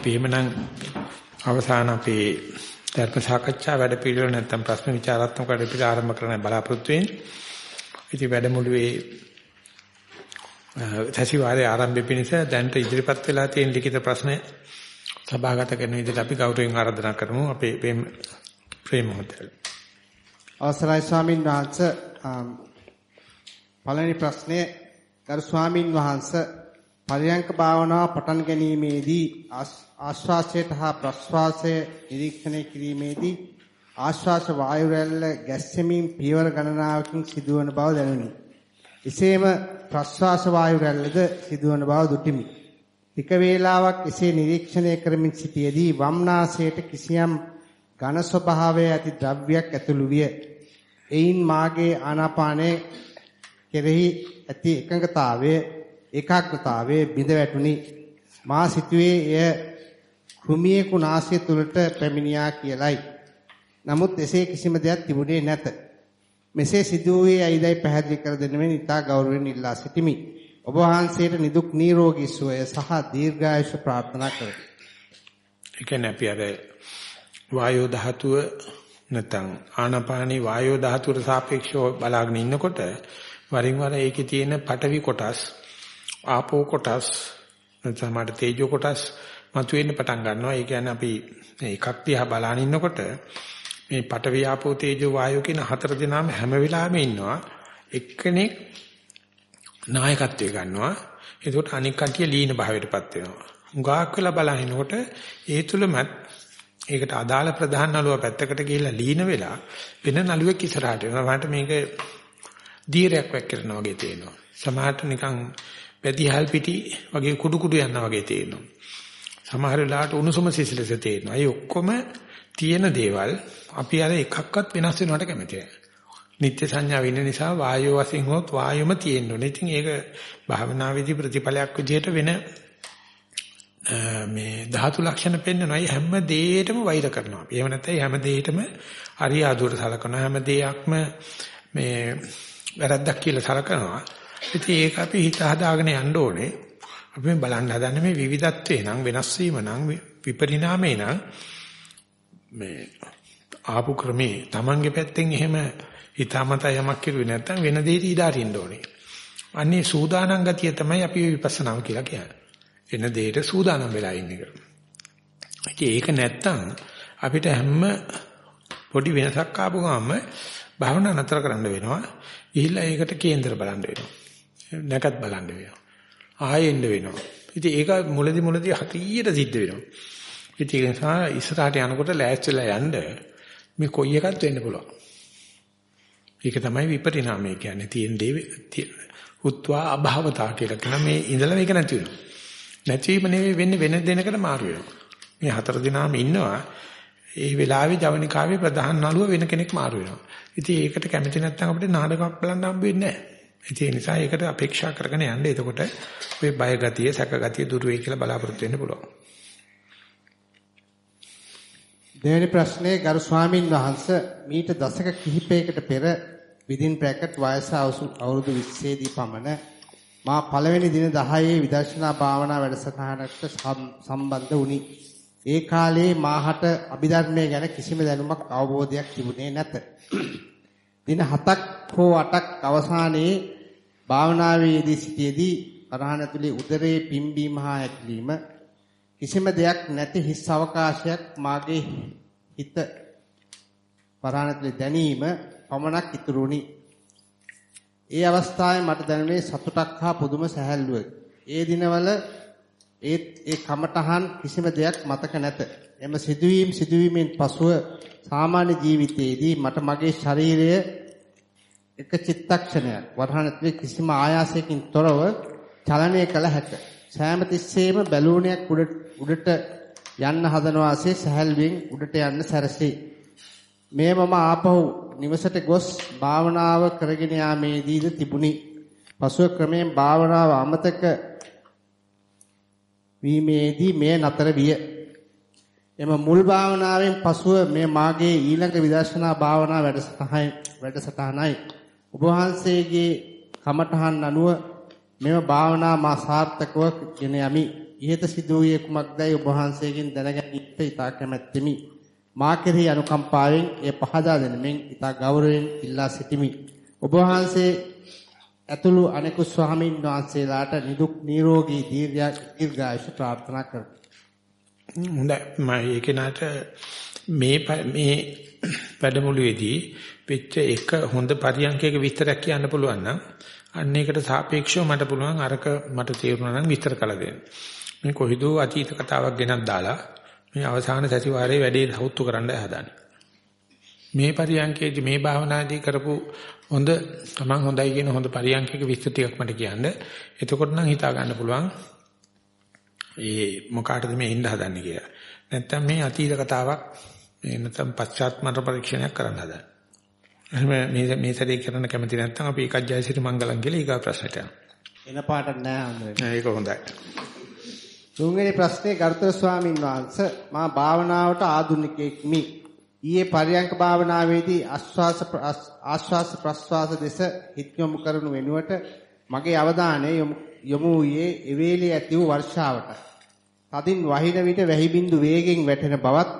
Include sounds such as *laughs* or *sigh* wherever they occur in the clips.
අපි එhmenan අවසාන අපේ ධර්ම සාකච්ඡා වැඩ පිළිවෙල නැත්නම් ප්‍රශ්න විචාරාත්මක වැඩ පිළිවෙල ආරම්භ කරන්න බලාපොරොත්තු වෙන්නේ. ඉතින් වැඩමුළුවේ සතිವಾರයේ ආරම්භය පිණිස දැනට ඉදිරිපත් වෙලා තියෙන ලිඛිත ප්‍රශ්න සභාගත කරන විදිහට අපි ගෞරවයෙන් ආරාධනා කරමු අපේ ප්‍රේම මහත්තයා. අවසරයි ස්වාමින් වහන්සේ පළවෙනි ප්‍රශ්නේ ගරු ස්වාමින් වහන්සේ පරියංක භාවනාව පටන් ගැනීමේදී ආශ්වාසයට හා ප්‍රශ්වාසය නිරීක්ෂණය කිරීමේදී ආශ්වාස වායු රැල්ල ගැස්සෙමින් පියවර ගණනාවකින් සිදුවන බව දැනුනි. එසේම ප්‍රශ්වාස වායු රැල්ලද සිදුවන බව දුටිමි. ටික වේලාවක් එසේ නිරීක්ෂණය කරමින් සිටියේදී වම්නාසයට කිසියම් ඝන ස්වභාවයේ ඇති ද්‍රව්‍යයක් ඇතුළු විය. එයින් මාගේ ආනාපානයේ කෙරෙහි ඇති එකඟතාවය ඒකාග්‍රතාවයේ බිඳ වැටුනි. මා සිටුවේ එය කෘමියෙකු නාසය තුලට පැමිණියා කියලයි. නමුත් එසේ කිසිම දෙයක් තිබුණේ නැත. මෙසේ සිදු වූයේ ඇයිදයි පැහැදිලි කර දෙන්න මෙන් ඉතා ගෞරවයෙන් ඉල්ලා සිටිමි. ඔබ වහන්සේට නිදුක් නිරෝගී සුවය සහ දීර්ඝායුෂ ප්‍රාර්ථනා කරමි. ඒ කියන්නේ අපි අර වායෝ ධාතුව නැත්නම් ආනාපානී වායෝ ධාතුවට සාපේක්ෂව බලාගෙන ඉන්නකොට වරින් වර ඒකේ තියෙන පටවි කොටස් ආපෝ කොටස් නැත්නම් මට තේජෝ කොටස් මතුවෙන්න පටන් ගන්නවා. ඒ කියන්නේ අපි එකක් දිහා බලන ඉන්නකොට මේ පටවි ආපෝ තේජෝ වායෝ කියන හතර දෙනාම හැම වෙලාවෙම ඉන්නවා. එක්කෙනෙක් නායකත්වය ගන්නවා. ඒකට අනික් කටිය ලීන භාවයටපත් වෙනවා. හුඟක් වෙලා බලහිනකොට ඒ තුලමත් ඒකට අදාළ ප්‍රධාන නළුව පැත්තකට ගිහිල්ලා ලීන වෙලා වෙන නළුවෙක් ඉස්සරහට එනවා. මට මේක දීරයක් වැක්කිරනවා වගේ තේනවා. සමහරට නිකන් වැඩි හල් පිටි වගේ කුඩු කුඩු යනවා වගේ තේනවා. සමහර වෙලාවට උණුසුම සිසිලස තේනවා. ඒ ඔක්කොම තියෙන දේවල් අපි අර එකක්වත් වෙනස් වෙනවට කැමති නැහැ. නිත්‍ය සංඥා වෙන නිසා වායෝ වශයෙන් හොත් වායොම තියෙන්න ඕනේ. ඉතින් ඒක භාවනාවේදී ප්‍රතිඵලයක් විදිහට වෙන මේ ධාතු ලක්ෂණ පෙන්වනවා. හැම දෙයකටම වෛර කරනවා. එහෙම නැත්නම් හැම දෙයකටම අරියාදුවට සලකනවා. හැම දෙයක්ම මේ වැරද්දක් කියලා සලකනවා. ඉතින් ඒක අපි හිත හදාගෙන යන්න ඕනේ. අපි මේ බලන්න හදන්නේ මේ විවිධත්වේ නම් වෙනස් වීම නම් විපරිණාමේ නම් මේ ආපු ක්‍රමේ Tamange පැත්තෙන් එහෙම හිතාමතා යමක් කිරුවේ නැත්නම් වෙන දෙයකට ඉඩ අරින්න ඕනේ. අන්නේ සූදානම් ගතිය තමයි අපි විපස්සනාව කියලා කියන්නේ. වෙන දෙයකට සූදානම් වෙලා ඉන්න එක. ඒක නැත්තම් අපිට හැම පොඩි වෙනසක් ආපු ගමන් භාවනා නතර කරන්න වෙනවා. ගිහිල්ලා ඒකට කේන්දර බලන්න වෙනවා. නැකත් බලන්න වෙනවා. ආයෙන්න වෙනවා. ඉතින් ඒක මුලදි මුලදි හතියට සිද්ධ වෙනවා. ඉතින් ඒ නිසා ඉස්සරහට යනකොට ලෑස්තිලා යන්න මේ කොයි එකක් වෙන්න පුළුවන්. ඒක තමයි විපරිණාමය කියන්නේ. තියෙන දේ උත්වා අභවතා කියලා කියන මේ ඉඳලා මේක නැති වෙනවා. නැතිවීම නෙවෙයි වෙන්නේ වෙන දෙනකට මාරු වෙනවා. මේ හතර දිනාම ඉන්නවා. ඒ වෙලාවේ ජවනිකාවේ ප්‍රධාන නළුව වෙන කෙනෙක් මාරු වෙනවා. ඉතින් ඒකට කැමති නැත්නම් අපිට නාටකයක් බලන්න හම්බ වෙන්නේ නැහැ. ඒ නිසා ඒකට අපේක්ෂා කරගෙන යන්න. එතකොට ඔය බය ගතිය, සැක ගතිය දුර වෙයි කියලා බලාපොරොත්තු වෙන්න පුළුවන්. දෙවෙනි ප්‍රශ්නේ ගරු ස්වාමින් වහන්සේ මීට දශක කිහිපයකට පෙර විදින් බ්‍රැකට් වයස අවුරුදු 20 දී පමණ මා පළවෙනි දින 10 විදර්ශනා භාවනා වැඩසටහනකට සම්බන්ධ වුණි. ඒ කාලේ මාහට අභිධර්මයේ ගැන කිසිම දැනුමක් අවබෝධයක් තිබුණේ නැත. දින 7ක් හෝ 8ක් අවසානයේ භාවනාවේ යෙදී සිටියේදී අරහණ ඇතුලේ උදරයේ පිම්බීම හා ඇකිලිම කිසිම දෙයක් නැති හිස් අවකාශයක් මාගේ හිත වරහණ ඇතුලේ දැනීම පමණක් ඉතුරුනි. ඒ අවස්ථාවේ මට දැනුනේ සතුටක් හා පුදුම සැහැල්ලුවක්. ඒ දිනවල ඒත් ඒ කමටහන් කිසිම දෙයක් මතක නැත. එම සිදුවීම් සිදුවීමෙන් පසුව සාමාන්‍ය ජීවිතයේදී මට මගේ ශරීරය එක චිත්තක්ෂණයක් වරහණත්‍රි කිසිම ආයාසයකින් තොරව චලනය කළ හැක. සෑම තිස්සෙම බැලූනයක් උඩට යන්න හදන වාසේ සැහැල්ලුවෙන් උඩට යන්න සැරසී. මේ මම ආපහු නිවසට ගොස් භාවනාව කරගෙන යාමේදීද තිබුණි. පසුව ක්‍රමයෙන් භාවනාව අමතක වීමේදී මේ නතර විය. එම මුල් භාවනාවෙන් පසුව මේ මාගේ ඊළඟ විදර්ශනා භාවනා වැඩසටහනයි. ඔබ වහන්සේගේ කමඨහන් අනුව මෙම භාවනා මා සාර්ථකව ගෙන යමි. ඉහත සිදුවේ කුමක්දයි ඔබ වහන්සේගෙන් දැනගැනීමට ඉතා කැමැත්තෙමි. මා කෙරෙහි අනුකම්පාවෙන් එය පහදා දෙනමින් ඉතා ගෞරවයෙන් ඉල්ලා සිටිමි. ඔබ වහන්සේ ඇතුළු අනෙකුත් ස්වාමීන් වහන්සේලාට නිදුක් නිරෝගී දීර්ඝායුෂ ප්‍රාර්ථනා කරමි. හොඳයි මම ඒකේනාට මේ මේ වැඩමුළුවේදී වෙච්ච එක හොඳ පරියන්කයක විස්තරයක් කියන්න පුළුවන් නම් අන්න ඒකට සාපේක්ෂව මට පුළුවන් අරක මට තේරුණා නම් විස්තර කළ දෙන්න. මේ කොහිදෝ අතීත කතාවක් ගෙනත් දාලා මේ අවසාන සතිವಾರයේ වැඩේ සෞතු කරන්න හදාන්නේ. මේ පරියන්කේදී මේ භාවනාදී කරපු හොඳ තමන් හොඳයි කියන හොඳ පරියන්කයක විස්තර ටිකක් මට කියන්න. එතකොට නම් හිතා ගන්න පුළුවන් ඒ මොකාටද මේ ඉන්න හදන්නේ කියලා. නැත්තම් මේ අතීත කතාවක් මේ නැත්තම් පශ්චාත් මර පරීක්ෂණයක් කරන්න හදන්නේ. මේ මේ සැරේ කරන්න කැමති නැත්නම් අපි එකක් ජයසිරි මංගලම් කියලා ඊගා ප්‍රශ්නට. එන පාට නෑ අන්දරේ. ඒක හොඳයි. තුන්වෙනි ප්‍රශ්නේ ගරුතර ස්වාමින් වහන්සේ මා භාවනාවට ආධුනිකෙක්මි. ඊයේ පරියංක භාවනාවේදී ආශ්වාස ආශ්වාස ප්‍රශ්වාස දෙස හිත යොමු කරනු වෙනුවට මගේ අවධානය යොමු වූයේ එවේලේ ඇති වූ වර්ෂාවට. තදින් වහින විට වැහි බින්දු වේගෙන් වැටෙන බවත්,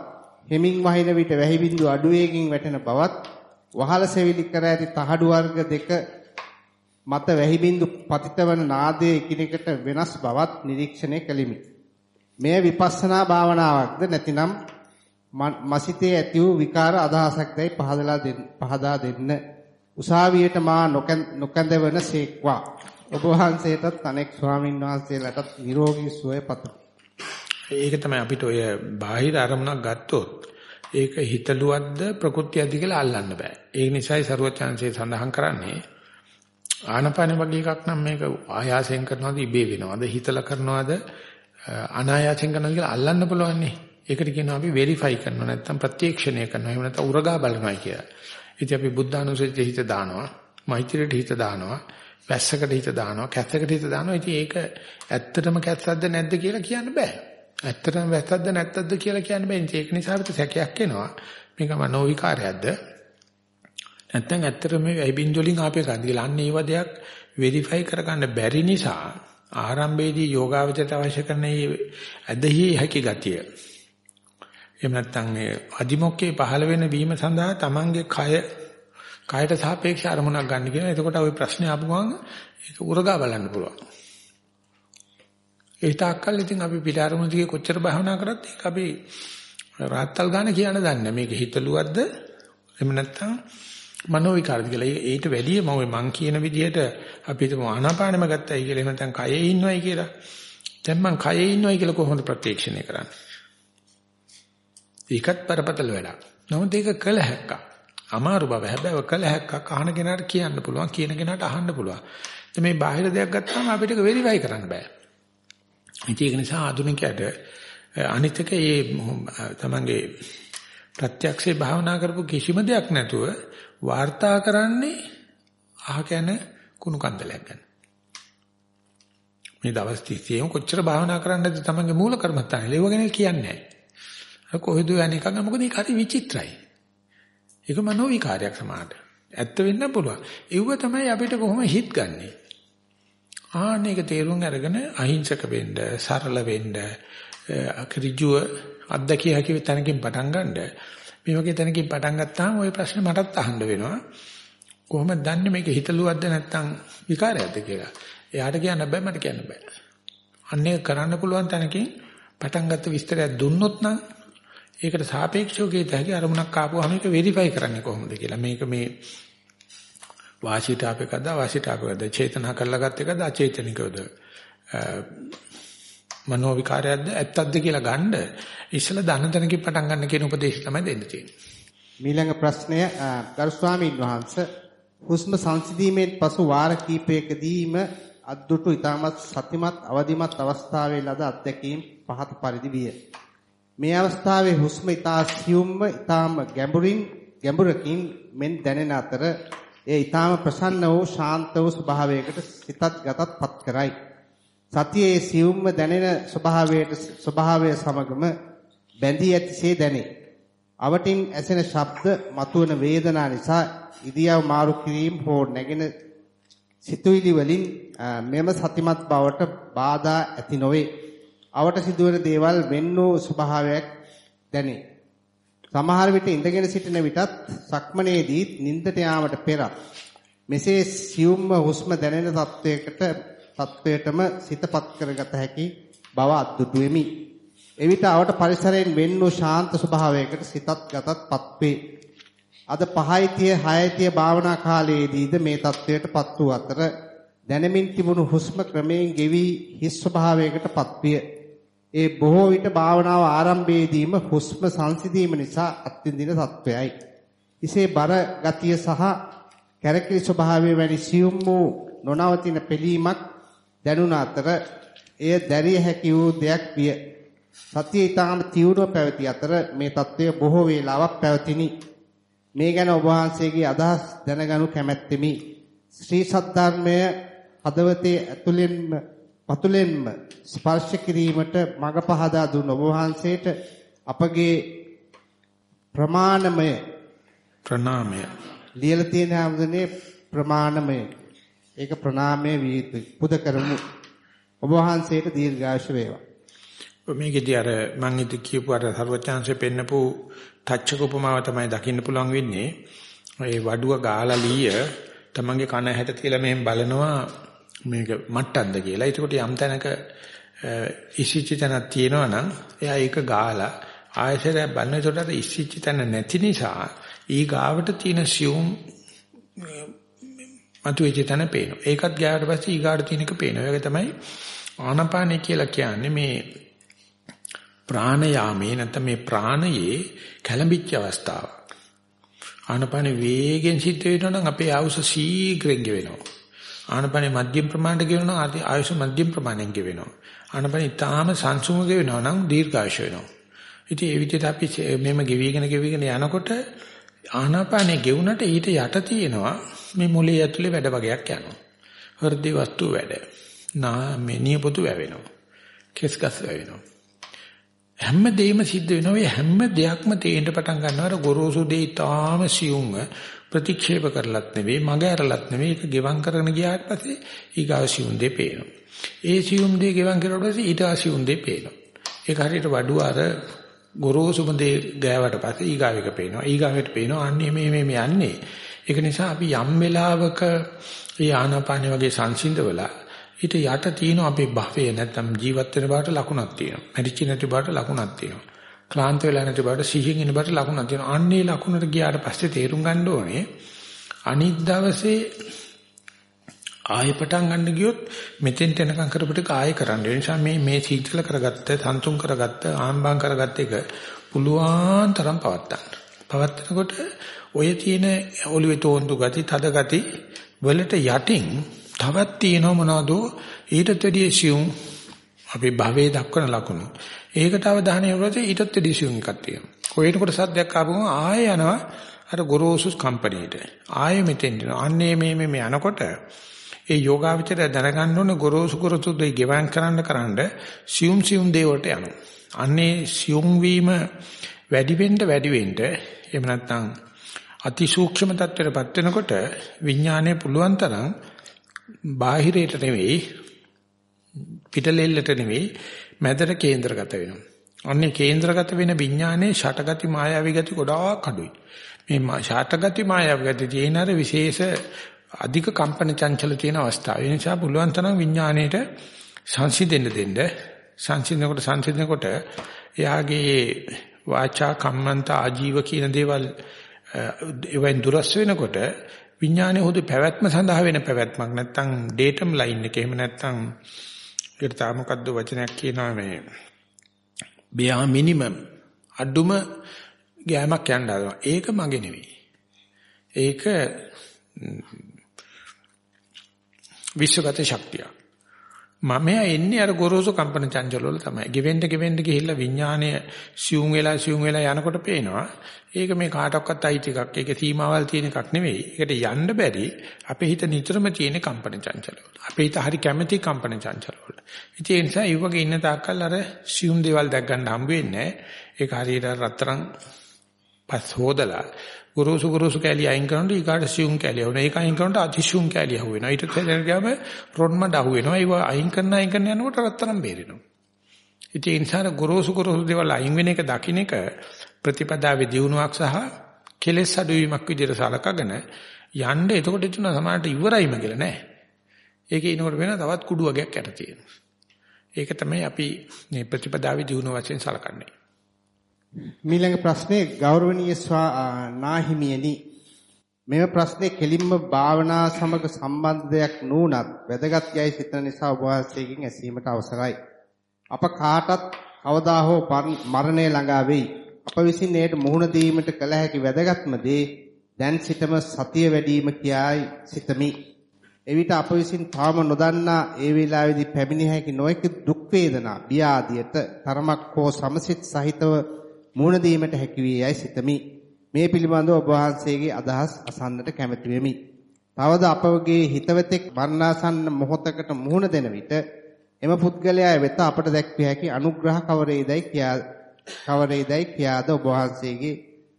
හෙමින් වහින විට වැහි බින්දු අඩු වේගෙන් වැටෙන බවත්, වහල සෙවිලි කර ඇති තහඩු වර්ග දෙක මත වැහි බින්දු පතිතවන නාදයේ එකිනෙකට වෙනස් බවත් නිරීක්ෂණය කළෙමි. මෙය විපස්සනා භාවනාවක්ද නැතිනම් මසිතේ ඇති වූ විකාර අදහසක්දයි පහදලා දෙන්න පහදා දෙන්න. උසාවියට මා නොකඳවන සේක්වා. ඔබ වහන්සේටත් අනෙක් ස්වාමින් වහන්සේලාටත් නිරෝගී සුවය පතමි. ඒක තමයි අපිට ඔය බාහිර අරමුණක් ගත්තොත් ඒක හිතලුවද්ද ප්‍රකෘතියද්ද කියලා අල්ලන්න බෑ. ඒ නිසායි සරුවචාන්සේ සඳහන් කරන්නේ ආනපන වගේ එකක් නම් මේක ආයාසයෙන් කරනවද ඉබේ වෙනවද හිතලා කරනවද අනායාසයෙන් කරනවද කියලා අල්ලන්න පුළුවන් නේ. ඒකට කියනවා අපි වෙරිෆයි කරනවා නැත්නම් ප්‍රත්‍යක්ෂණය කරනවා. එහෙම නැත්නම් උරගා බලනවා කියලා. ඉතින් අපි බුද්ධානුසතිය හිත දානවා, මෛත්‍රියට හිත දානවා, වැස්සකට හිත දානවා, කැස්සකට හිත දානවා. ඉතින් ඒක ඇත්තටම කැස්සක්ද නැද්ද කියලා කියන්න බෑ. ඇත්තටම වැත්තක්ද නැත්තක්ද කියලා කියන්න බෑ. ඒක නිසා අපිට සැකයක් එනවා. මේක මනෝ විකාරයක්ද? නැත්නම් ඇත්තටම මේ වැයි බින්දුවලින් ආපේ එකක්ද කියලා. අන්න ඒව දෙයක් වෙරිෆයි කරගන්න බැරි නිසා ආරම්භයේදී යෝගාවචරයට අවශ්‍ය කරන ඇදහි හැකි ගතිය. එහෙම නැත්නම් මේ අදිමොක්කේ පහළ වෙන වීම සඳහා Tamange කය කයට සාපේක්ෂ අරමුණක් ගන්න කියන. එතකොට ওই ප්‍රශ්නේ ආපු ගමන් ඒක උරගා බලන්න පුළුවන්. ඒ තාක්කල් ඉතින් අපි පිට අරමුණ දිගේ කොච්චර භවනා කරත් ඒක අපි රාත්තල් ගන්න කියන්න දන්නේ මේක හිතලුවද්ද එහෙම නැත්නම් මනෝ විකාරද කියලා. ඊට වැඩිය මම මං කියන විදිහට අපි හිතමු ආනාපානෙම ගත්තයි කියලා එහෙම නැත්නම් කයේ ඉන්නවයි කියලා. දැන් මං කයේ ඉන්නවයි කියලා කොහොමද ප්‍රත්‍යක්ෂණය කරන්නේ? ඒකත් පරපතල වැඩක්. නමුත් ඒක කළ හැක්කක්. අමාරු බව හැබැයි කළ හැක්කක් අහන කෙනාට කියන්න පුළුවන් කියන කෙනාට අහන්න පුළුවන්. මේ බාහිර දෙයක් ගත්තාම අපිට ඒක වෙරිෆයි කරන්න බෑ. ඒක නිසා ආධුනිකයට අනිත් එක ඒ තමන්ගේ ප්‍රත්‍යක්ෂේ භාවනා කරපු කිසිම දෙයක් නැතුව වාර්තා කරන්නේ අහකන කුණු කන්දලයක් ගන්න. මේ දවස් 30ෙම කොච්චර භාවනා කරන්නද තමන්ගේ මූල කර්මත්තානේ ලෙවගෙන කියන්නේ නැහැ. කොහෙද යන්නේ කංග මොකද ඒක හරි විචිත්‍රයි. ඒක මනෝ විකාරයක් සමානට. ඇත්ත වෙන්න පුළුවන්. ඒව තමයි අපිට කොහොම හිත ගන්නෙ. ආන්නේක තේරුම් අරගෙන අහිංසක වෙන්න, සරල වෙන්න, ඍජුව අත්දැකිය හැකි තැනකින් පටන් ගන්න. මේ වගේ තැනකින් පටන් ගත්තාම ওই ප්‍රශ්නේ මටත් අහන්න වෙනවා. කොහොමද දන්නේ මේක හිතලුවක්ද නැත්නම් විකාරයක්ද කියලා. එයාට කියන්න බෑ මට කියන්න බෑ. අන්නේ කරන්න පුළුවන් තැනකින් පටන් ගත්ත විස්තරයක් දුන්නොත් නම් ඒකට සාපේක්ෂව ගියත් හැකි අරමුණක් ආපුවාම මේක වෙරිෆයි කරන්නේ කොහොමද කියලා. මේක මේ වාසියට අපේකද වාසියට අපේකද චේතනා කරලා ගත් එකද අචේතනිකවද මනෝ විකාරයක්ද ඇත්තක්ද කියලා ගන්න ඉස්සලා දන්න තැනකින් පටන් ගන්න කියන උපදේශය තමයි දෙන්න තියෙන්නේ. මීළඟ ප්‍රශ්නය ගරු ස්වාමීන් වහන්සේ හුස්ම සංසිඳීමෙන් පසු වාර කිහිපයකදීම අද්දුටු ඊටමත් සතිමත් අවදිමත් අවස්ථාවේ ලද අත්දැකීම් පහත පරිදි විය. මේ අවස්ථාවේ හුස්ම ඊටා සියුම්ම ඊටාම ගැඹුරින් ගැඹුරකින් මෙන් දැනෙන අතර එය ඊටාම ප්‍රසන්න වූ ශාන්ත වූ ස්වභාවයකට සිතත් ගතත් පත් කරයි. සතියේ සියුම්ම දැනෙන ස්වභාවයට ස්වභාවය සමගම බැඳී ඇතිසේ දැනේ. අවටින් ඇසෙන ශබ්ද මතුවන වේදනා නිසා ඉදියව් මාරු කිරීම හෝ නැගෙන සිතුවිලි වලින් මෙම සතිමත් බවට බාධා ඇති නොවේ. අවට සිදුවන දේවල් වෙන් වූ ස්වභාවයක් දැනේ. සමහර විට ඉඳගෙන සිටින විටත් සක්මනේදී නිින්දට යාමට පෙර මෙසේ සියුම්ම හුස්ම දැනෙන තත්වයකට තත්වයටම සිතපත් කරගත හැකි බව අද්දුටුවෙමි. එවිට අවට පරිසරයෙන් වෙන් වූ ශාන්ත ස්වභාවයකට සිතත් ගතත්පත් වේ. අද 5යිතිය 6යිතිය භාවනා කාලයේදීද මේ තත්වයටපත් වූ අතර දැනෙමින් තිබුණු හුස්ම ක්‍රමයෙන් ගෙවි හිස් ස්වභාවයකටපත් විය. ඒ බොහෝ විට භාවනාව ආරම්භයේදීම හුස්ම සංසිඳීම නිසා අත්විඳින තත්වයයි. ඉසේ බර ගතිය සහ කැරකිලි ස්වභාවය වැනි සියුම් වූ නොනවතින පිළීමක් දැනුණ අතර එය දැරිය හැකි වූ දෙයක් විය. සතිය ඊටාම තීව්‍රව පැවති අතර මේ తත්වය බොහෝ වේලාවක් පැවතිනි. මේ ගැන ඔබ වහන්සේගේ අදහස් දැනගනු කැමැත්තෙමි. ශ්‍රී සද්ධර්මය හදවතේ ඇතුළෙන්ම පතුලෙන්ම ස්පර්ශ කිරීමට මඟ පහදා දුන් ඔබ වහන්සේට අපගේ ප්‍රමාණමය ප්‍රණාමය. ලියලා තියෙන හැමදෙනේ ප්‍රමාණමය. ඒක ප්‍රණාමය යුතුයි. පුද කරමු. ඔබ වහන්සේට දීර්ඝායුෂ වේවා. මේකෙදී අර මම ඉත කියපු අර ਸਰවචාන්සේ පෙන්නපු තච්චක උපමාව තමයි දකින්න පුළුවන් වෙන්නේ. ඒ වඩුව ගාලා ලීය. තමන්ගේ කන හැට තියලා මෙහෙම බලනවා මේක මට්ටක්ද කියලා. ඒකට යම් තැනක ඉසිච්ච තැනක් තියෙනවා නම් එයා ඒක ගාලා ආයශරය බලනකොට අර ඉසිච්ච තැන නැති නිසා ඊ ගාවට තියෙන සියුම් මතුවෙච්ච තැන පේනවා. ඒකත් ගෑවට පස්සේ ඊ ගාවට තියෙන එක පේනවා. ඒක තමයි ආනපානයි කියලා කියන්නේ මේ ප්‍රාණයාමේ නැත්නම් මේ ප්‍රාණයේ කැළඹිච්ච අවස්ථාව. ආනපාන වේගෙන් සිද්ධ වෙනවා නම් අපේ ආයුෂ ශීඝ්‍රයෙන් ගෙවෙනවා. ආනපානේ මධ්‍යම ප්‍රමාණයට ගෙවෙනවා ආයුෂ මධ්‍යම ප්‍රමාණයෙන් ගෙවෙනවා. ආනපානේ ඊටාම සංසුම ගෙවෙනවා නම් දීර්ඝායුෂ වෙනවා. ඉතින් ඒ විදිහට අපි මෙම ගෙවිගෙන ගෙවිගෙන යනකොට ආනාපානේ ගෙවුනට ඊට යට තියෙනවා මේ මොලේ ඇතුලේ වැඩ වගේක් යනවා. හෘද වස්තු වැඩ. නා මේ නියපොතු වැවෙනවා. කෙස් ගස් වැවෙනවා. හැම දෙයක්ම සිද්ධ වෙනවා. ඒ හැම දෙයක්ම තේින්න පටන් ගන්නවා. අර ගොරෝසු දෙය තාම සියුම්ව ප්‍රතික්ෂේප කරලත් නෙවෙයි, මග ඇරලත් නෙවෙයි. ඒක ගෙවම් කරගෙන ගියාට පස්සේ ඊගාව සියුම් දෙය පේනවා. ඒ සියුම් දෙය ගෙවම් කරුවාට පස්සේ ඊට සියුම් දෙය පේනවා. ඒක හරියට වඩුව අර ගොරෝසුම දෙය ගෑවට පස්සේ ඊගාවෙක පේනවා. ඊගාවෙට පේනවා. අන්නේ මේ මේ මේ යන්නේ. ඒක නිසා අපි යම් වෙලාවක ඒ ආනාපානිය වගේ සංසිඳවලා ඊට යට තියෙන අපේ භවය නැත්තම් ජීවත් වෙන බවට ලකුණක් තියෙනවා. මැරිච්ච නැති බවට ලකුණක් තියෙනවා. ක්ලාන්ත වෙලා නැති බවට සිහින් ඉන්න බවට ලකුණක් තියෙනවා. අන්නේ ලකුණට ගියාට පස්සේ තේරුම් ගන්න ඕනේ අනිත් දවසේ ආයෙ පටන් ගන්න ගියොත් මෙතෙන් එනකම් කරපු ටික ආයෙ කරන්න. ඒ නිසා මේ මේ සීතල කරගත්ත, සන්තුම් කරගත්ත, ආම්බම් කරගත්ත එක පුළුවන් තරම් පවත්තන්න. පවත්නකොට ඔය තියෙන ඔළුවේ තෝන්තු ගති, තද ගති වලට යටින් තවත් තියෙනව මොනවද ඊටත් වැඩිය සියුම් අපේ භවයේ දක්වන ලකුණු. ඒකට අවධානය යොමුනොත් ඊටත් වැඩිය සියුම් එකක් තියෙනවා. කොහෙනකොට සද්දයක් ආපුවම ආයෙ යනවා අර ගොරෝසු කම්පැනිට. ආයෙ මෙතෙන් යනවා. අන්නේ මේ මේ යනකොට ඒ යෝගාවචරය දැනගන්න ඕනේ ගොරෝසු ගොරෝසු දෙය ගෙවම් කරන්න කරන්න සියුම් සියුම් දේවල්ට යනවා. අන්නේ සියුම් වීම වැඩි වෙන්න වැඩි වෙන්න එහෙම නැත්නම් අතිසූක්ෂම තත්ත්වයටපත් වෙනකොට විඥානය පුළුවන් තරම් බාහිරයට නෙවෙයි පිටලෙල්ලට නෙවෙයි මැදට කේන්ද්‍රගත වෙනවා. අන්නේ කේන්ද්‍රගත වෙන විඥානයේ ෂටගති මායාවී ගති ගොඩාක් අඩුයි. මේ ෂටගති මායාවී ගති තියෙන අර විශේෂ අධික කම්පන චංචල තියෙන අවස්ථාව. ඒ නිසා පුළුවන් තරම් විඥාණයට සංසිඳෙන්න දෙන්න. සංසිඳනකොට සංසිඳනකොට එයාගේ වාචා කම්මන්ත ආජීව කියන දේවල් ඒවෙන් දුරස් වෙනකොට විඥානයේ හොදු පැවැත්ම සඳහා වෙන පැවැත්මක් නැත්තම් ඩේටම් ලයින් එක එහෙම නැත්තම් ඒකට තා මොකද්ද වචනයක් කියනවා මේ බියා මිනිමම් අඩුම ගෑමක් යන්න හදනවා. ඒක මගේ නෙවෙයි. ඒක විශ්වගත ශක්තිය. මම එන්නේ අර ගොරෝසු කම්පන චංචල වල තමයි. ගෙවෙන්න ගෙවෙන්න ගිහිල්ලා විඥාණය සියුම් වෙලා සියුම් වෙලා යනකොට පේනවා. ඒක මේ කාටවත් අයිති එකක්. ඒක සීමාවල් තියෙන එකක් නෙවෙයි. ඒකට යන්න බැරි අපේ හිත නිතරම තියෙන කම්පන චංචල වල. අපේ හිත හරි කැමැති කම්පන චංචල වල. ඉතින් ඒ නිසා ඒ වගේ ඉන්න තාක්කල් අර සියුම් දේවල් දැක් ගන්න හම්බ වෙන්නේ නැහැ. ඒක හරියට රත්තරන් පස් හොදලා ගුරුසු ගුරුසු කැලිය අයින් කරනකොට ඊකාට සියුම් කැලිය වුණා. ඒක අයින් කරනකොට අතිසියුම් කැලිය අහු වෙනවා. ඊට පස්සේ ගියාම රොන්මඩ අහු වෙනවා. ඒව අයින් කරන අයින් කරන යනකොට රත්තරන් බේරෙනවා. ඉතින් ඒ නිසා ගොරෝසු ගොරෝසු දේවල් අයින් වෙන එක දකින්න එක ප්‍රතිපදාවේ දියුණුවක් සහ කෙලෙස් අඩුවීමක් විදිහට සලකගෙන යන්න එතකොට එතුන සමානට ඉවරයිම කියලා නෑ. ඒකේ ඉනකොට වෙන තවත් කුඩු වගේක් යට තියෙනවා. ඒක තමයි අපි මේ ප්‍රතිපදාවේ දියුණුව වශයෙන් සලකන්නේ. මීළඟ ප්‍රශ්නේ ගෞරවනීය නාහිමියනි මෙම ප්‍රශ්නේ කෙලින්ම භාවනා සමග සම්බන්ධ දෙයක් නුනත් වැදගත් යයි සිතන නිසා ඔබ වහන්සේගෙන් ඇසීමට අවසරයි. අප කාටත් කවදා හෝ මරණය ළඟා වෙයි. අප විසින් එයට මුහුණ දීමට කළ හැකි වැදගත්ම දේ දැන් සිටම සතිය වැඩිම කියයි සිතමි. එවිට අප විසින් තාම නොදන්නා ඒ වේලාවේදී පැමිණිය හැකි නොයෙක් දුක් වේදනා, බිය ආදියට තරමක් හෝ සමසිත සහිතව මුහුණ දීමට හැකි වේ යයි සිතමි. මේ පිළිබඳව ඔබ වහන්සේගේ අදහස් අසන්නට කැමැති වෙමි. තවද අපගේ හිතවතෙක් වර්ණාසන්න මොහොතකට මුහුණ දෙන විට එම පුද්ගලයා වෙත අපට දැක්විය හැකි අනුග්‍රහ කවරේදයි කියා කවරේදයි කියාද ඔබ වහන්සේගේ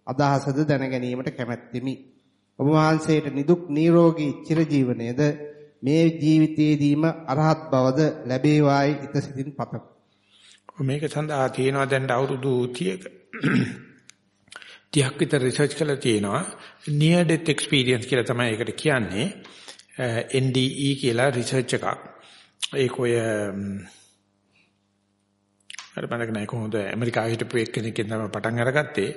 අදහසද දැන ගැනීමට කැමැත්තෙමි. ඔබ වහන්සේට නිදුක් නිරෝගී චිරජීවනයේද මේ ජීවිතයේදීම අරහත් බවද ලැබේවායි ඉත සිතින් පතමි. මේක සඳහා තියෙනවා දැන් අවුරුදු 30ක 30ක් විතර රිසර්ච් කරලා තියෙනවා near death experience කියලා තමයි ඒකට කියන්නේ NDE කියලා රිසර්ච් එකක්. ඒක ඔය අර මතක නැහැ කොහොමද ඇමරිකාවේ හිටපු එක්කෙනෙක්ගෙන් තමයි පටන් අරගත්තේ.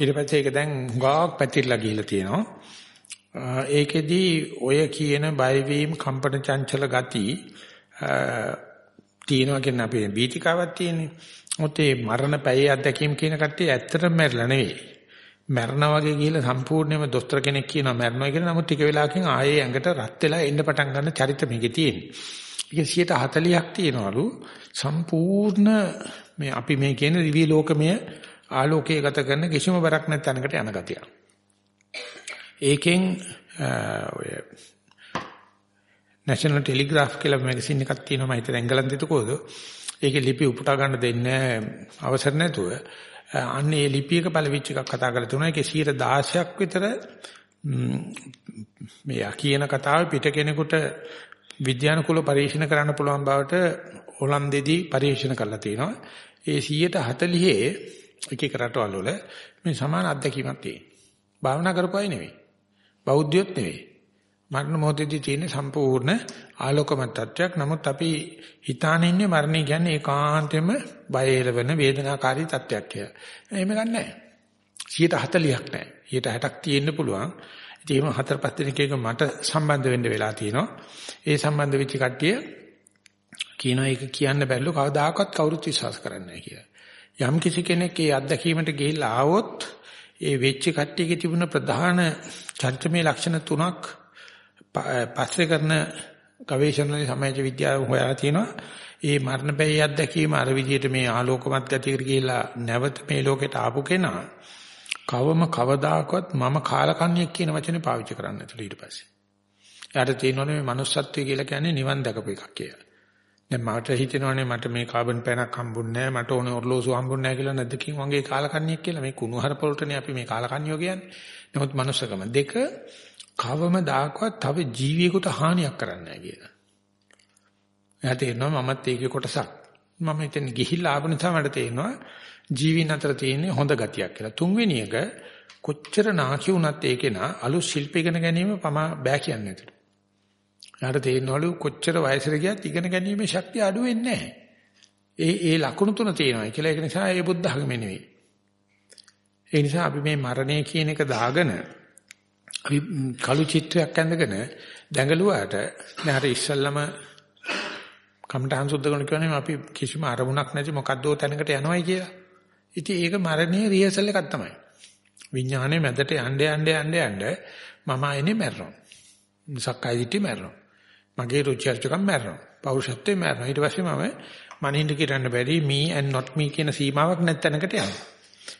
ඊට පස්සේ ඒක දැන් හුඟක් පැතිරලා ගිහිල්ලා තියෙනවා. ඒකෙදි ඔය කියන බයවීම කම්පන චංචල ගති තියෙනවා කියන අපේ බීතිකාවක් තියෙන්නේ. මොකද මේ මරණ පැයේ අත්දැකීම් කියන කට්ටිය ඇත්තටම මැරලා නෙවෙයි. මැරනා වගේ ගිහිල්ලා සම්පූර්ණයෙන්ම දොස්තර කෙනෙක් කියනවා මැරනවා කියලා. නමුත් ටික වෙලාවකින් ආයේ ඇඟට රත් වෙලා එන්න පටන් ගන්න චරිත මේකේ තියෙන්නේ. ඒක 140ක් තියෙනවලු සම්පූර්ණ මේ අපි මේ කියන දිවි ලෝකමය ආලෝකයේ ගත කරන කිසිම බරක් නැති තැනකට යන ගතිය. ඒකෙන් ඔය National Telegraph කියලා මැගසින් එකක් තියෙනවා මම හිතන්නේ එංගලන්තෙත් කොහොද. ඒකේ ලිපි උපුටා ගන්න දෙන්නේ අවසර නැතුව. අන්න ඒ ලිපියක පළවිච් එකක් කතා කරලා තුනයි ඒකේ 16ක් විතර මේ කියන කතාව පිට කෙනෙකුට විද්‍යානුකූල පරීක්ෂණ කරන්න පුළුවන් බවට හොලන්දෙදී පරීක්ෂණ කරලා තියෙනවා. ඒ 140 එක එක රටවල් වල මේ සමාන අත්දැකීමක් තියෙනවා. භාවනා කරපුවයි නෙවෙයි. බෞද්ධයොත් නෙවෙයි. මරණ මොහොතේදී තියෙන සම්පූර්ණ ආලෝකමත් තත්වයක්. නමුත් අපි හිතාන ඉන්නේ මරණය කියන්නේ ඒකාන්තයෙන්ම බය එළවෙන වේදනාකාරී තත්වයක් කියලා. එහෙම ගන්නෑ. 140ක් නෑ. 60ක් තියෙන්න පුළුවන්. ඉතින් එහෙම හතර පහ දිනක එක මට සම්බන්ධ වෙන්න වෙලා තියෙනවා. ඒ සම්බන්ධ වෙච්ච කට්ටිය කියනවා ඒක කියන්න බැරිලු කවදාකවත් කවුරුත් විශ්වාස කරන්නේ නැහැ කියලා. යම් කිසි කෙනෙක් ඒ අත්දැකීමට ගිහිල්ලා ආවොත් ඒ වෙච්ච කට්ටියගේ තිබුණ ප්‍රධාන චරිතමය ලක්ෂණ තුනක් පස්සේ කරන ගවේෂණවලින් සමාජ විද්‍යාව හොයලා තියෙනවා. ඒ මරණ බැයි අත්දැකීම අර විදිහට මේ ආලෝකමත් ගතියකට ගිහිල්ලා නැවත මේ ලෝකෙට ආපු කෙනා කවම කවදාකවත් මම කාලකන්ණියෙක් කියන වචනේ පාවිච්චි කරන්නේ නැතුළු ඊට පස්සේ. එයාට තේරෙනවනේ මේ manussත්වය කියලා කියන්නේ නිවන් දැකපු එකක් කියලා. දැන් මට හිතෙනවනේ මට මේ කාබන් පැනක් හම්බුන්නේ නැහැ මට ඕනේ ඔර්ලෝසු හම්බුන්නේ නැහැ කියලා නැද්දකින් වගේ කාලකන්ණියෙක් කියලා මේ කුණුහරුප වලටනේ අපි මේ කාලකන්ණියෝ කියන්නේ. නමුත් manussකම දෙක කවම දාකවත් තව ජීවියෙකුට හානියක් කරන්නේ නැහැ කියලා. එයාට තේරෙනවා මමත් ඒකේ කොටසක්. මම එතන ගිහිල්ලා ආපු නිසා මට තේරෙනවා ජීවින් අතර තියෙන හොඳ ගතියක් කියලා. තුන්වෙනි එක කොච්චර නාකි වුණත් ඒකේ නා අලුත් ශිල්ප ඉගෙන ගැනීම පමා බෑ කියන්නේ නැතුළු. යාට තේරෙනවලු කොච්චර වයසට ගියත් ඉගෙන ගැනීමේ ශක්තිය අඩු වෙන්නේ නැහැ. ඒ ඒ ලකුණු තුන තියෙනවා කියලා ඒක නිසා ඒ බුද්ධ ධර්ම නෙවෙයි. ඒ නිසා අපි මේ මරණය කියන එක දාගෙන අපි කළු චිත්‍රයක් ඇඳගෙන දැඟලුවාට දැන් අර ඉස්සල්ලාම කමටහන් සුද්ධ කරන කියන්නේ අපි කිසිම අරමුණක් නැති මොකද්දෝ තැනකට යනවායි කියලා. ඉතින් ඒක මරණයේ රිහර්සල් එකක් තමයි. විඥානයේ මැදට යන්න යන්න යන්න යන්න මම ආයේ මැරෙනවා. සක්කාය දිට්ඨිය මැරෙනවා. මගේ රුචි අරුචිකම් මැරෙනවා. පෞරුෂත්වයේ මැරෙනවා. ඊට පස්සේ මම මනින්න කිරන්න බැරි me and not me කියන සීමාවක් නැත්ැනකට යනවා.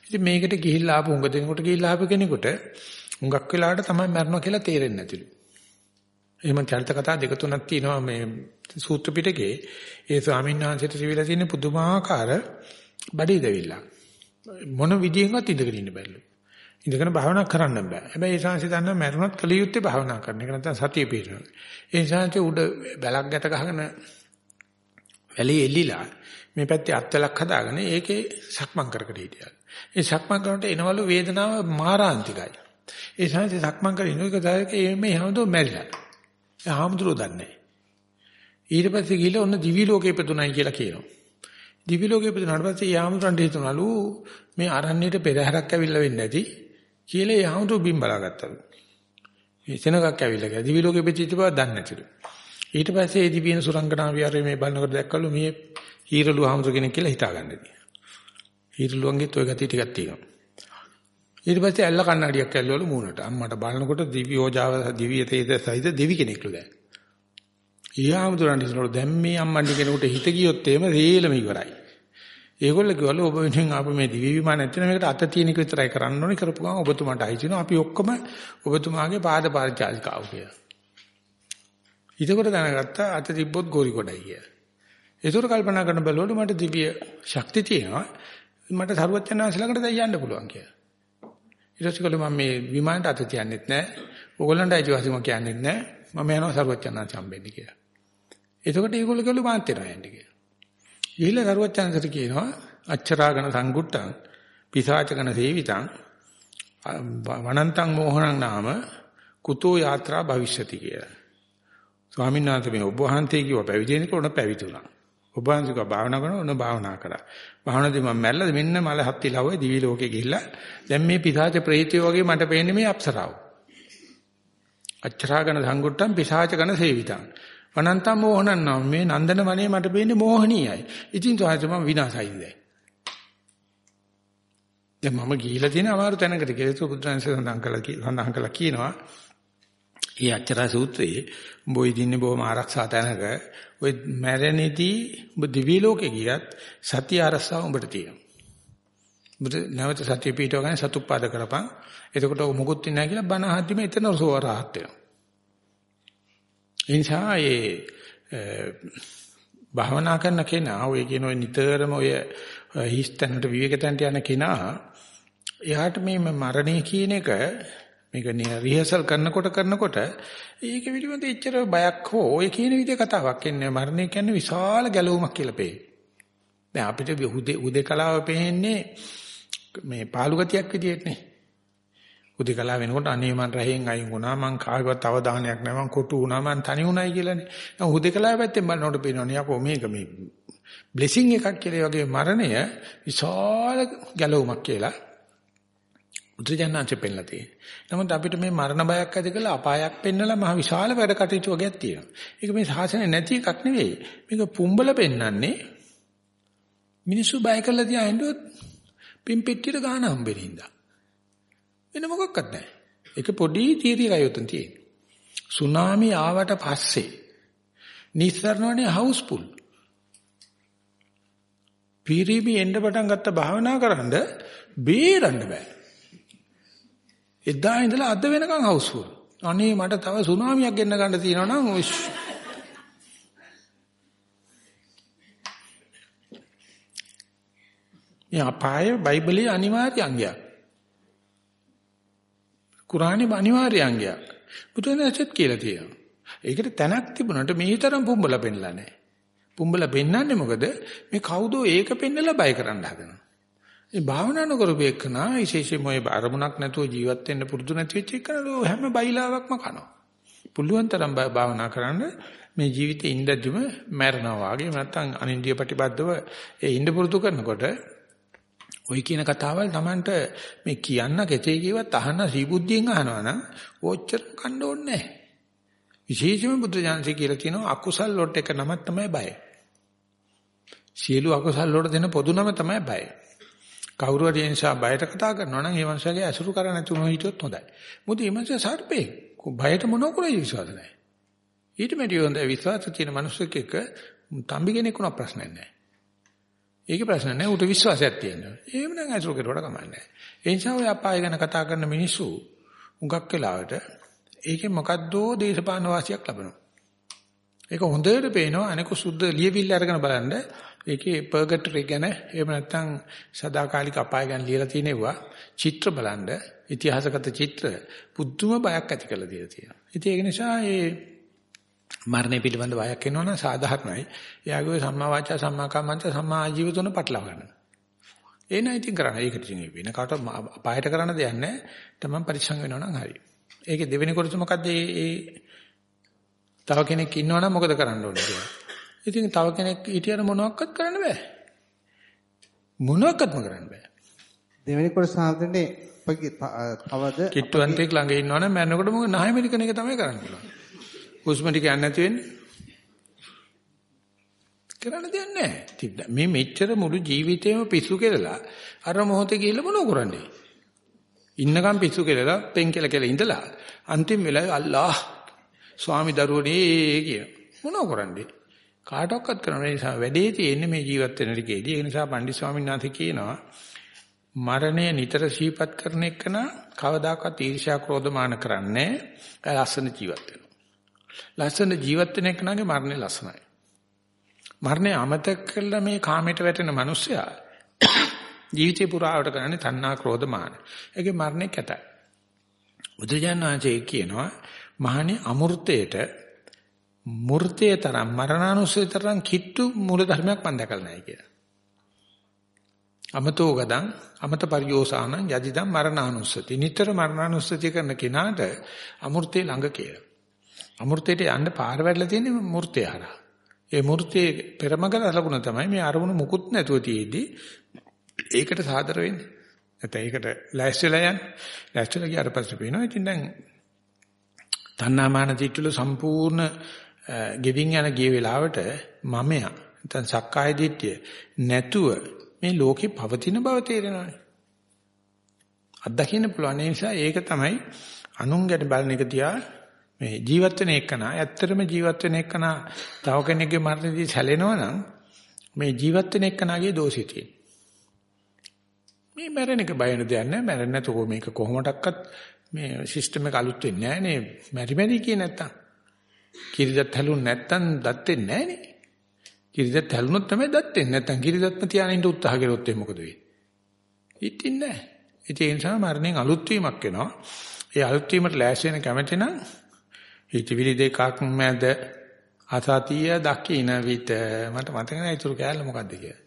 ඉතින් මේකට ගිහිල්ලා ආපු උඟ දෙනකොට ගිහිල්ලා ආපු කෙනෙකුට උඟක් වෙලාවට තමයි මැරෙනවා කියලා තේරෙන්නේ නැතිලු. එහෙම චරිත කතා දෙක තුනක් තියෙනවා මේ සූත්‍ර පිටකේ. ඒ ස්වාමීන් වහන්සේට සිවිලා තියෙන පුදුමාකාර බඩේ දෙවිලා. මොන විදියෙන්වත් ඉඳගෙන ඉන්න බැරිලු. ඉඳගෙන භාවනා කරන්න බෑ. හැබැයි ඒ ශාන්සි දන්නා මරුණත් කලියුත්තේ භාවනා කරන එක නැත්නම් සතිය පිටරන. ඒ ශාන්සි උඩ බැලක් ගැට ගහගෙන වැලි එල්ලිලා මේ පැත්තේ අත්වලක් හදාගෙන ඒකේ සක්මන් කර කර හිටියා. ඒ සක්මන් කරනකොට එනවලු වේදනාව මාරාන්තිකයි. ඒ සංසි සක්මන් කරගෙන ඉන්නක දායකේ මේ හැමදෝ මැරිලා. ඒ හාමුදුරුවෝ දන්නේ ඊට පස්සේ ගිහලා ඔන්න දිවි ලෝකේ ඉපදුණයි කියලා කියනවා. දිවි ලෝකේ ඉපදුනාට පස්සේ යාමුරන්ට හිතනලු මේ අරණ්‍යයට පෙරහැරක් ඇවිල්ලා වෙන්නේ නැති කියලා යාමුරු බිම් බලාගත්තලු. මේ සෙනගක් ඇවිල්ලා ගියා. දිවි ලෝකේ ඉපදිච්ච බව දන්නේ නැතිලු. ඊට පස්සේ ඒ දිවින සුරංගනා විහාරයේ මේ බලනකොට දැක්කලු මේ හීරලු හාමුදුර කෙනෙක් කියලා හිතාගන්නේ. හීරලුවන්ගෙත් ওই ගතිය ටිකක් තියෙනවා. ඊට පස්සේ ඇල්ල කන්නඩියක් ඇල්ලවලු මූණට. අම්මට බලනකොට දිවි යෝජාව දිවි තේද සහිත දෙවි කෙනෙක්ලු දැන්. ඊහාමුදුරන් ඉස්සරහට දැන් මේ අම්මන්ඩි කෙනෙකුට හිත ගියොත් එහෙම රේලම ඉවරයි. ඒගොල්ලෝ කිව්වලු ඔබ වෙනින් ආපු මේ දිවි විමාන නැත්නම් මේකට අත තියෙන එක විතරයි කරන්න ඕනේ කරපු ගමන් ඔබතුමාට අයිතිනවා අපි ඔක්කොම ඔබතුමාගේ පාද පරිචාරිකාව කියලා. ඊටකොට දැනගත්තා අත තිබ්බොත් ගෝරි කොටයි කියලා. ඒතර කල්පනා කරන බැලුවලු මට දිව්‍ය ශක්තිය තියෙනවා. මට සරුවත් යනවා ළඟට දැන් යන්න පුළුවන් කියලා. ඊට පස්සේ කළා මම මේ විමානට අත තියන්නෙත් නැහැ. ඕගොල්ලන්ට අයිතිවාසිකම කියන්නෙත් නැහැ. මම යනවා සරුවත් යනවා සම්බෙන්න කියලා. එතකොට ඒගොල්ලෝ කළු මාත් වෙනවා යන්න කියලා. ගිහිල්ලා සරුවත් යනසට කියනවා අච්චරාගන සංගුට්ටං පිසාචකන සේවිතං වනන්තං මොහණං නාම කුතෝ යාත්‍රා භවිෂ්‍යති කියලා. ස්වාමීන් වහන්සේ මේ ඔබ වහන්සේ කිව්ව පැවිදි වෙනකොට උන පැවිදුණා. ඔබ වහන්සේ කිව්වා භාවනා කරනවා උන භාවනා කරා. භාවනාදී මම මැල්ලද මෙන්න මල හත්ති ලව්වේ දිවි ලෝකේ ගිහිල්ලා දැන් මේ පිසාච ප්‍රේතයෝ වගේ මට පේන්නේ මේ අප්සරාව. අච්චරාගන සංගුට්ටම් පිසාචකන සේවිතං. වනන්තම් මෝහනන්නම් මේ නන්දන වනේ මට පේන්නේ මෝහණීයයි. ඉතින් සාහිත්‍ය මම විනාසයිද දැන්. දැන් මම ගිහිලා තියෙන අමාරු තැනකට කියලා බුදුරජාණන් සඳහන් කළා සඳහන් කළා කියනවා. ඊ අච්චරා සූත්‍රයේ උඹ ඉදින්නේ බොහොම ආරක්ෂා තැනක ඔය මැරෙනේදී උඹ දිවි ලෝකේ ගියත් සතිය අරසාව උඹට තියෙනවා. බුදු නැවත සතිය පිටවගෙන සතුප්පාද කරපන්. එතකොට මොකුත් නැහැ කියලා බණ අහද්දිම එතන සෝවරහත් වෙනවා. ඒ නිසා ඒ භාවනා කරන කෙනා ඔය කියන ඔය නිතරම ඔය හිස්තැනට විවේකතැනට යන කෙනා එයාට මේ මරණය කියන එක මේක රිහර්සල් කරනකොට කරනකොට ඒක පිළිබඳ එච්චර බයක් හෝ ඔය කියන විදිහ කතාවක් එන්නේ මරණය කියන්නේ විශාල ගැලවුමක් කියලා පෙයි. දැන් අපිට උදේ උදේ කලාව පෙන්නේ මේ පාළු ගතියක් විදිහටනේ. උදේකලා වෙනකොට අනේ මං රහෙන් අයින් වුණා මං කාගේවත් අවධානයක් නැහැ මං කොටු වුණා මං තනි වුණායි කියලානේ. දැන් උදේකලා පැත්තෙන් බලනකොට පේනවනේ යකෝ මේක මේ බ්ලෙසිං එකක් කියලා වගේ මරණය විශාල ගැලවුමක් කියලා බුදුජානනාංශ පෙන්නලා තියෙනවා. නමුත් අපිට මේ මරණ බයක් ඇති කරලා අපායක් පෙන්නලා මහ විශාල වැඩ කටයුතු වගේක් තියෙනවා. ඒක මේ සාසනය නැති එකක් නෙවෙයි. මේක පුම්බල පෙන්නන්නේ මිනිස්සු බය කරලා තියා හින්දුවත් පිම්පෙට්ටියට ගාන හම්බෙනින්දා. වෙන මොකක්වත් නැහැ. ඒක පොඩි තීරියකයි උතන් තියෙන්නේ. සුනාමි ආවට පස්සේ නිස්සරණවනේ හවුස්ෆුල්. පීරිමි එන්න පටන් ගත්ත භාවනා කරන්ද බේරන්න බෑ. එදා ඉඳලා අද වෙනකන් හවුස්ෆුල්. අනේ මට තව සුනාමියක් ගෙන්න ගන්න තියෙනවා නම් ඔය මේ අපාය බයිබලයේ අනිවාර්ය අංගයක්. කුරානේ අනිවාර්ය අංගයක්. බුදුරජාණන්සෙත් කියලා තියෙනවා. ඒකට තැනක් තිබුණාට මේ තරම් පුඹලා පෙන්නලා නැහැ. පුඹලා පෙන්නන්නේ මොකද? මේ කවුදෝ ඒක පෙන්නලා බය කරන්න හදනවා. මේ භාවනා නොකරපු එකනා විශේෂයෙන්ම ඔය අරමුණක් නැතුව ජීවත් වෙන්න පුරුදු නැති වෙච්ච එකනෝ හැම බයිලාවක්ම කනවා. පුළුවන් තරම් භාවනා කරන්න මේ ජීවිතේ ඉඳද්දිම මැරෙනවා වගේ නැත්නම් අනින්දිය ප්‍රතිබද්ධව ඒ ඉඳ පුරුදු කරනකොට ඔය කියන කතාවල් Tamanට මේ කියන්න කෙතේ කිව්වත් අහන්න සීබුද්ධියෙන් අහනවා නම් ඕච්චර කන්න ඕනේ නැහැ. විශේෂයෙන්ම බුද්ධ ඥානසේ කියලා කියනවා අකුසල් වලට එක නමක් තමයි බය. සියලු අකුසල් වලට දෙන පොදු නම තමයි බය. කවුරු හරි නිසා බයට කතා කරනවා නම් ඒ මනුස්සයාගේ අසුරු කර නැතුව හිටියොත් හොඳයි. මොකද මේ මනුස්සයා සර්පේ. බයට මොනව කරේ විශ්වාස නැහැ. ඊට මෙඩිය හොඳ විශ්වාස තියෙන මනුස්සයෙක් එක්ක තම්බි කෙනෙක් උනා ප්‍රශ්නයක් නැහැ. ඒකේ ප්‍රශ්න නැහැ උට විශ්වාසයක් තියෙනවා. එහෙම නම් අසුරු කෙරුවට කමක් නැහැ. ඒ නිසා ඔය අපාය ගැන කතා කරන මිනිස්සු උඟක් වෙලාවට ඒකේ මොකද්දෝ දේශපාලන වාසියක් ලබනවා. ඒක හොඳට පේනවා අනික සුද්ධ ලියවිල්ල අරගෙන බලන්න ඒකේ පර්ගටරි ගැන එහෙම නැත්නම් සදාකාලික අපාය ගැන ලියලා තියෙනවා චිත්‍ර බලන්න ඉතිහාසගත චිත්‍ර පුදුම බයක් ඇති කරලා දීලා තියෙනවා. ඉතින් ඒක නිසා ඒ මරණය පිළිබඳ බයක් එනවනම් සාධාරණයි. එයාගේ සම්මා වාචා සම්මා කම්මන්ත සම්මා ආජීව තුන පටලවා ගන්න. ඒ නයි ඉතින් කරන්න. ඒක ඉතින් වෙන කාට පායට කරන්න දෙයක් නැහැ. තමන් පරිස්සම් වෙනවා නම් හරි. ඒකේ දෙවෙනි කොටස මොකද්ද? ඒ තව කෙනෙක් ඉන්නවනම් මොකද කරන්න ඕනේ කියලා. ඉතින් තව කෙනෙක් හිටියට මොනවත් කරන්න බෑ. මොනවත්ම කරන්න බෑ. දෙවෙනි කොටස සාමාන්‍යයෙන් තවද කිට්ටුවන්තෙක් ළඟ ඉන්නවනම් මැරෙනකොට මොකද නහය මෙරිකන එක තමයි කරන්න පුළුවන්. හුස්ම ටික යන්නේ නැති වෙන්නේ. කරන්න දෙයක් නැහැ. මේ මෙච්චර මුළු ජීවිතේම පිස්සු කෙරලා අර මොහොතේ ගිහිල්ලා මොනව කරන්නේ? ඉන්නකම් පිස්සු කෙරලා පෙන් කියලා කියලා ඉඳලා අන්තිම වෙලාවේ අල්ලාහ් ස්වාමි දරුවනේ කිය. මොනව කරන්නේ? කාටවත් කරන්න නිසා වැඩේ තියෙන්නේ මේ ජීවත් වෙන ටිකේදී. ඒ නිසා පණ්ඩිත ස්වාමීන් වහන්සේ කියනවා මරණය නිතර සිහිපත් කරන එකන කවදාකවත් ඊර්ෂ්‍යා ක්‍රෝධමාන කරන්නේ ලස්සන ජීවත් වෙනවා. ලස්සන ජීවත් වෙන එකනගේ මරණය ලස්සනයි. මරණය අමතක කළා මේ කාමයට වැටෙන මිනිස්සයා *coughs* ජීවිතේ පුරාවට කරන්නේ තණ්හා ක්‍රෝධ මාන. ඒකේ මරණය කැතයි. බුදුජානනාංශයේ කියනවා මහණේ අමෘතයට මූර්තයේ තරම් මරණානුස්සය තරම් කිට්ටු මූල ධර්මයක් මම දැකලා නැහැ කියලා. අමතෝ ගදං අමත පරියෝසානං යදිදම් මරණානුස්සති. නිතර මරණානුස්සති කරන කෙනාට අමෘතේ ළඟ කියලා. අමෘතයට යන්න පාර වැටලා තියෙන්නේ මූර්තය හරහා. ඒ මූර්තයේ පෙරමග ලකුණ තමයි මේ අරමුණු මුකුත් නැතුව තියේදී ඒකට සාදර වෙන්නේ. නැත්නම් ඒකට ලෑස්තිලා යන්නේ. ලෑස්තිලා ගියාට පස්සේ පේනවා ඉතින් දැන් තණ්හාමාන දිට්ඨිවල සම්පූර්ණ ගෙවින් යන ගිය වෙලාවට මමයා නැත්නම් සක්කාය දිට්ඨිය නැතුව මේ ලෝකේ පවතින බව තේරෙනවානේ. අත්දකින්න පුළුවන් නිසා ඒක තමයි අනුන් ගැන බලන එක තියා මේ ජීවත් වෙන එකන ඇත්තටම ජීවත් වෙන එකන තව කෙනෙක්ගේ මරණදී සැලෙනවා නම් මේ ජීවත් වෙන එකනගේ දෝෂය තියෙනවා. මේ මැරෙන එක බය වෙන දෙයක් නෑ මැරෙන්නේ නැතුව මේක කොහොමඩක්වත් මේ සිස්ටම් එක අලුත් වෙන්නේ නෑනේ මැරි මැරි කිය නැත්තම්. කිරිදත් හැලුන් නැත්තම් දත් වෙන්නේ නෑනේ. කිරිදත් හැලුනොත් තමයි දත් වෙන්නේ. නැත්තම් කිරිදත්ම තියාගෙන ඉන්න උත්සාහ කරොත් එහෙනම් මොකද වෙන්නේ? හිටින්නේ නෑ. ඒ නිසා මරණයෙන් අලුත් වීමක් වෙනවා. ඒ අලුත් වීමට ලෑස්ති වෙන කැමැති නම් හිතවිලි දෙකක් මැද අසතිය දකින විට මට මතක නැහැ ඊටු කෑල්ල මොකද්ද කියලා.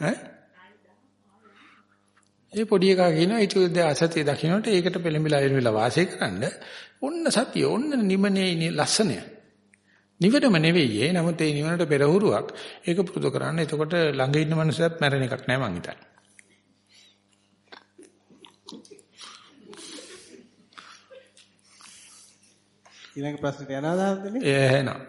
ඈ? ඒ පොඩි එකා කියනවා ඊටු දෙය අසතිය දකින්නට ඒකට පෙළඹිලා එන වෙලාව වාසය කරන්න ඔන්න සතිය ඔන්න නිමනේ ලස්සනය. නිවනම නෙවෙයි ඒ නමුත් ඒ නිවනට පෙරහුරුවක් ඒක පුරුදු කරන්න. එතකොට ළඟ ඉන්න මනුස්සයත් මැරෙන එකක් නෑ මං හිතන්නේ. ඊළඟ ප්‍රශ්නට යනවා දාන්නේ. එහෙනම්.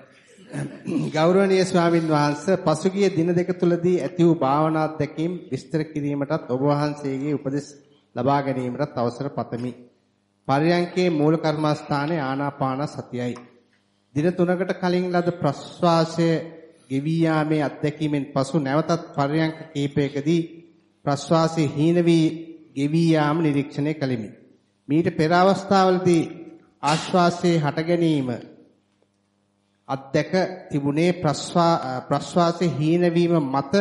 ගෞරවනීය ස්වාමින් වහන්සේ පසුගිය දින දෙක තුලදී ඇති වූ භාවනා අත්දැකීම් විස්තර කිරීමටත් ඔබ වහන්සේගේ උපදෙස් ලබා ගැනීමටත් අවසර පතමි. පරියංකේ මූල කර්මස්ථානයේ ආනාපාන සතියයි. දින තුනකට කලින් ලද ප්‍රස්වාසය ගෙවී යාමේ අත්දැකීමෙන් පසු නැවතත් පරියංක කීපයකදී ප්‍රස්වාසයේ හීන වී ගෙවී යාම නිරීක්ෂණය කළෙමි. මීට පෙර අවස්ථාවලදී ආශ්වාසයේ හට ගැනීම. අත්දැක තිබුණේ ප්‍රශ්වාසයේ හීන වීම මත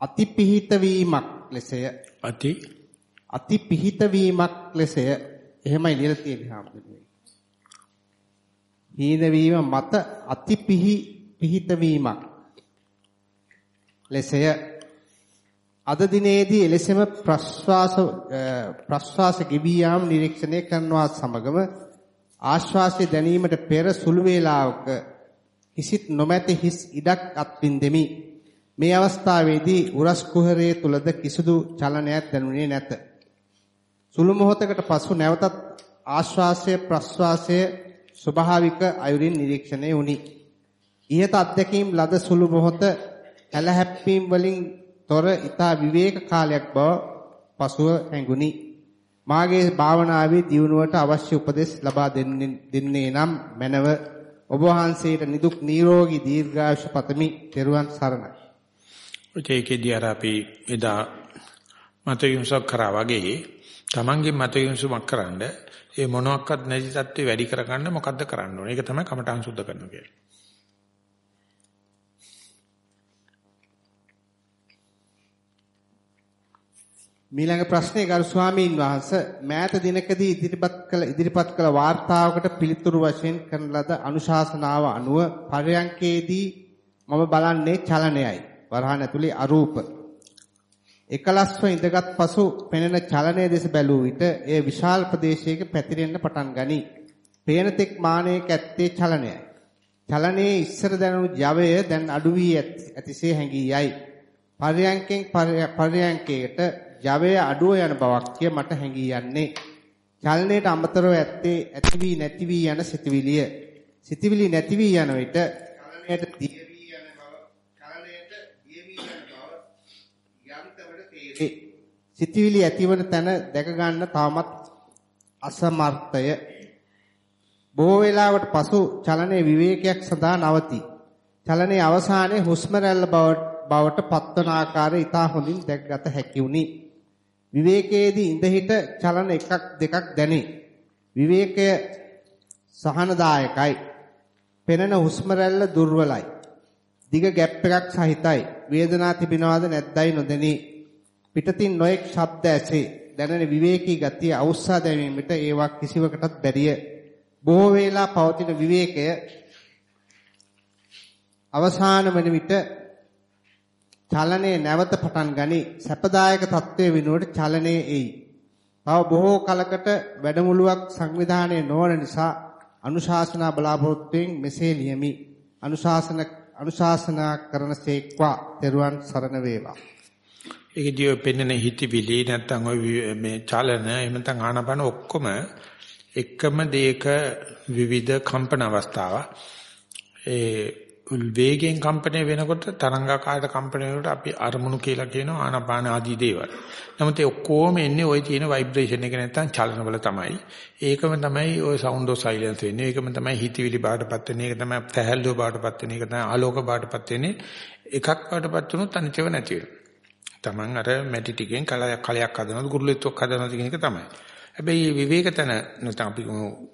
අතිපිහිත වීමක් ලෙසය. අති? අතිපිහිත වීමක් ලෙසය. එහෙමයි ලියලා තියෙන්නේ හැමදේම හීන වීම මත අතිපිහි පිහිත වීමක් ලෙසය අද දිනේදී එලෙසම ප්‍රශ්වාස ප්‍රශ්වාස ගෙවී යාම නිරීක්ෂණය කරනවා සමගම ආශ්වාසය දැනීමට පෙර සුළු වේලාවක කිසිත් නොමැති හිස් ඉඩක් අත්විඳෙමි. මේ අවස්ථාවේදී උරස් කුහරයේ තුලද කිසිදු චලනයක් දැනුනේ නැත. සුළු මොහොතකට පසු නැවතත් ආශ්වාසය ප්‍රශ්වාසය ස්වභාවික අයුරින් නිරීක්ෂණය වුනි. ඉහත අත්දැකීම් ලද සුළු මොහොත ඇලහැප්පීම් වලින් තොර ඊතා විවේක කාලයක් බව පසුව හැඟුනි. මාගේ භාවනාවේ දියුණුවට අවශ්‍ය උපදෙස් ලබා දෙන්නේ නම් මැනව ඔබ වහන්සේට නිදුක් නිරෝගී දීර්ඝායුෂ පතමි. ත්වන් සරණයි. ඒකේදී අර අපි එදා මත විමසක් කරා වගේ Tamange මත විමසමක් කරන්න ඒ මොනක්වත් නැති තත්ත්වේ වැඩි කරගන්න මොකද්ද කරන්න ඕනේ? ඒක තමයි කමඨං සුද්ධ කරනවා කියන්නේ. මීළඟ ප්‍රශ්නේ ගරු ස්වාමීන් වහන්සේ මෑත දිනකදී ඉදිරිපත් කළ ඉදිරිපත් කළ වාර්තාවකට පිළිතුරු වශයෙන් කරන ලද අනුශාසනාව අනුව පරයන්කේදී මම බලන්නේ චලනයයි. වරහන් ඇතුලේ අරූප. එකලස්ව ඉඳගත් පසු පෙනෙන චලනය දෙස බැලූ විට එය විශාල ප්‍රදේශයක පැතිරෙන්න පටන් ගනී. පේන තෙක් මානයක ඇත්තේ චලනයයි. චලනයේ ඉස්සර දැනුණු ජවය දැන් අඩු වී ඇතිසේ හැඟී යයි. පරයන්කෙන් පරයන්කයට ජවය අඩුව යන බවක්ය මට හැඟී යන්නේ. චලනයට අමතරව ඇත්තේ ඇති වී නැති වී යන සිතවිලිය. සිතවිලි නැති වී යන විට චලනයට දිය වී යන බව චලනයට දිය වී යන බව යන්තමට තේරේ. සිතවිලි ඇතිවන තැන දැක ගන්න තාමත් අසමර්ථය. බොහෝ වේලාවට පසු චලනයේ විවේකයක් සඳහා නවතී. චලනයේ අවසානයේ හුස්ම රැල්ල බවට පත්වන ආකාරය ඉතා හොඳින් දැක්ගත හැකි වුණි. විවේකයේදී ඉඳහිට චලන එකක් දෙකක් දැනේ. විවේකය සහනදායකයි. පෙනෙන හුස්ම රැල්ල දුර්වලයි. දිග ගැප් එකක් සහිතයි. වේදනා තිබෙනවද නැද්දයි නොදෙනී. පිටතින් නොඑක් ශබ්ද ඇසේ. දැනෙන විවේකී ගතිය අවුස්සා දැමීමට ඒවා කිසිවකටත් බැරිය. බොහෝ වේලා පවතින විවේකය අවසාන වන විට චලනයේ නැවත පටන් ගනි සැපදායක තත්වයේ වෙනුවට චලනයේ එයි. තව බොහෝ කලකට වැඩමුළුවක් සංවිධානය නොවන නිසා අනුශාසනා බලාපොරොත්තුෙන් මෙසේ ලියමි. අනුශාසන අනුශාසනා කරන සේක්වා තෙරුවන් සරණ වේවා. ඒකදී පෙන්නන හිතවිලි නැත්තම් ඔය මේ චලන එහෙම නැත්නම් ආනපන ඔක්කොම එකම දෙයක විවිධ කම්පන අවස්ථාවක්. ඒ වේගයෙන් කම්පණය වෙනකොට තරංගාකාරයට කම්පණය වෙනකොට අපි අරමුණු කියලා කියනවා ආනාපාන ආදී දේවල්. නමුත් ඒ ඔක්කොම එන්නේ ওই තියෙන ভাইබ්‍රේෂන් එක නැත්තම් චලන වල තමයි. ඒකම තමයි ওই සවුන්ඩ් ඔෆ් සයිලන්ස් වෙන්නේ. ඒකම තමයි හිතවිලි බාටපත් වෙන්නේ. ඒක තමයි පැහැල්ලුව බාටපත් වෙන්නේ. ඒක තමයි ආලෝක බාටපත් වෙන්නේ. එකක් බාටපත් වුණොත් අනිතව නැති වෙනවා. Taman අර මැටි ටිකෙන් කලයක් කලයක් හදනවද ගුරුලෙත්වක් හදනවද කියන එක තමයි. හැබැයි විවේක තන නැත්නම් අපි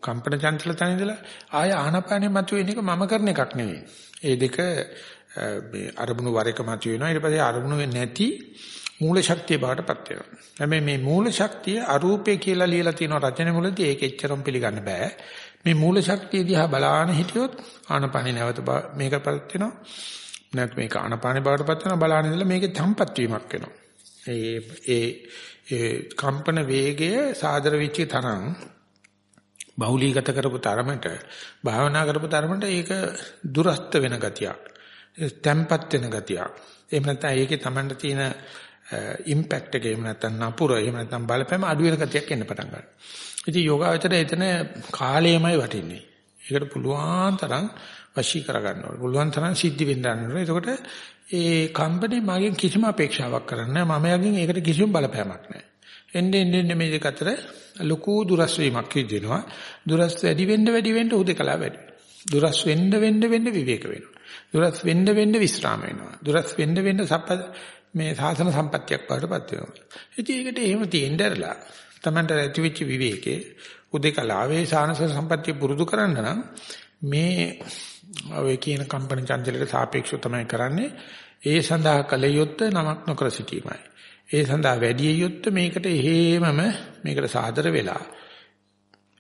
කම්පන චංචල තන ඉඳලා ආය ආනපානෙ මතුවෙන එක මම කරන එකක් නෙවෙයි. ඒ දෙක මේ අරමුණු වර එක මතුවෙනවා. ඊට පස්සේ අරමුණු නැති මූල ශක්තිය බාටපත් වෙනවා. හැබැයි මේ මූල ශක්තිය අරූපේ කියලා ලියලා තියෙන රචනෙ මුලදී ඒක එච්චරම් පිළිගන්න බෑ. මේ මූල ශක්තිය දිහා බලාන හිටියොත් ආනපානෙ නැවත මේකපත් වෙනවා. නැත්නම් මේක ආනපානෙ බාටපත් වෙනවා බලාන ඉඳලා මේකේ තම්පත් වීමක් වෙනවා. ඒ ඒ ඒ කම්පන වේගය සාදර වෙච්ච තරම් බහුලීගත කරපු තරමට භාවනා කරපු තරමට ඒක දුරස්ත වෙන ගතියක්. තැම්පත් වෙන ගතියක්. එහෙම නැත්නම් ඒකේ Tamanට තියෙන ඉම්පැක්ට් එක එහෙම නැත්නම් නපුර එහෙම නැත්නම් බලපෑම අඩු වෙන ගතියක් එන්න පටන් ගන්නවා. ඉතින් යෝගාවචරය එතන කාලයමයි වටින්නේ. ඒකට පුළුවන් තරම් වශී කර ගන්න ඕනේ. පුළුවන් තරම් සිද්ධි වෙන්න ගන්න ඕනේ. එතකොට ඒ කම්පැනි මගෙන් කිසිම අපේක්ෂාවක් කරන්නේ නැහැ. මම යකින් ඒකට කිසිම බලපෑමක් නැහැ. එන්නේ එන්නේ මේ දෙක අතර ලොකු දුරස් වීමක් විදිනවා. දුරස් වැඩි වෙන්න වැඩි වෙන්න උදේකලා වැඩි. දුරස් වෙන්න වෙන්න වෙන්න විවේක වෙනවා. දුරස් වෙන්න වෙන්න විස්රාම වෙනවා. දුරස් වෙන්න වෙන්න සප්ප මේ සාසන සම්පත්තියක් වඩපත් වෙනවා. ඉතින් ඒකට එහෙම තියෙnderලා Tamanට ඇතිවෙච්ච විවේකේ උදේකලාවේ සානස සම්පත්තිය පුරුදු කරන්න නම් මේ ඔය කියන කම්පන චංචලයට සාපේක්ෂව තමයි කරන්නේ. ඒ සඳහා කල යුත්තේ නමක් නොකර සිටීමයි. ඒ සඳහා වැඩි යුත්තේ මේකට හේමම මේකට සාදර වෙලා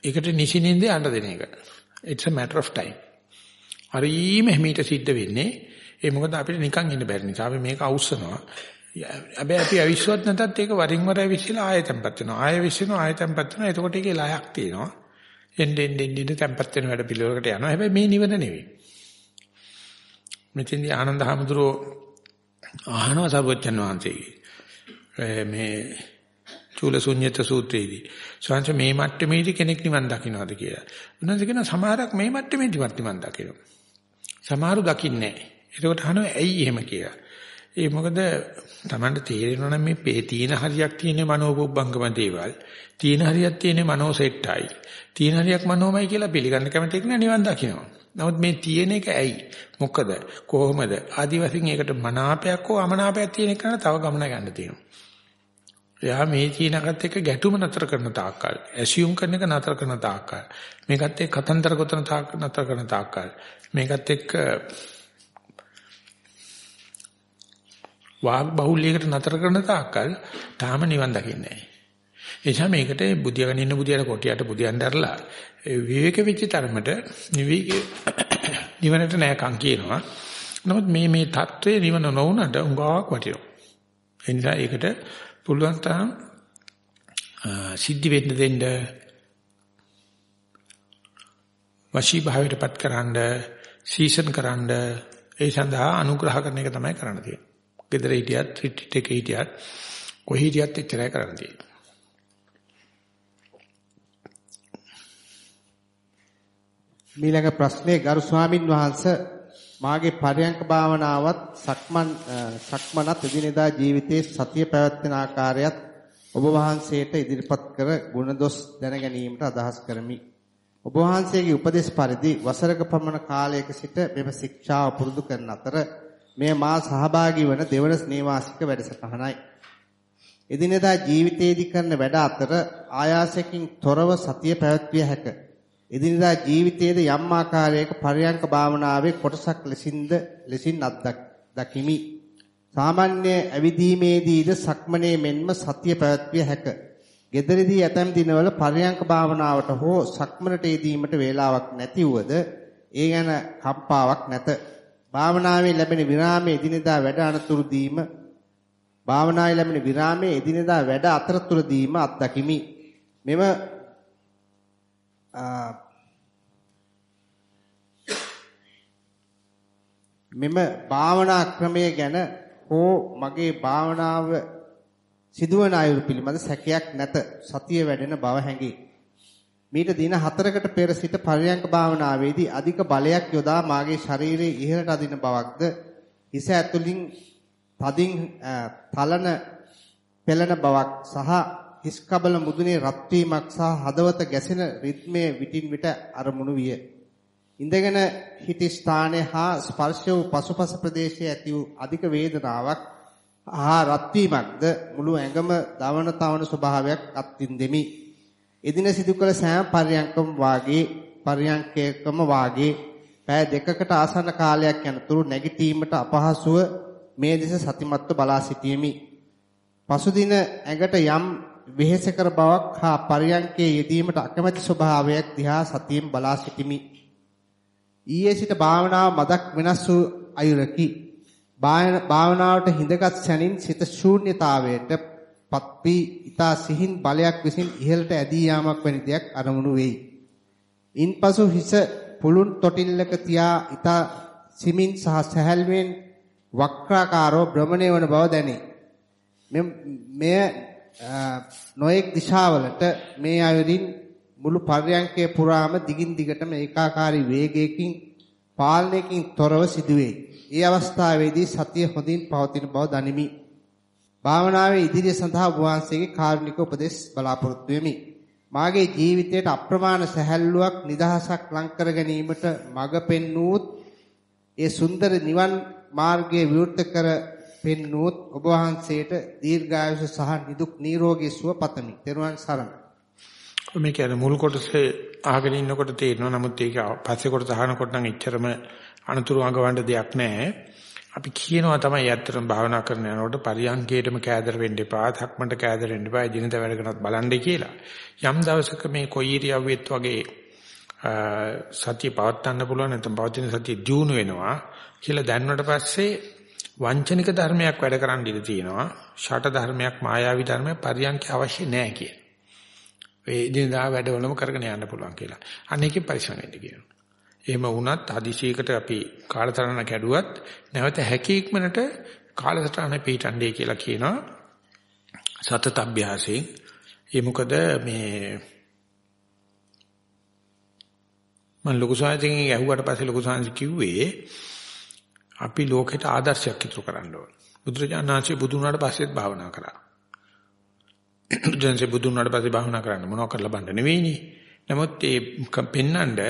ඒකට නිසිනින්ද යන්න දෙන එක. It's a matter of time. හරිම හිමීට සිද්ධ වෙන්නේ ඒ මොකද අපිට නිකන් ඉන්න බැරි නිසා අපි මේක අවුස්සනවා. හැබැයි අපි අවිශ්වත් නැතත් ඒක වරින් වර විශ්ලා ආයතම්පත් වෙනවා. ආය විශ්ිනවා ආයතම්පත් වෙනවා. එතකොට ඒකේ ලයක් තියෙනවා. එන්නේ එන්නේ එන්නේ තැම්පත් වෙන වැඩ පිළිවෙලකට යනවා. හැබැයි මේ නිවන නෙවෙයි. මෙතෙන්දී ආනන්ද හැමදුරෝ අහනවා සර්වඥන් වහන්සේගේ මේ චූලසුඤ්ඤත සූත්‍රයේදී සංස මේ මට්ටමේදී කෙනෙක් නිවන් දකින්නවද කියලා. උන්වහන්සේ කියන සමහරක් මේ මට්ටමේදී නිවන් දකිනවා. සමහරු දකින්නේ නැහැ. ඒකට අහනවා ඇයි එහෙම කියලා. ඒ මොකද Tamanට තේරෙනවා නම් මේ තීන හරියක් තියෙන මනෝපුබ්බංගම දේවල් තීන හරියක් තියෙන මනෝ සෙට්ටයි තීන හරියක් මනෝමයි කියලා පිළිගන්න කැමති කෙනා නිවන් දකිනවා නමුත් මේ තියෙන එක ඇයි? මොකද? කොහොමද? ආදි වශයෙන් ඒකට මනාපයක් හෝ අමනාපයක් තියෙන එක තව ගමන ගන්න තියෙනවා. එයා මේ චීනකත් එක්ක ගැටුම නතර කරන තාක්කල් ඇසියුම් කරන එක නතර කරන තාක්කල් මේකත් එක්ක කතන්දර ගොතන තාක්ක නතර කරන තාක්කල් මේකත් එක්ක වාග් බහුල්‍යයකට නතර කරන තාක්කල් තාම නිවන් දකින්නේ නැහැ. ඒ නිසා මේකට බුදියාගෙන ඉන්න බුදියාට කොටියට බුදියන් දැරලා විවේක වෙච්ච තරමට නිවික නිවනට නෑකම් කියනවා. නමුත් මේ මේ தત્ත්වය නිවන නොවුනට උඟාවක් වටිනවා. ඒ නිසා ඒකට පුළුවන් තරම් සිද්ධි වෙන්න දෙන්න වශී භාවයටපත් කරන්න සීසන් කරන්න ඒ සඳහා අනුග්‍රහ කරන එක තමයි කරන්න තියෙන්නේ. ගෙදර හිටියත් රිට්‍රීට් එකේ හිටියත් කොහේ හිටියත් එච්චරයි කරන්න තියෙන්නේ. මීළඟ ප්‍රශ්නේ ගරු ස්වාමින් වහන්සේ මාගේ පරයන්ක භාවනාවත් සක්මන් සක්මනත් එදිනෙදා ජීවිතයේ සතිය පැවැත්වෙන ආකාරයත් ඔබ වහන්සේට ඉදිරිපත් කර ගුණදොස් දැන ගැනීමට අදහස් කරමි. ඔබ වහන්සේගේ උපදේශ පරිදි වසරක පමණ කාලයක සිට මෙම ශික්ෂාව පුරුදු කරන අතර මෙය මා සහභාගී වන දෙවන නේවාසික වැඩසටහනයි. එදිනෙදා ජීවිතයේදී කරන වැඩ අතර ආයාසයෙන් තොරව සතිය පැවැත්විය හැකිය. එදිනෙදා ජීවිතයේද යම් ආකාරයක පරියංක භාවනාවේ කොටසක් ලෙසින්ද ලෙසින් අත්දකිමි. සාමාන්‍ය ඇවිදීමේදීද සක්මනේ මෙන්ම සතිය පැවැත්විය හැකිය. gederidi ඇතැම් දිනවල පරියංක භාවනාවට හෝ සක්මනට යෙදීමට වේලාවක් නැති වුවද ඒ ගැන කම්පාවක් නැත. භාවනාවේ ලැබෙන විරාමයේ එදිනෙදා වැඩ අනතුරු දීම භාවනාවේ ලැබෙන විරාමයේ එදිනෙදා වැඩ අතරතුර දීම අත්දකිමි. මෙම මෙම භාවනා ක්‍රමය ගැන හෝ මගේ භාවනාව සිදුවන අයුරු පිළිබඳ සැකයක් නැත සතිය වැඩෙන බව හැඟේ. මීට දින 4කට පෙර සිට පරියංක භාවනාවේදී අධික බලයක් යොදා මාගේ ශරීරයේ ඉහළට අදින බවක්ද හිස ඇතුලින් තදින් තලන පෙළෙන බවක් සහ හිස් කබල මුදුනේ රත් වීමක් සහ හදවත ගැසෙන රිද්මයේ විටින් විට අරමුණු විය. ඉඳගෙන හිටි ස්ථානයේ හා ස්පර්ශ වූ පසුපස ප්‍රදේශයේ ඇති වූ අධික වේදනාවක් ආහා රත් වීමක්ද මුළු ඇඟම දවන තවන ස්වභාවයක් අත්විඳෙමි. එදින සිදු කළ සෑම පර්යංකම වාගේ පර්යංකයකම වාගේ පෑ දෙකකට ආසන්න කාලයක් යනතුරු නැගිටීමට අපහසුව මේ දෙස සතිමත්ව බලා සිටීමි. පසුදින ඇඟට යම් වෙහෙසකර බවක් හා පරියංකයේ යෙදීමට අකමැති ස්වභාවයක් දිහා සතියෙන් බලා සිටිමි. ඊයේ සිට භාවනාව මදක් වෙනස් වූ අයුරකි. භාවනාවට හිඳගත් සැනින් සිත ශූන්‍යතාවයට පත් වී ඊතා සිහින් බලයක් විසින් ඉහළට ඇදී යාමක් වැනි දෙයක් අරමුණු වෙයි. ඉන්පසු හිස පුළුන් තොටිල්ලක තියා ඊතා සිමින් සහ සැහැල්ලුවෙන් වක්‍රාකාරව භ්‍රමණය වන බව දැනේ. මෙය නොඑක් දිශාවලට මේ අයුරින් මුළු පර්යංකයේ පුරාම දිගින් දිගටම ඒකාකාරී වේගයකින් පාලනයකින් තොරව සිදුවේ. ඒ අවස්ථාවේදී සතිය හොඳින් පවතින බව දනිමි. භාවනාවේ ඉදිරිය සඳහා වහන්සේගේ කාරුණික උපදෙස් බලාපොරොත්තු වෙමි. මාගේ ජීවිතයට අප්‍රමාණ සැහැල්ලුවක් නිදහසක් ලං කර ගැනීමට මඟ පෙන්වූත් ඒ සුන්දර නිවන් මාර්ගයේ විවෘත කර පෙන්වූත් ඔබ වහන්සේට දීර්ඝායුෂ සහ නිදුක් නිරෝගී සුව පතමි. ත්වන් සරණයි. මේ කියන්නේ මුල් කොටසේ අහගෙන ඉන්නකොට තේරෙනවා. නමුත් ඒක පස්සේ කොටස අහනකොට නම් එච්චරම අනතුරු අඟවන්න දෙයක් නැහැ. අපි කියනවා තමයි ඇත්තටම භාවනා කරන යනකොට පරියංකේටම කෑදර වෙන්න එපා, ධක්මන්ට කෑදර වෙන්න එපා, ජීවිත වැඩ කරනත් බලන්නේ කියලා. යම් දවසක මේ කොයි ඉරියව්වෙත් වගේ සතිය පවත්වන්න පුළුවන් නැත්නම් පවතින සතිය දියුණු වෙනවා කියලා දැනනට පස්සේ වංචනික ධර්මයක් වැඩ කරන්න ඉඩ තියෙනවා. ෂට ධර්මයක් මායාවී ධර්මයක් පරියන්ක අවශ්‍ය නැහැ කිය. ඒ දිනදා වැඩවලම කරගෙන යන්න පුළුවන් කියලා. අන්න ඒකේ පරිස්සම් වෙන්න කියනවා. එහෙම වුණත් හදිසියකට අපි කාලතරණ කැඩුවත් නැවත හැකීක්මනට කාලසටහන පිටණ්ඩේ කියලා කියනවා. සතත අභ්‍යාසයෙන්. ඒ මොකද මේ මම ලොකු සාහිත්‍යයෙන් ඇහුවට පස්සේ ලොකු සාහිත්‍ය කිව්වේ අපි ලෝකෙට ආදර්ශයක් ඉතුරු කරන්න ඕන. බුදුරජාණන් වහන්සේ බුදු වුණාට පස්සෙත් භාවනා කරා. බුදුන්සේ බුදු වුණාට පස්සේ භාවනා කරන්න මොනව කරලා බඳ නෙවෙයිනේ. නමුත් ඒ පෙන්නඳ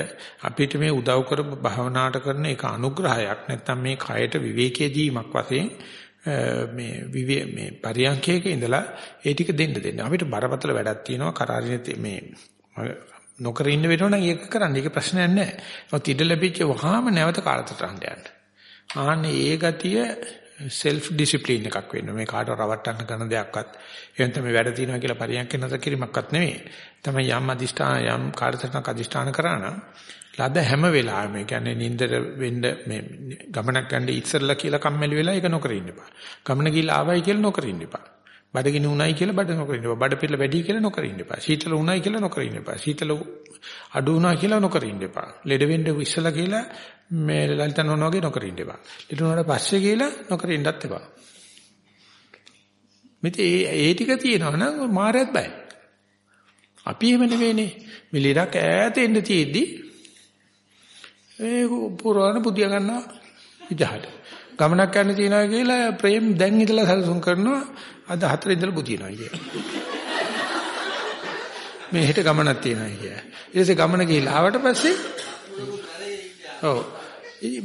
අපිට මේ උදව් කරපු භාවනාට කරන එක අනුග්‍රහයක් නැත්තම් මේ කයට විවේකයේ දීමක් වශයෙන් මේ විවේ මේ පරියන්කයක ඉඳලා ඒ ටික දෙන්න දෙන්න. අපිට බරපතල වැඩක් තියෙනවා කරාරින මේ නොකර ඉන්න වෙනවනම් ඒක කරන්න. ඒක ප්‍රශ්නයක් නැහැ. ඒත් ඉඩ ලැබිච්ච වහාම නැවත කාලසටහනට යන්න. ආන්නේ ඒ ගතිය self discipline එකක් වෙන්න. මේ කාට රවට්ටන්න කරන දෙයක්වත්. එහෙනම් තමයි වැඩ තියෙනවා කියලා පරියන්ක නතර කිරීමක්වත් නෙවෙයි තමයි යම් අදිෂ්ඨාන යම් කාර්යසටනක් අදිෂ්ඨාන කරා නම් ලද හැම වෙලාවෙම ඒ කියන්නේ නින්දට වෙන්න මේ ගමනක් යන්න ඉස්සරලා කියලා කම්මැලි වෙලා ඒක නොකර ඉන්න එපා. ගමන ගිහලා ආවයි කියලා නොකර ඉන්න එපා. බඩගිනි උණයි කියලා බඩ නොකර ඉන්න එපා. බඩ පිළ වැඩි කියලා නොකර ඉන්න එපා. සීතල උණයි කියලා නොකර ඉන්න එපා. සීතල අඩු වුණා කියලා නොකර ඉන්න එපා. ලෙඩ වෙන්න ඉස්සලා කියලා මේ ලලිතන වුණා වගේ නොකර ඉන්න එපා. ඊට උනාට පස්සේ කියලා නොකර ඉන්නත් එපා. මෙතේ ඒ ටික තියෙනවා නම් මායත් බයයි අපි එහෙම නෙවෙයිනේ. මේ ලෙඩක් ඈත එන්න තියෙද්දි ඒ පුරාණ බුදියා ගන්නවා විජහට. ගමනක් යන්න තියනවා කියලා ප්‍රේම් දැන් ඉඳලා සැලසුම් කරනවා අද හතර ඉඳලා බුදිනවා කියලා. මේ හෙට ගමනක් තියනවා කියලා. ඊට පස්සේ ගමන ගිහිල්ලා ආවට පස්සේ ඔව්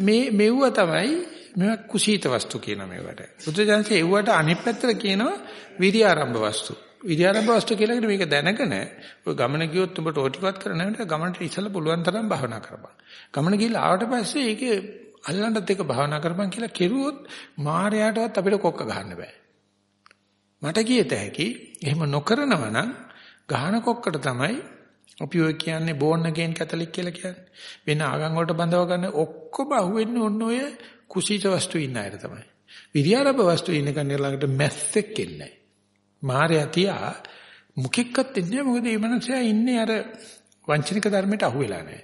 මේ මෙව්ව තමයි මේවා කුසීත වස්තු කියන මේවට. බුදුජානකේ එව්වට අනිත් පැත්තට කියනවා විරි ආරම්භ වස්තු. විරි ආරම්භ වස්තු කියලා කියන මේක දැනගෙන ඔය ගමන ගියොත් උඹට ඕටිපත් කරන්නට ගමනට ඉස්සලා පුළුවන් තරම් භවනා කරපන්. ගමන ගිහිල්ලා ආවට පස්සේ ඒකේ අල්ලන්නත් එක භවනා කරපන් කියලා කෙරුවොත් මායයටවත් අපිට කොක්ක ගහන්න බෑ. මට කියත හැකි එහෙම නොකරනවා නම් ගහන කොක්කට තමයි අපි ඔය කියන්නේ බෝන් අගේන් කැතලික් කියලා කියන්නේ. වෙන ආගම් වලට බඳව ගන්න ඔක්කොම අහුවෙන්නේ ඔන්න ඔය කුසීත වස්තු ඉන්න අයට තමයි. විරියාරබ වස්තු ඉන්න කෙනෙක් ළඟට මැස්සෙක් එන්නේ නැහැ. මායя තියා මුඛෙක්වත් එන්නේ මොකද මේ මනුස්සයා ඉන්නේ අර වංචනික ධර්මයට අහු වෙලා නැහැ.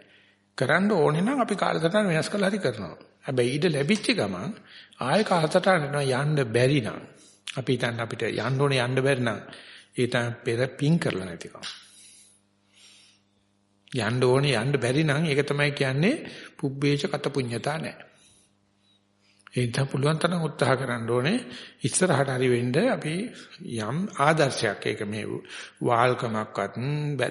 කරන්න ඕනේ නම් අපි කාලසටහන වෙනස් කරලා හරි කරනවා. හැබැයි ඊට ලැබිච්ච ගමන් ආයෙ කාලසටහන යන්න බැරි නම් අපි හිතන්න අපිට යන්න ඕනේ යන්න බැරි නම් ඒ තමයි පෙර පිං කරලා නැතිකම. යන්න ඕනේ යන්න බැරි නම් ඒක තමයි කියන්නේ පුබ්බේච කත පුඤ්ඤතා නැහැ. ඒ නිසා පුළුවන් තරම් උත්සාහ කරන්න ඕනේ. ඉස්සරහට හරි වෙන්න අපි යම් ආදර්ශයක්. ඒක මේ වාල්කමක්වත්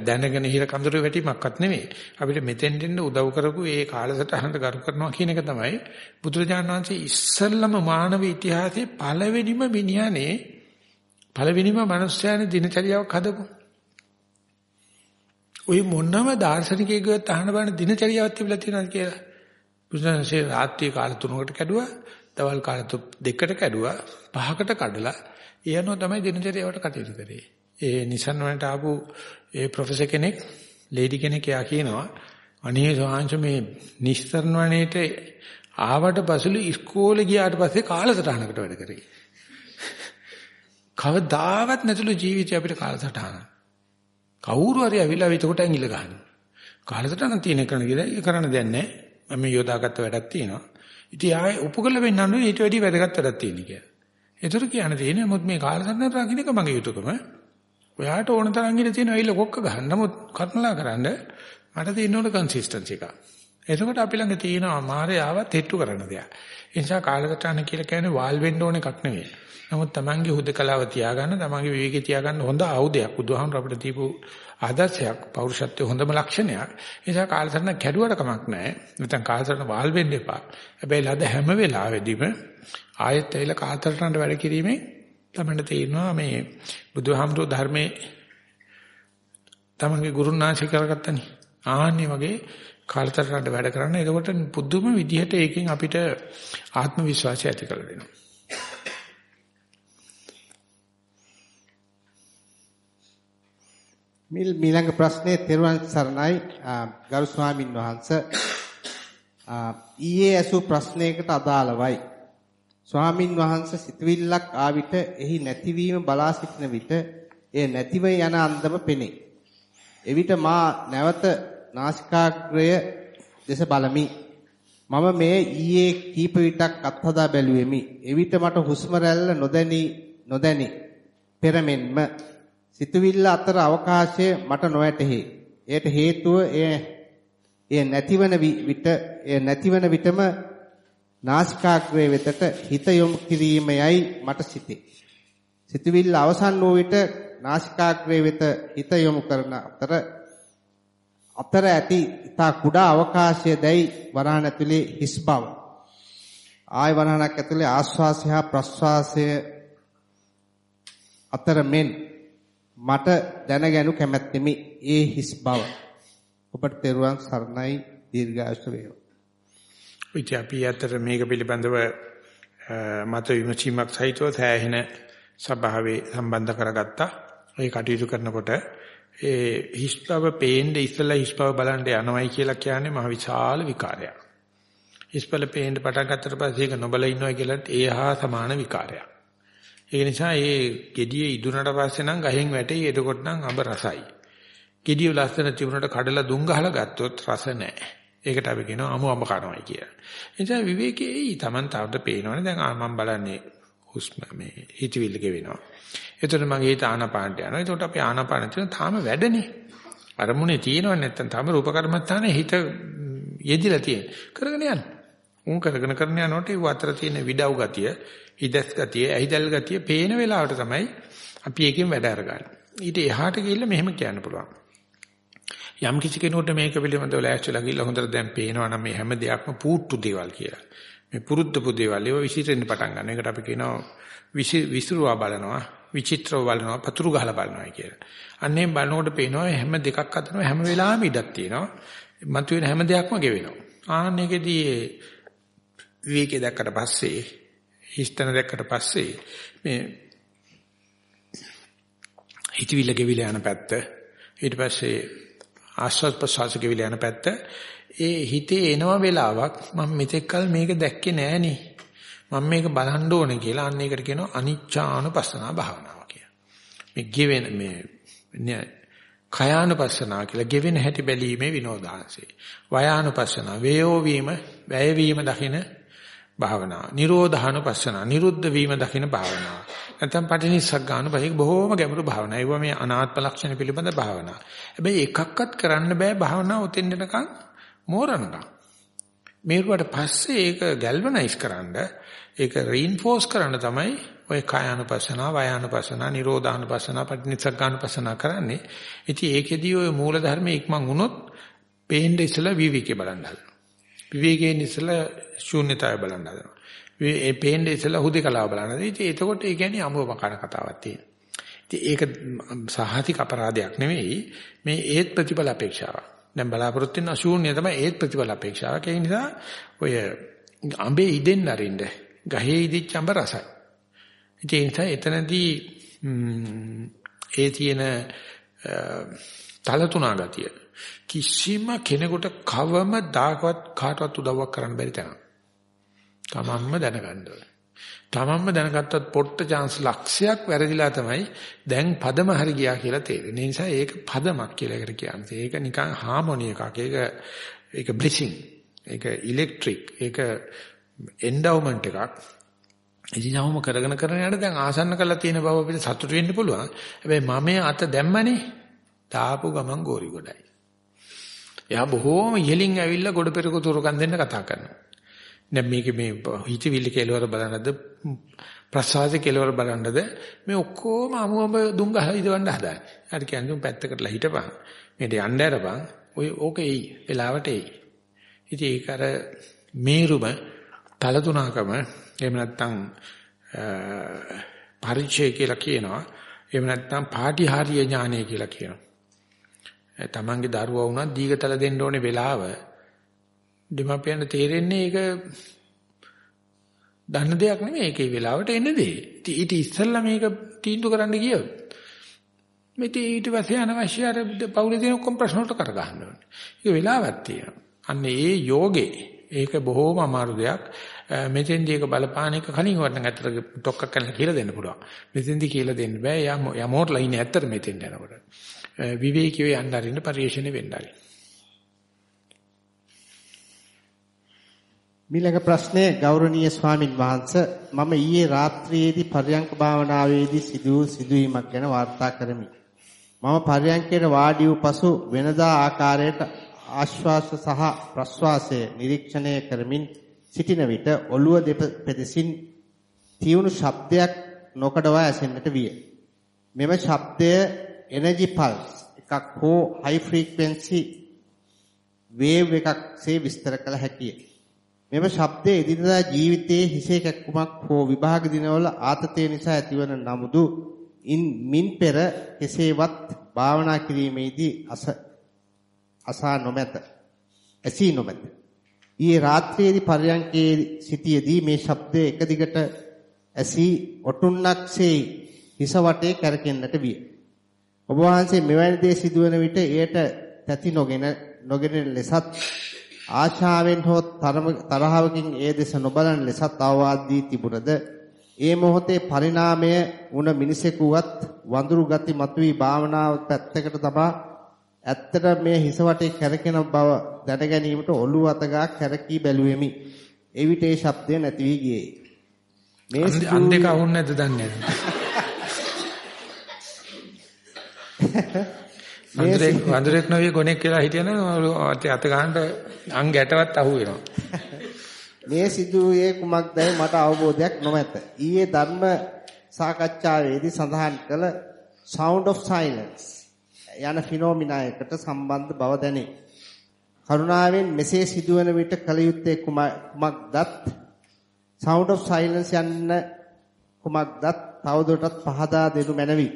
දැනගෙන හිර කඳුරු වැටීමක්වත් නෙමෙයි. අපිට මෙතෙන් දෙන්න උදව් කරපු ඒ කාලසටහනට ගරු කරනවා කියන එක තමයි බුදුරජාණන් වහන්සේ ඉස්සල්ලාම මානව ඉතිහාසයේ පළවෙනිම මිනිහනේ පළවෙනිම මිනිස්යානේ දිනචරියාවක් හදපු. ওই මොනම දාර්ශනිකයෙකුට අහන්න බලන දිනචරියාවක් තිබිලා තියෙනවද කියලා. බුදුන්සේ රාත්‍රී කාල තුනකට කැඩුවා, දවල් කාල දෙකකට කැඩුවා, පහකට කඩලා ඊයනෝ තමයි දිනචරියාවට කටයුතු කරේ. ඒ නිසන් වලට ආපු ඒ ප්‍රොෆෙසර් කෙනෙක්, ලේඩි කෙනෙක් යා කියනවා අනේ සෝංශ මේ නිස්තරණ වනේට ආවට පසුළු ඉස්කෝලේ ගියාට පස්සේ කාලසටහනකට වැඩ කරේ. කවදාවත් නැතුළු ජීවිතේ අපිට කාලසටහන. කවුරු හරි ඇවිල්ලා එතකොට ඇඟිල්ල ගහනවා. කාලසටහන තියෙන කරන කියලා ඒක කරන්න දෙයක් නැහැ. මම යොදාගත්ත වැඩක් තියෙනවා. ඉතින් ආයේ උපකල වෙන්නන්නේ ඊට වැඩි වැදගත් වැඩක් තියෙන කියලා. ඒතර කියන්න තියෙන්නේ මොකද මේ කාලසටහන රකින්න එක මගේ යුතුයකම. ඔයාට ඕන තරම් ඉඳ තියෙන අයිල කොක්ක ගහන්න. නමුත් කර්මලා කරන්න මට තියෙන ඕන කන්සිස්ටන්සි එක. එතකොට අපි ළඟ තියෙනවා මාරේ ආවත් හෙට්ටු කරන්න දෙයක්. ඒ නිසා කාලසටහන කියලා කියන්නේ වාල් වෙන්න ඕන එකක් නෙවෙයි. නමුත් Tamange හුදකලාව තියාගන්න, Tamange විවේකී තියාගන්න හොඳ ආයුධයක්. බුදුහාමුදුර අපිට දීපු ආදර්ශයක්, පෞරුෂත්වයේ හොඳම ලක්ෂණයක්. ඒ නිසා කාලසටහන කැඩුවට කමක් නැහැ. නැත්නම් කාලසටහන වාල් වෙන්න එපා. හැබැයි ලද හැම වෙලාවෙදීම ආයෙත් ඇවිල්ලා කාලසටහනට වැඩ කිරීමෙන් තමයි තේරෙනවා මේ බුදුහාමුදුර ධර්මයේ Tamange ගුරුනාචි කරගත්තනේ. ආන්නේ වගේ කාලතරට වැඩ කරන්න. එතකොට පුදුම විදිහට ඒකෙන් අපිට ආත්ම විශ්වාසය ඇති කරලා මිල් මීළඟ ප්‍රශ්නේ තෙරුවන් සරණයි ගරු ස්වාමින් වහන්සේ ඊයේ ඇසූ ප්‍රශ්නයකට අදාළවයි ස්වාමින් වහන්සේ සිතවිල්ලක් ආවිත එහි නැතිවීම බලා සිටින විට එය නැතිව යන අන්දම පෙනේ. එවිට මා නැවත නාසිකාග්‍රය දෙස බලමි. මම මේ ඊයේ කීප විටක් අත්හදා බැලුවෙමි. එවිට මට හුස්ම රැල්ල නොදැනි නොදැනි පෙරමෙන්ම සිතුවිල්ල අතර අවකාශය මට නොඇතෙහි. එයට හේතුව එය එය නැතිවන විට එය නැතිවන විටම නාසිකාග්‍රය වෙතට හිත යොමු කිරීමයයි මට සිතේ. සිතුවිල්ල අවසන් වූ විට නාසිකාග්‍රය වෙත හිත යොමු කරන අතර අතර ඇති ඉතා කුඩා අවකාශය දැයි වරහන් ඇතුලේ හිස් බව. ආය වරහනක් ඇතුලේ ආශ්වාසය හා ප්‍රශ්වාසය අතර මෙන් මට දැනගනු කැමැත්තෙමි ඒ හිස් බව. ඔබට තෙරුවන් සරණයි දීර්ඝායුෂ වේවා. විචාපි අතර මේක පිළිබඳව මත විමසීමක් සහිතව සෑහෙන සභාවේ සම්බන්ධ කරගත්තා. ඒ කටයුතු කරනකොට ඒ හිස්බව පේන්න ඉස්සලා හිස්බව බලන්න යනවයි කියලා කියන්නේ මහ විශාල විකාරයක්. හිස්බල පේන්න පටන් ගත්තට පස්සේ ඒක නොබල ඉන්නවා කියලත් ඒ හා සමාන විකාරයක්. ඒ නිසා ඒ gediye ඉදුණට පස්සේ නම් ගහෙන් වැටේ එතකොට නම් අඹ රසයි. gediye ලස්සන තිබුණට කඩලා දුම් ගහලා ගත්තොත් රස නැහැ. ඒකට අපි කියනවා අමු අඹ කනවායි කියලා. ඒ නිසා විවේකයේ Taman තවද පේනවනේ දැන් මම බලන්නේ හුස්ම මේ හිතවිල්ල ගෙවෙනවා. එතකොට මගේ හිත ආනාපානට යනවා. එතකොට අපි ආනාපාන තියෙන තාම වැඩනේ. අරමුණේ තියෙනව නැත්තම් තාම රූප කර්මස්ථානේ හිත යෙදිලා තියෙන. කරගෙන යන්න. උන් කරගෙන කරන යනකොට ඒ අතර තියෙන විඩව් ගතිය, හිදස් ගතිය, ඇහිදල් ගතිය පේන වෙලාවට තමයි අපි එකෙන් වැඩ අරගන්නේ. ඊට එහාට ගිහිල්ලා මෙහෙම කියන්න පුළුවන්. යම් කිසි කෙනෙකුට මේක පිළිබඳව ලෑස්තිලා ගිහිල්ලා හොඳට දැන් පේනවා නම් මේ හැම දෙයක්ම පූට්ටු දේවල් කියලා. මේ පුරුද්දපු දේවල් ඒවා විසිරෙන්න පටන් ගන්න. ඒකට අපි කියනවා විසිරුවා බලනවා, විචිත්‍රව බලනවා, පතුරු ගහලා බලනවා කියලා. අන්නේ බලනකොට පේනවා හැම දෙකක් අතරම හැම වෙලාවෙම ඉඩක් තියෙනවා. මතුවෙන හැම දෙයක්ම ගෙවෙනවා. ආන්නේකදී විවේකේ දැක්කට පස්සේ හිස්තන දැක්කට පස්සේ මේ හිතවිල්ල ගෙවිලා යන පැත්ත ඊට පස්සේ ආස්වාද ප්‍රසවාස ගෙවිලා යන පැත්ත ඒ හිතේ එනවා වෙලාවක් මම මෙතෙක්කල් මේක දැක්කේ නෑනේ මම මේක බලන්න ඕනේ කියලා අන්න ඒකට කියනවා අනිච්චානුපස්සනා භාවනාව කියලා. මේ ගෙවෙන මේ කයානුපස්සනා කියලා ගෙවෙන හැටි බැලීමේ විනෝදාංශේ. වයානුපස්සනා වේයෝ වීම වැය වීම දකින භාවනාව. නිරෝධානුපස්සනා නිරුද්ධ වීම දකින භාවනාව. නැත්නම් පටිනිස්සග්ගාන බහික බොහෝම ගැඹුරු භාවනා. ඒවා මේ අනාත්ම ලක්ෂණ පිළිබඳ භාවනා. හැබැයි එකක්වත් කරන්න බෑ භාවනාව උතෙන් එනකන් මෝරණකම්. මේකට පස්සේ ඒක ගැල්වනයිස් කරන්න ඒක රීන්ෆෝස් කරන්න තමයි ඔය කායानुපස්සනා, වායානුපස්සනා, නිරෝධානුපස්සනා, පටිනිස්සග්ගානුපස්සනා කරන්නේ. ඉතින් ඒකෙදී ඔය මූල ධර්ම ඉක්මන් වුණොත් පේන්න ඉස්සලා විවිකේ බලන්න හදනවා. විවේකයෙන් ඉස්සලා ශූන්‍යතාවය බලන්න හදනවා. ඒ පේන්න ඉස්සලා හුදේකලාව බලන්න හදනවා. ඉතින් එතකොට ඒ කියන්නේ අමුව කන කතාවක් තියෙනවා. ඉතින් ඒක සහතික අපරාධයක් නෙවෙයි මේ ඒත් ප්‍රතිඵල අපේක්ෂාවක්. දැන් බලාපොරොත්තු වෙන ශූන්‍ය තමයි ඒත් ප්‍රතිඵල අපේක්ෂාවක්. ඒ නිසා ඔය අඹේ ඉදෙන්න අරින්න ගහේ ඉදිච්ච අඹ රසයි. ඒ නිසා එතනදී ඒ තියෙන තල තුනා ගතිය කිසිම කෙනෙකුට කවම දාකවත් කාටවත් උදව්වක් කරන්න බැරි තරම්. තමන්ම දැනගන්න ඕනේ. තමන්ම දැනගත්තත් පොට්ට chance ලක්ෂයක් වැරදිලා තමයි දැන් පදම හරි ගියා කියලා තේරෙන්නේ. ඒ නිසා ඒක පදමක් කියලා එකට කියන්නේ. ඒක නිකන් හාමොනි එකක්. ඒක ඒක බ්ලෙසිං. ඒක ඉලෙක්ට්‍රික්. ඒක එන්ඩවුමන්ට් එකක්. ඉතින්වම කරගෙන කරගෙන යන දැන් ආසන්න කරලා තියෙන බව අපිට සතුටු වෙන්න පුළුවන්. හැබැයි මම අත දැම්මනේ. තාපු ගමන් ගෝරි ගොඩයි. එයා බොහෝම ඉහලින් ඇවිල්ලා ගොඩ පෙරක තුරකන් දෙන්න කතා කරනවා. දැන් මේක මේ හිතවිල්ල කෙලවර බලනද ප්‍රසවාස කෙලවර බලනද මේ ඔක්කොම අමුඹ දුම් ගහලා ඉදවන්න හදාන්නේ. හරි කියන්නේ පැත්තකටලා හිටපන්. මේට යන්න ඇරපන්. ඔය ඕක එයි. වෙලාවට එයි. ඉතින් ඒක අර මේරුම තලතුණකම එහෙම නැත්නම් පරිචය කියලා කියනවා. එහෙම නැත්නම් පාටිහාරීය ඥානය කියලා කියනවා. තමන්ගේ දරුවා වුණත් දීගතල දෙන්න ඕනේ වෙලාව දෙමාපියන්ට තේරෙන්නේ ඒක දන්න දෙයක් නෙමෙයි ඒකේ වෙලාවට එන දේ. ඊට ඉස්සෙල්ලා මේක තීන්දුව කරන්න ගියොත් මෙතේ ඊට පස්සේ අනවශ්‍ය අර පවුලේ තියෙන ඔක්කොම ප්‍රශ්න වලට කර ගන්න ඕනේ. ඒක වෙලාවක් තියෙනවා. අන්න ඒ යෝගේ ඒක බොහෝම අමාරු දෙයක්. මෙතෙන්දී ඒක බලපාන එක කලින් වටන ඇත්තට ඩොක්ක කරලා කියලා දෙන්න පුළුවන්. මෙතෙන්දී කියලා දෙන්න බෑ. යා යමෝට්ලා ඉන්නේ ඇත්තට මෙතෙන් යනකොට. විවේකීව යන්න අරින්න පරිශ්‍රණය වෙන්න අරින්න. මීළඟ ප්‍රශ්නය ගෞරවනීය ස්වාමින් වහන්සේ මම ඊයේ රාත්‍රියේදී පර්යංක භාවනාවේදී සිදු සිදුවීමක් ගැන වාර්තා කරමි. මම පර්යංකයට වාඩි වූ පසු වෙනදා ආකාරයට ආශ්වාස සහ ප්‍රශ්වාසය නිරීක්ෂණය කරමින් සිටින විට ඔළුව දෙපෙදෙසින් තියුණු ශබ්දයක් නොකඩවා ඇසෙන්නට විය. මෙම ශබ්දය එනර්ජි පල්ස් එකක් හෝ හයි ෆ්‍රීකවන්සි වේව් එකක්සේ විස්තර කළ හැකිය. මෙම ශබ්දයේ එදිනදා ජීවිතයේ හිසේ කැක්කුමක් හෝ විභාග දිනවල ආතතිය නිසා ඇතිවන නමුදු ඉන් මින් පෙර කෙසේවත් භාවනා කිරීමේදී අස අසා නොමැත. ඇසී නොමැත. ඊයේ රාත්‍රියේදී පරයන්කේ සිටියේදී මේ ශබ්දය එක දිගට ඇසී ඔටුන්නක්සේ හිස වටේ කැරකෙන්නට විය. ඔබ වහන්සේ මෙවැනි දේ සිදුවන විට එයට තැති නොගෙන නොගෙන ලෙසත් ආශාවෙන් හෝ තරහවකින් ඒ දෙස නොබලන ලෙසත් අවවාද දී තිබුණද ඒ මොහොතේ පරිණාමය වුණ මිනිසෙකුවත් වඳුරු ගති මතුවී භාවනාව පැත්තකට තබා ඇත්තට මේ හිස වටේ කැරකෙන බව දැන ගැනීමට ඔළුව අතගා කැරකී බැලුවෙමි. එවිට ඒ ශබ්දය නැති වී ගියේ. මේ අන්දේක වුන්නේ නැද්ද දන්නේ *laughs* වඳුරෙක් වඳුරෙක් නොවේ ගොනෙක් කියලා හිටියනම් අත ගන්නට අං ගැටවත් අහු වෙනවා. *laughs* මේ සිදුවේ කුමක්දයි මට අවබෝධයක් නොමැත. ඊයේ ධර්ම සාකච්ඡාවේදී සඳහන් කළ sound of silence යන ෆිනෝමිනා එකට සම්බන්ධ බව දැනේ. කරුණාවෙන් මෙසේ සිදුවන විට කල යුත්තේ කුමක්දත් sound of silence යන්න කුමක්දත් තවදුරටත් පහදා දෙනු මැනවි.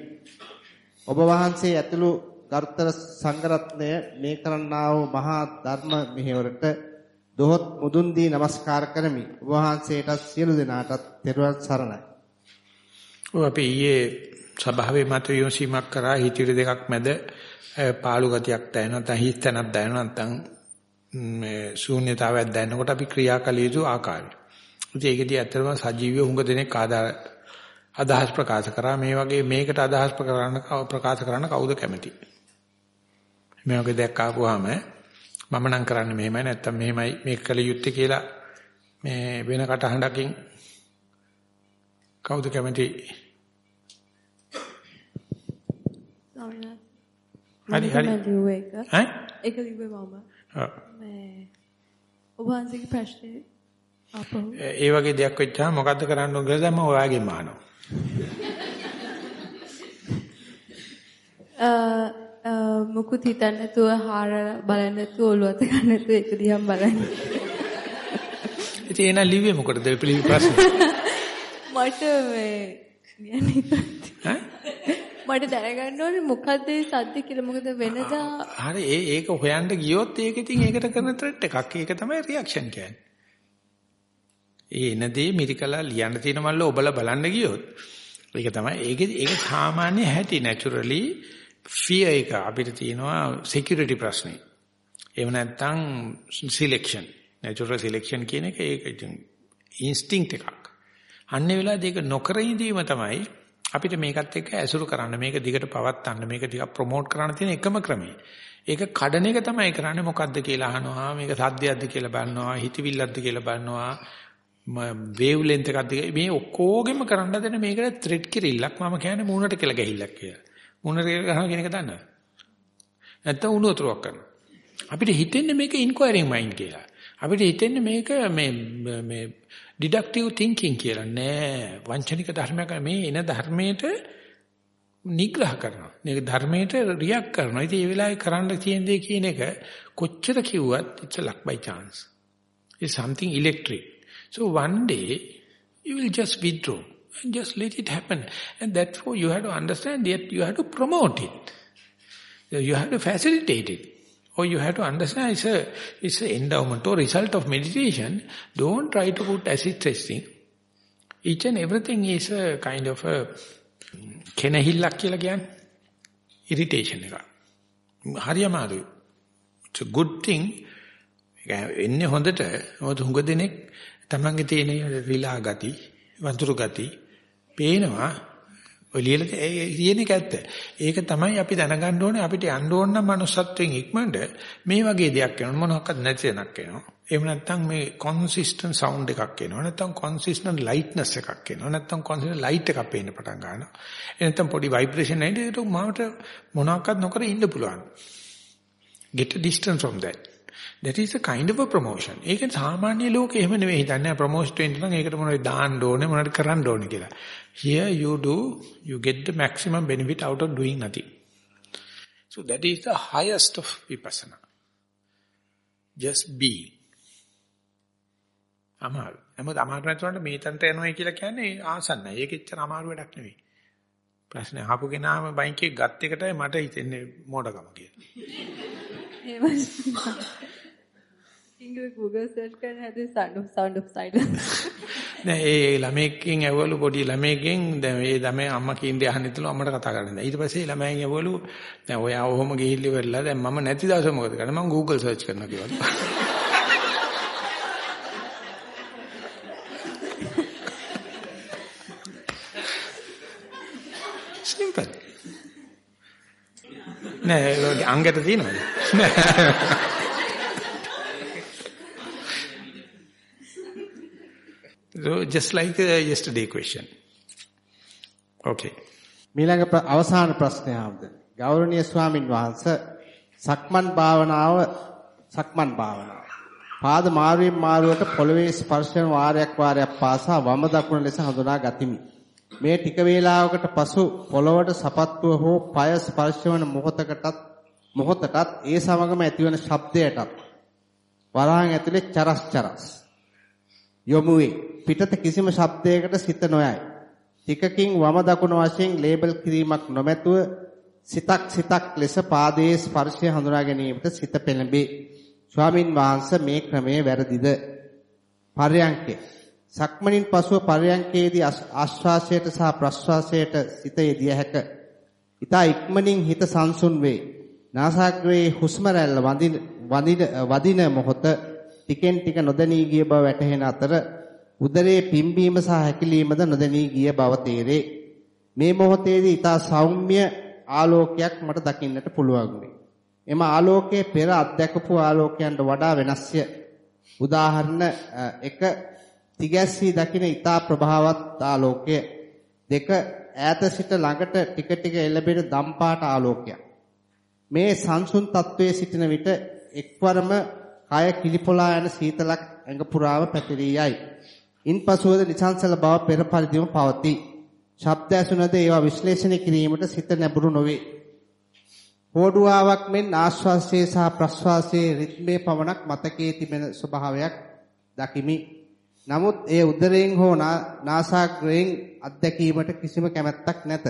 ඔබ වහන්සේ ඇතුළු ගරුතර සංඝරත්නය මේ කරන්නා වූ මහා ධර්ම මෙහෙවරට දොහොත් මුදුන් දී নমස්කාර කරමි. ඔබ වහන්සේටත් සියලු දෙනාටත් තෙරුවන් සරණයි. ඔව් අපි ඊයේ සභාවේ මත විමසීමක් කරා හිතිරි දෙකක් මැද පාළු ගතියක් දැනෙනවා නැත්නම් හිස් තැනක් දැනෙනවා නැත්නම් මේ ශූන්‍යතාවයක් දැනෙනකොට අපි ක්‍රියා කළ යුතු ආකාරය. ඉතින් ඒකදී ඇත්තටම සජීවී හුඟ දෙනෙක් ආදාර අදහස් ප්‍රකාශ කරා මේ වගේ මේකට අදහස් ප්‍රකාශ කරන්න කවුද කැමති? මේ වගේ දෙයක් ආපුවාම මම නම් කරන්නේ මෙහෙමයි නැත්තම් මෙහෙමයි මේක කළ යුත්තේ කියලා මේ වෙන කටහඬකින් කවුද කැමති? හරි හරි. ඈ? ඒක ලිව්වේ මම. මේ ඔබ වහන්සේගේ ප්‍රශ්නේ අපෝ. ඒ වගේ දෙයක් වෙච්චාම මොකද්ද කරන්න ඕන කියලා දැන් මම ඔයාගෙන් අහනවා. *laughs* මුකුත් හිතන්න නැතුව හාර බලන්න නැතුව ඔළුව අත ගන්න නැතුව ඒක දිහා බලන්න. *laughs* ඉතින් එන ලිව්වේ මොකටද පිළිවි ප්‍රශ්න? *laughs* මට මේ මට දැනගන්න ඕනේ මොකද්ද සද්ද කියලා මොකද වෙනදා හරි ඒ ඒක හොයන්න ගියොත් ඒක ඉතින් ඒකට කරන ත්‍රෙට් එකක්. ඒක තමයි රියැක්ෂන් කියන්නේ. ඒ එනදී මිරිකලා ලියන්න තියෙන මල්ල ඔබලා බලන්න ගියොත් ඒක තමයි ඒක ඒක සාමාන්‍ය හැටි naturally fear එක අපිට තියෙනවා security ප්‍රශ්නේ. එහෙම නැත්නම් selection natural selection කියන එක ඒක ඉතින් instinct එකක්. අන්නේ වෙලාවදී ඒක නොකර ඉඳීම තමයි අපිට මේකත් එක්ක ඇසුරු කරන්න මේක දිගට පවත්වන්න මේක දිගට ප්‍රොමෝට් කරන්න තියෙන එකම ක්‍රමය. ඒක කඩන එක තමයි කරන්නේ මොකද්ද කියලා අහනවා මේක සද්දයක්ද කියලා බලනවා හිතවිල්ලක්ද කියලා බලනවා වේව් ලෙන්ත් එකක්ද මේ ඔක්කොගෙම කරන්න දෙන මේකට ත්‍රෙඩ් කිරිල්ලක් මම කියන්නේ මූණට කියලා ගහිල්ලක් කියලා. මූණට කියලා ගහනවා කියන එක දන්නවද? නැත්තම් උණු වතුරක් කරනවා. අපිට හිතෙන්නේ මේක ඉන්ක්වයරිං මයින්ඩ් කියලා. අපිට හිතෙන්නේ මේක මේ මේ ඩිඩක්ටිව් තින්කින් කියලා නෑ. වංචනික ධර්මයක් මේ එන ධර්මයට නිග්‍රහ කරනවා. මේක ධර්මයට රියැක්ට් කරනවා. ඉතින් මේ වෙලාවේ කරන්න තියෙන දේ කියන එක කොච්චර කිව්වත් it's a luck by chance. It's something electric. So one day you will just withdraw and just let it happen. And therefore you have to understand that you have to promote it. You have to facilitate it. Or you have to understand it's a it's an endowment or result of meditation. Don't try to put acid testing. Each and everything is a kind of a කෙනහිල්ලක් කියලා කියන්නේ irritation එක. හරි අමාරුයි. It's a good thing. එන්නේ හොඳට මොකද හුඟ දෙනෙක් තමන්ගේ තියෙන රිලා ගති, වඳුරු ගති පේනවා ඔය ලියලා තියෙන එක ඇත්ත. ඒක තමයි අපි දැනගන්න ඕනේ අපිට යන්න ඕන නම් manussත්වෙන් ඉක්මනට මේ වගේ දෙයක් වෙනවා මොනවාක්වත් නැති දෙයක් වෙනවා. එහෙම නැත්නම් මේ consistent sound එකක් එනවා. නැත්නම් consistent lightness එකක් එනවා. නැත්නම් consistent light එකක් පේන්න පටන් ගන්නවා. එහෙනම් පොඩි vibration එකයි ඒක මාවට මොනවාක්වත් නොකර ඉන්න පුළුවන්. Get a distance from that. That is a kind of a promotion. ඒක සාමාන්‍ය ලෝකේ එහෙම නෙවෙයි හිතන්නේ ප්‍රොමෝට් වෙන්න නම් ඒකට මොනවද දාන්න ඕනේ මොනවද කරන්න ඕනේ කියලා. Here you do you get the maximum benefit out of doing nothing. So that is the highest of vipassana. Just be. අමාරු. නමුත් අමාරු නැතුනට මේ තන්ට යනවා කියලා කියන්නේ ආසන්නයි. ඒක එච්චර අමාරු වැඩක් නෙවෙයි. ප්‍රශ්නේ අහපු කෙනාම බයික් එක ගත් එකටයි මට හිතෙන්නේ මෝඩකම කියලා. *laughs* ඉංග්‍රීසි Google search කරන හැදුවේ sound of sound of silence. නෑ ඒ ළමයෙක්ගෙන් ඇහුවලු පොඩි ළමයෙක්ගෙන් දැන් මේ ළමයා අම්මා කීන්දේ අහන්න ඉතල අම්මට කතා කරන්න. ඊට පස්සේ ළමයන් ඇහුවලු දැන් ඔයා ඔහොම ගිහිල්ලි වෙරලා දැන් මම නැති දවසේ මොකද කරන්නේ? මම Google search කරනවා කිව්වා. simple. නෑ අංගයට තියෙනවද? නෑ. So just like uh, yesterday question. Okay. මීළඟ අවසාන ප්‍රශ්නය ආවද ගෞරවනීය ස්වාමින් වහන්සේ සක්මන් භාවනාව සක්මන් භාවනාව පාද මාරුවෙන් මාරුවට පොළවේ ස්පර්ශන වාරයක් වාරයක් පාසා වම දකුණ ලෙස හඳුනා ගතිමි මේ ටික වේලාවකට පසු පොළවට සපත්තුව හෝ পায় ස්පර්ශවන මොහොතකටත් මොහොතටත් ඒ සමගම ඇතිවන ශබ්දයටත් වරහන් ඇතුලේ චරස් චරස් යොමු වේ පිටත කිසිම ශබ්දයකට සිත නොයයි. ටිකකින් වම දකුණ වශයෙන් ලේබල් කිරීමක් නොමැතුව සිතක් සිතක් ලෙස පාදයේ ස්පර්ශය හඳුනා ගැනීමට සිත පෙළඹේ. ස්වාමින් වහන්සේ මේ ක්‍රමයේ වැරදිද? පර්යංකේ සක්මණින් පසුව පර්යංකේදී ආශ්වාසයට සහ ප්‍රශ්වාසයට සිත යෙදිය හැක. ඊතා ඉක්මනින් හිත සංසුන් වේ. නාසාග්‍රයේ හුස්ම රැල්ල වදින වදින මොහොත ටිකෙන් ටික නොදැනී ගිය බව වැටහෙන අතර උදරයේ පිම්බීම සහ හැකිලීමද නොදැනී ගිය බව තේරේ. මේ මොහොතේදී ඊතා සෞම්‍ය ආලෝකයක් මට දකින්නට පුළුවන් වේ. එම ආලෝකයේ පෙර අත්දැකපු ආලෝකයන්ට වඩා වෙනස්ය. උදාහරණ 1 තිගැස්සී දකින ඊතා ප්‍රභාවත් ආලෝකය. දෙක ඈත සිට ළඟට ටික ටික එළඹෙන දම්පාට ආලෝකයක්. මේ සංසුන් තත්වයේ සිටින විට එක්වරම කය කිලිපොලා යන සීතලක් ඇඟ පුරාම පැතිරී යයි. ඉන්පසුවද නිසංසල බව පෙර පරිදිම පවතී. ශබ්ද ඇසුනද ඒවා විශ්ලේෂණය කිරීමට සිත නැඹුරු නොවේ. හෝඩුවාවක් මෙන් ආශ්වාසයේ සහ ප්‍රශ්වාසයේ රිද්මේ පවණක් මතකයේ තිබෙන ස්වභාවයක් දකිමි. නමුත් ඒ උදරයෙන් හෝ නාසාග්‍රයෙන් අත්දැකීමට කිසිම කැමැත්තක් නැත.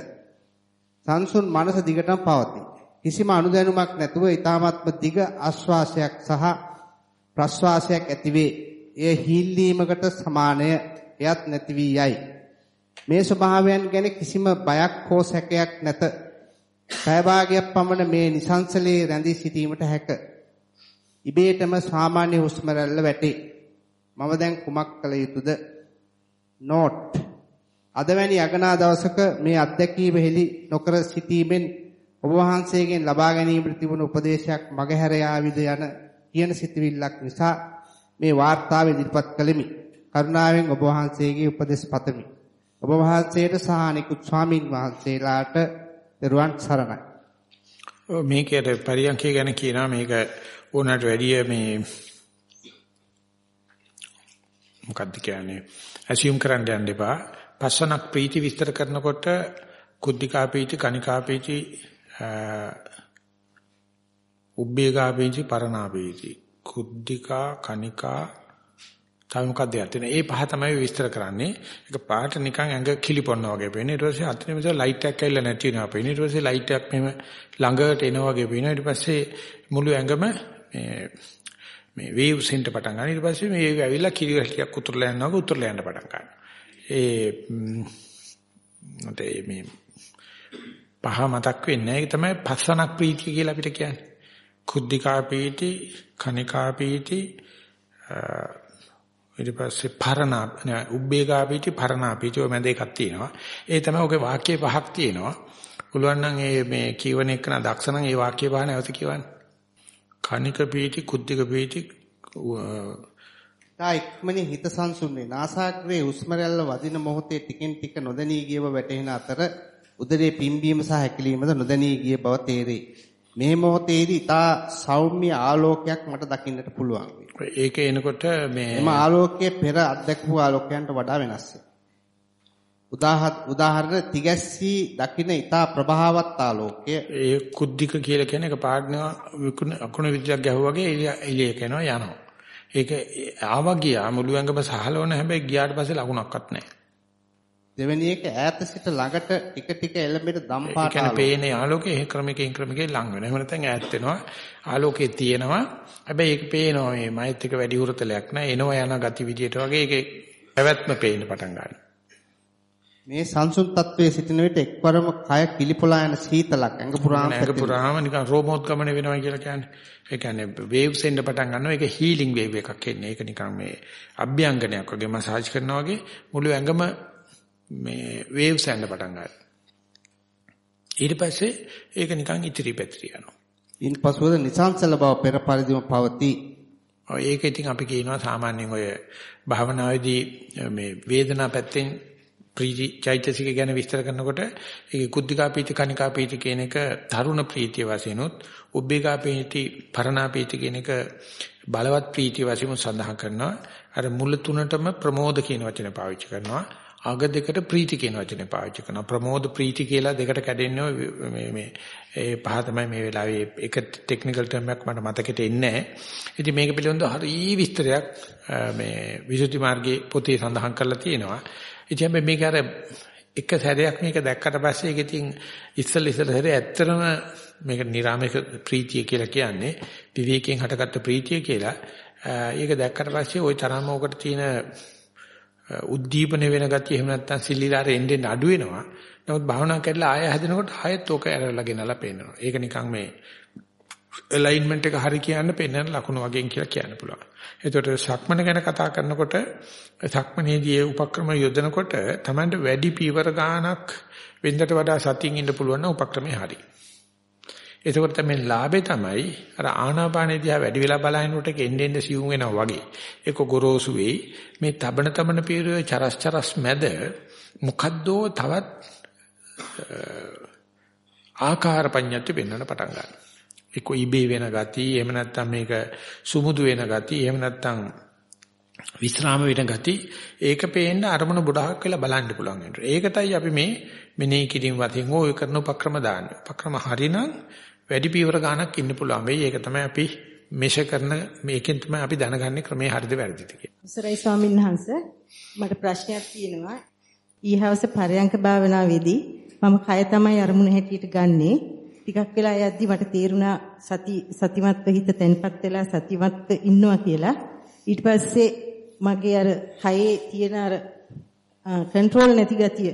සංසුන් මනස දිගටම පවතී. කිසිම අනුදැනුමක් නැතුව ඊ타මාත්ම දිග ආශ්වාසයක් සහ ප්‍රශ්වාසයක් ඇතිවේ. එය හීල්ලීමකට සමානය එයත් නැති වී යයි. මේ ස්වභාවයන් ගැන කිසිම බයක් හෝ සැකයක් නැත. පැය පමණ මේ නිසංසලේ රැඳී සිටීමට හැක. ඉබේටම සාමාන්‍ය හුස්ම රැල්ල වැටේ. මම දැන් කුමක් කළ යුතුද? නෝට් අද වැනි අගනා දවසක මේ අත්දැකීම හෙළි නොකර සිටීමෙන් ඔබ වහන්සේගෙන් ලබා ගැනීමට තිබුණු උපදේශයක් මගහැර යාවිද යන කියන සිතවිල්ලක් නිසා මේ වාර්තාව ඉදිරිපත් කළෙමි. කරුණාවෙන් ඔබ වහන්සේගේ උපදෙස් පතමි. ඔබ වහන්සේට සහ අනිකුත් ස්වාමින් වහන්සේලාට දරුවන් සරණයි. මේකේ පරියන්කේ ගැන කියනවා මේක ඕනට වැඩිය මේ මොකක්ද කියන්නේ ඇසියුම් කරන්න යන්න එපා. පස්සනක් ප්‍රීති විස්තර කරනකොට කුද්ධිකා ප්‍රීති කනිකා ප්‍රීති උබ්බේගා ප්‍රීති පරණා ප්‍රීති කුද්ධිකා කනිකා තව මොකක්ද යන්නේ ඒ පහ තමයි විස්තර කරන්නේ. ඒක පාට නිකන් ඇඟ කිලිපොන්නා වගේ පේන. ඊට පස්සේ අතන මෙතන ලයිට් එකක් ඇවිල්ලා නැති වෙනවා පේන. ඊට පස්සේ ලයිට් එකක් මෙහෙම ළඟට එනවා වගේ පේනවා ඊට පස්සේ මුළු ඇඟම මේ මේ වේව්ස් හින්ට පටන් ගන්න ඊට පස්සේ මේ වේව් ඇවිල්ලා කිරිවැලියක් උතුරලා යනවා උතුරලා යන්න පටන් ගන්නවා. ඒ මට මේ පහ මතක් වෙන්නේ ඒක තමයි පස්සනක් ප්‍රීතිය කියලා අපිට කියන්නේ. කුද්ධිකා පීති, කනිකා පීති, ඊට පස්සේ පරණා නෑ උබ්බේකා පීති, පරණා පීති ඔය මැද එකක් තියෙනවා. ඒ තමයි ඔගේ වාක්‍ය පහක් තියෙනවා. පුළුවන් නම් මේ මේ කියවන එක නා දක්ෂ නම් ඒ වාක්‍ය පහ නැවත කියවන්න. කනික පීති, කුද්ධික පීති තා ඉක්මනින් හිත සංසුන්නේ නාසාග්‍රේ හුස්ම රැල්ල වදින මොහොතේ ටිකෙන් ටික නොදැනී ගියව වැටෙන අතර උදරයේ පිම්බීම සහ හැකිලීමද නොදැනී ගිය බව තේරේ. මේ මොහොතේදී ඊටා සෞම්‍ය ආලෝකයක් මට දකින්නට පුළුවන්. ඒක එනකොට මේ එම ආලෝකයේ පෙර අත්දැකපු ආලෝකයන්ට වඩා වෙනස්ය. උදාහරණ තිගැස්සී දකින්න ඊටා ප්‍රභාවත් ආලෝකය. ඒ කුද්ධික කියලා කියන එක පාඩනවා අකුණ විද්‍යාවක් ගැහුවා වගේ එළිය කරනවා යනවා. ඒක ආවා ගියා මුළු ඇඟම සහලවන හැබැයි ගියාට පස්සේ ලකුණක්වත් නැහැ. දෙවෙනි එක ඈත සිට ළඟට ටික ටික එළඹෙන ඒ දම්පාට කියන්නේ පේන්නේ ආලෝකයේ ක්‍රමකින් ක්‍රමකින් ලඟ වෙනවා. එහෙම නැත්නම් ඈත් වෙනවා. ආලෝකයේ තියෙනවා. හැබැයි ඒක පේනවා මේ මෛත් එක වැඩි හුරතලයක් නෑ. එනවා යන ගති විදියට වගේ ඒකේ පැවැත්ම පේන්න පටන් ගන්නවා. මේ සංසුන් තත්වයේ සිටින විට එක්වරම කය කිලිපොලා යන සීතලක් ඇඟ පුරාම ඒක පුරාම නිකන් රෝමෝද්ගමන වෙනවා කියලා කියන්නේ. ඒ කියන්නේ වේව්ස් එන්න පටන් ගන්නවා. ඒක හීලින් වේව් එකක් එන්නේ. ඒක නිකන් මේ අභ්‍යංගනයක් වගේ මසාජ් කරනවා වගේ මුළු ඇඟම මේ වේව්ස් එන්න පටන් ගන්නවා. ඊට පස්සේ ඒක නිකන් ඉතිරි පැතිරි යනවා. ඉන්පසුවද නිසංසල බව පෙර පරිදිම පවතී. ඔය ඒක ඉතින් අපි කියනවා සාමාන්‍යයෙන් ඔය භාවනාවේදී මේ වේදනා පැත්තෙන් ප්‍රීති චෛතසික ගැන විස්තර කරනකොට ඒකේ කුද්ධිකා පීති කනිකා පීති කියන එක තරුණ ප්‍රීතිය වශයෙන් උත් උබ්බේකා පීති පරණා පීති කියන එක බලවත් ප්‍රීතිය වශයෙන් සඳහන් කරනවා අර මුල තුනටම ප්‍රමෝද කියන වචනේ පාවිච්චි කරනවා අග දෙකට ප්‍රීති කියන වචනේ පාවිච්චි කරනවා ප්‍රමෝද ප්‍රීති කියලා දෙකට කැඩෙන්නේ මේ මේ ඒ පහ තමයි මේ වෙලාවේ එක ටෙක්නිකල් ටර්ම් එකක් මට මතකෙට එන්නේ නැහැ. ඉතින් මේක පිළිබඳව හරි විස්තරයක් මේ විසුද්ධි මාර්ගයේ පොතේ සඳහන් කරලා තියෙනවා. ඉතින් හැබැයි මේක අර එක සැරයක් මේක දැක්කට පස්සේ ඒක ඉතින් ඉස්සෙල් ඉස්සෙල් හැරේ ඇත්තටම මේක නිරාමික ප්‍රීතිය කියලා කියන්නේ විවේකයෙන් හටගත්ත ප්‍රීතිය කියලා. ඒක දැක්කට පස්සේ ওই තරම උකට තියෙන උද්දීපන වෙන ගතිය එහෙම නැත්නම් සිල්ලිලාර එන්නේ අඩු වෙනවා. නමුත් භාවනා කරලා ආය හැදෙනකොට ආයෙත් ඕක ඇරලා ගෙනලා පේනවා. ඒක නිකන් මේ alignment එක හරි කියන්න පෙන්වන ලකුණු වගේ කියලා කියන්න පුළුවන්. එතකොට සක්මන ගැන කතා කරනකොට සක්මනේදී උපක්‍රම යොදනකොට Tamanට වැඩි පීවර ගානක් වෙනදට වඩා සතියින් ඉන්න පුළුවන් නම් උපක්‍රමේ හරි. එතකොට තමයි ලාභේ තමයි අර ආනාපානේ දිහා වැඩි වෙලා බලහිනකොට එන්න එන්න සියුම් වෙනවා වගේ. ඒක ගොරෝසු වෙයි. මේ තබන තබන පීරුවේ චරස් චරස් මැද මොකද්දෝ තවත් ආකාර පඤ්ඤාති වෙන්නන පටන් ගන්නවා. ඒක ඉබේ වෙන ගති, එහෙම නැත්නම් මේක සුමුදු වෙන ගති, එහෙම නැත්නම් විස්රාම වෙන ගති, ඒක පේන්න අරමුණ ගොඩාක් වෙලා බලන්න පුළුවන් වෙනවා. ඒකටයි අපි මේ මෙනෙහි කිරීම වශයෙන් ඔය කරන උපක්‍රම දාන්නේ. උපක්‍රම හරිනම් වැඩි පීවර ගානක් ඉන්න පුළුවන් වෙයි. ඒක තමයි අපි මෙෂ කරන මේකෙන් තමයි අපි දැනගන්නේ ක්‍රමේ හරිද වැරදිද කියලා. සරයි ස්වාමීන් වහන්සේ මට ප්‍රශ්නයක් තියෙනවා. ඊහවස පරයන්ක භාවනාවේදී මම කය තමයි අරමුණ හැටියට ගන්නෙ. ටිකක් වෙලා යද්දි මට තේරුණා සති සතිමත්ව හිත තැන්පත් වෙලා සතිමත්ව ඉන්නවා කියලා. ඊට පස්සේ මගේ අර කයේ තියෙන අර කන්ට්‍රෝල් නැති ගතිය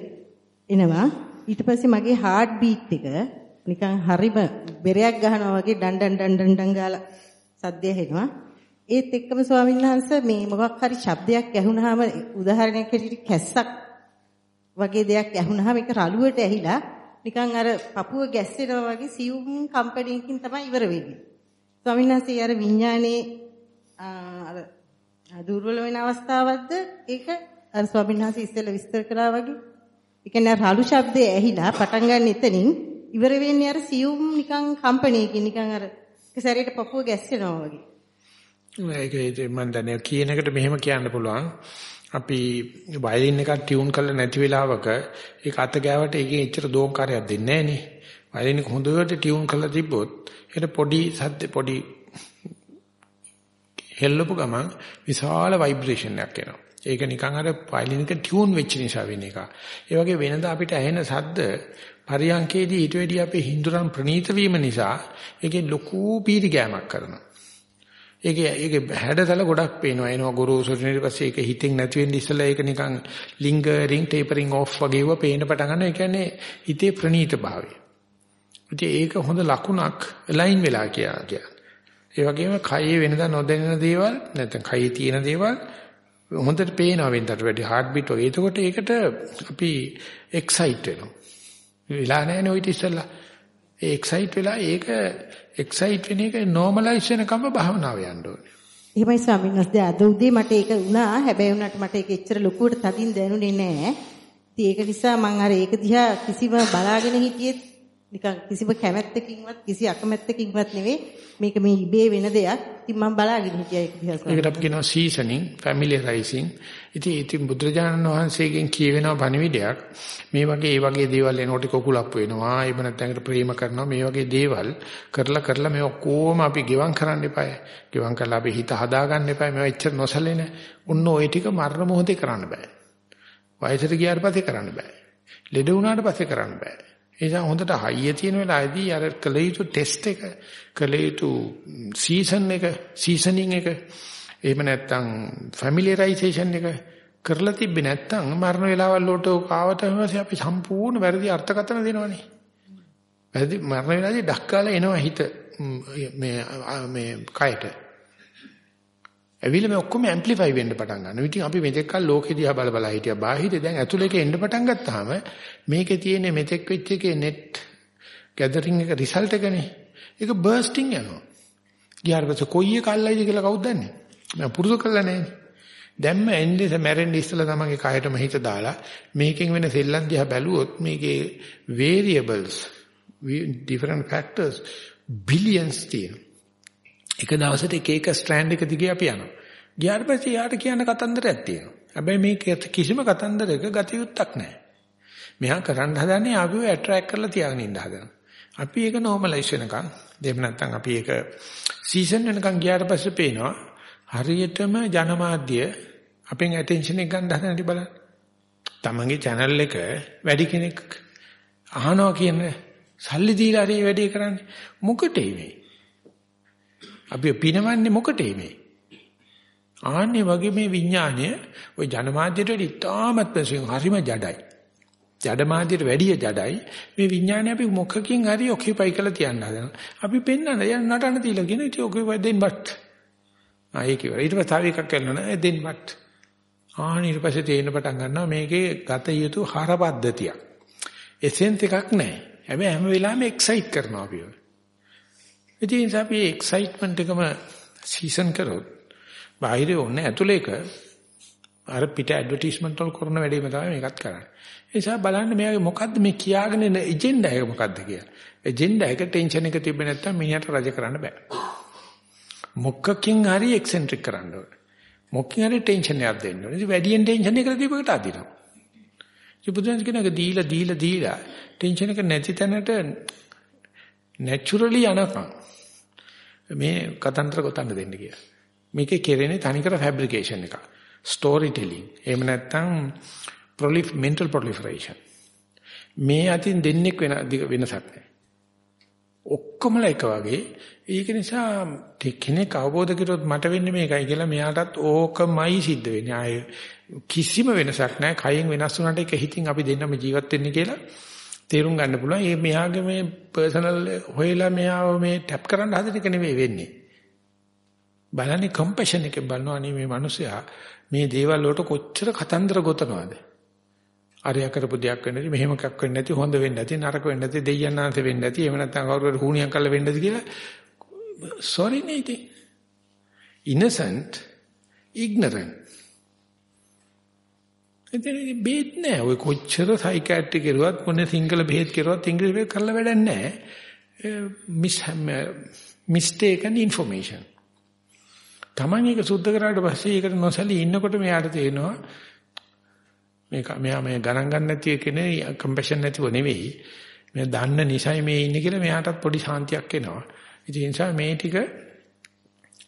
එනවා. ඊට පස්සේ මගේ හાર્ට් බීට් එක නිකන් හරිම බෙරයක් ගහනවා වගේ ඩන් ඩන් ඩන් ඩන් ඩන් ගාලා සද්දය හෙනවා. ඒත් එක්කම ස්වාමීන් වහන්සේ මේ මොකක් හරි ශබ්දයක් ඇහුනහම උදාහරණයක් හැටියට කැස්සක් වගේ දෙයක් ඇහුනහම ඒක රළුවට ඇහිලා නිකන් අර පපුව ගැස්සෙනවා වගේ සියුම් කම්පැනිකින් තමයි ඉවර වෙන්නේ. ස්වාමීන් වහන්සේ අර විඥානයේ අර දුර්වල වෙන අවස්ථාවක්ද ඒක අර ස්වාමීන් වහන්සේ ඉස්සෙල්ලා විස්තර කළා වගේ. ඒ කියන්නේ රළු ශබ්දේ ඇහිලා පටන් ගන්න එතනින් ඉවර වෙන්නේ අර සියුම් නිකන් කම්පැනිකින් නිකන් අර එක සැරේට පපුව ගැස්සෙනවා වගේ. ඒක මම දැන් කියන එකට මෙහෙම කියන්න පුළුවන්. අපි වයලින් එකක් ටියුන් කරලා නැති වෙලාවක ඒක අත ගෑවට ඒකේ එච්චර දෝංකාරයක් දෙන්නේ නැහැ නේ. වයලින් එක හොඳට ටියුන් කරලා තිබ්බොත් ඒක පොඩි සද්ද පොඩි හෙල්ලපු ගමන් විශාල ভাইබ්‍රේෂන් එකක් එනවා. ඒක නිකන් අර වයලින් එක ටියුන් වෙච්ච නිසා වෙන එක. ඒ වගේ වෙනදා අපිට ඇහෙන සද්ද පරියන්කේදී ඊට වැඩි අපේ හිඳුරන් ප්‍රනීත වීම නිසා ඒකේ ලොකු පීරි ගෑමක් කරනවා. ඒකේ ඒකේ හැඩතල ගොඩක් පේනවා. එනවා ගුරුසුරු ඊට පස්සේ ඒක හිතෙන් නැති වෙන්න ඉස්සෙල්ලා ඒක නිකන් ලිංගරින් ටේපරින් ඔෆ් වගේව පේන්න පටන් ගන්නවා. ඒ කියන්නේ හිතේ ප්‍රනීත භාවය. ඉතින් ඒක හොඳ ලකුණක් ලයින් වෙලා කියලා. ඒ වගේම කයේ වෙනදා නොදැනෙන දේවල් නැත්නම් කයේ තියෙන දේවල් හොඳට පේනවා වෙනතට වැඩි හાર્ට් බීට් වගේ. එතකොට ඒකට අපි එක්සයිට් වෙනවා. වෙලා නැහැ නේ ඔය ඉතිස්සලා. ඒ එක්සයිට් වෙලා ඒක එක්සයිට් වෙන එක normalize වෙනකම්ම භාවනාව යන්න ඕනේ. එහෙමයි ස්වාමීන් වහන්සේ අද උදේ මට ඒක වුණා. හැබැයි උනාට මට ඒක එච්චර ලොකුවට තදින් දැනුනේ නැහැ. ඉතින් ඒක නිසා මම අර ඒක දිහා කිසිම බලාගෙන හිටියෙත් නිකන් කිසිම කැමැත්තකින්වත් කිසි අකමැත්තකින්වත් නෙවෙයි මේක මේ ඉබේ වෙන දෙයක්. ඉතින් මම බලාගෙන හිටියා ඒක දිහා. ඒකට අපි කියනවා සීසනින්, ෆැමිලියරයිසින්. ඉතින් ඉතින් බුදුරජාණන් වහන්සේගෙන් කියවෙනවා පණිවිඩයක්. මේ වගේ ඒ වගේ දේවල් එනකොට කුකුලප් වෙනවා. එහෙම නැත්නම් ඒකට ප්‍රේම කරනවා. මේ වගේ දේවල් කරලා කරලා මේ ඔක්කොම අපි ගෙවම් කරන්න එපායි. ගෙවම් කරලා අපි හිත හදාගන්න එපායි. මේවා එච්චර නොසලෙන. ඔන්න ওই ටික මරණ මොහොතේ කරන්න බෑ. වයසට ගියාට පස්සේ කරන්න බෑ. ලෙඩ වුණාට පස්සේ කරන්න බෑ. ඒ නිසා හොඳට හයිය තියෙන වෙලාවේදී අර කළ යුතු ටෙස්ට් එක, කළ යුතු සීසන් එක, සීසනින් එක, එහෙම නැත්නම් ෆැමිලියරයිසේෂන් එක කරලා තිබ්බේ නැත්නම් මරණ වෙලාවල් වලට කාවට ඊපස්සේ අපි සම්පූර්ණ වැරදි අර්ථකථන දෙනවනේ. වැරදි මරණ වෙලාවේදී ඩක්කාලා එනවා හිත මේ මේ කයට. ඇවිල්ලා මේ ඔක්කොම ඇම්ප්ලිෆයි වෙන්න පටන් ගන්නවා. ඉතින් අපි මෙතෙක් කල් ලෝකෙ දිහා බල බල හිටියා. බාහිර දැන් ඇතුළේක එන්න පටන් ගත්තාම මේකේ තියෙන මෙතෙක් වෙච්ච එකේ net gathering එක result එකනේ. ඒක bursting යනවා. ගියාට පස්සේ කොයි එක අල්ලයිද කියලා කවුද දන්නේ? මම පුරුදු කරලා නැහැ. දැම්ම එන්නේ මැරෙන්න ඉස්සලා තමන්ගේ කයටම හිත දාලා මේකෙන් වෙන සෙල්ලම් දිහා බැලුවොත් මේකේ variables different factors billions තියෙනවා. එක දවසට එක එක ස්ට්‍රෑන්ඩ් එක දිගේ අපි යනවා. ගියාට පස්සේ යාට කියන්න කතන්දරයක් තියෙනවා. හැබැයි මේ කිසිම කතන්දරයක ගතියුත්තක් නැහැ. මෙහා කරන්න හදන්නේ ආපිව ඇට්‍රැක්ට් කරලා තියාගෙන ඉන්න හදනවා. අපි ඒක normalize වෙනකන් දෙන්න නැත්නම් අපි ඒක සීසන් වෙනකන් ගියාට පස්සේ පේනවා හරියටම ජනමාධ්‍ය අපෙන් ඇටෙන්ෂන් එක ගන්න හදන හැටි බලන්න. තමන්ගේ channel එක වැඩි කෙනෙක් අහනවා කියන්නේ සල්ලි දීලා හරි වැඩේ කරන්නේ මොකටේ මේ? අපි පිනවන්නේ මොකටේ මේ? ආන්නේ වගේ මේ විඥානය ওই ජනමාධ්‍යයට ඉතාමත් පැසින් හරිම ජඩයි. ජඩමාධ්‍යයට වැඩිය ජඩයි. මේ විඥානය අපි මොකකින් හරි ඔකියුපයි කරලා තියන්න හදනවා. අපි පෙන්නන යන නටන තියලා කියන ඉතින් ඔකියුපයි දෙන්නවත්. ආ ඒක ඉවරයි. ඊට පස්සේ තව එකක් කරනවා නේ දෙන්නවත්. ආන ඊට පස්සේ තේින්න පටන් ගන්නවා මේකේ ගත යුතු හර පද්ධතියක්. එසෙන්ස් එකක් නැහැ. හැබැයි හැම වෙලාවෙම එක්සයිට් කරනවා අපි. ඉතින් අපි එක්සයිට්මන්ට් එකම සීසන් කරොත් බාහිරේ ඕනේ ඇතුළේක අර පිට ඇඩ්වර්ටයිස්මන්ට් වල කරන වැඩේම තමයි මේකත් කරන්නේ. ඒ නිසා බලන්න මෙයාගේ මොකද්ද මේ කියාගෙන එන එජෙන්ඩා එක මොකද්ද කියලා. එජෙන්ඩා එක ටෙන්ෂන් එක තිබ්බේ නැත්නම් මිනිහට රජ කරන්න බෑ. මොකකින් හරි එක්සෙන්ට්‍රික් කරන්න ඕනේ. මොකකින් හරි ටෙන්ෂන් එකක් දෙන්න ඕනේ. ඉතින් වැඩියෙන් ටෙන්ෂන් එකකට දීපකට අදිනවා. ඉතින් බුදුන් කියනක දීලා දීලා දීලා ටෙන්ෂන් එක නැති තැනට නැචරලි යනකම් මේ කතන්දර ගොතන්න දෙන්න කියලා. මේකේ කෙරෙන්නේ තනිකර ෆැබ්‍රිකේෂන් එක. Story telling. එහෙම නැත්නම් ප්‍රොලිෆ් මෙන්ටල් ප්‍රොලිෆරේෂන්. මේ අතින් දෙන්නෙක් වෙන වෙනසක් නැහැ. ඔක්කොමලා එක වගේ. ඒක නිසා කෙනෙක් අවබෝධ කරොත් මට වෙන්නේ මේකයි කියලා මෙයාටත් ඕකමයි සිද්ධ වෙන්නේ. ආයේ කිසිම වෙනසක් නැහැ. කයෙන් වෙනස් වුණාට ඒක හිතින් අපි දෙන්නම ජීවත් වෙන්නේ කියලා තේරුම් ගන්න පුළුවන්. මේ මෙයාගේ මේ පර්සනල් හොයලා මෙයාව මේ ටැප් කරන්න හදන එක නෙවෙයි වෙන්නේ. බලන්නේ කම්පැෂන් එකෙන් බලනවා නේ මේ මිනිසයා මේ දේවල් වලට කොච්චර කතන්දර ගොතනවාද? අරයා කරපු දෙයක් වෙන්නේ මෙහෙම එකක් වෙන්නේ නැති හොඳ වෙන්නේ නැති නරක වෙන්නේ නැති දෙයයන් ආන්ත වෙන්නේ නැති එහෙම නැත්නම් කවුරු හරි හුණියම් කරලා වෙන්නේ නැති කියලා sorry නේ ඉතින් innocent ignorant එතන බේත් නෑ. ඔය කොච්චර සයිකියාට්‍රි කෙරුවත් මොනේ සිංහල බෙහෙත් කෙරුවත් ඉංග්‍රීසි බෙහෙත් කරලා වැඩක් නෑ. Miss මිස්ටේකන් information. Taman එක සුද්ධ කරාට පස්සේ ඒකට නොසලී ඉන්නකොට මෙයාට තේරෙනවා මේක මෙයා මේ ගණන් ගන්න නැති කෙනේ කම්පැෂන් නැතිව නෙවෙයි. මේ දන්න නිසයි මේ ඉන්නේ කියලා මෙයාටත් පොඩි ශාන්තියක් එනවා. ඉතින් ඒ නිසා මේ ටික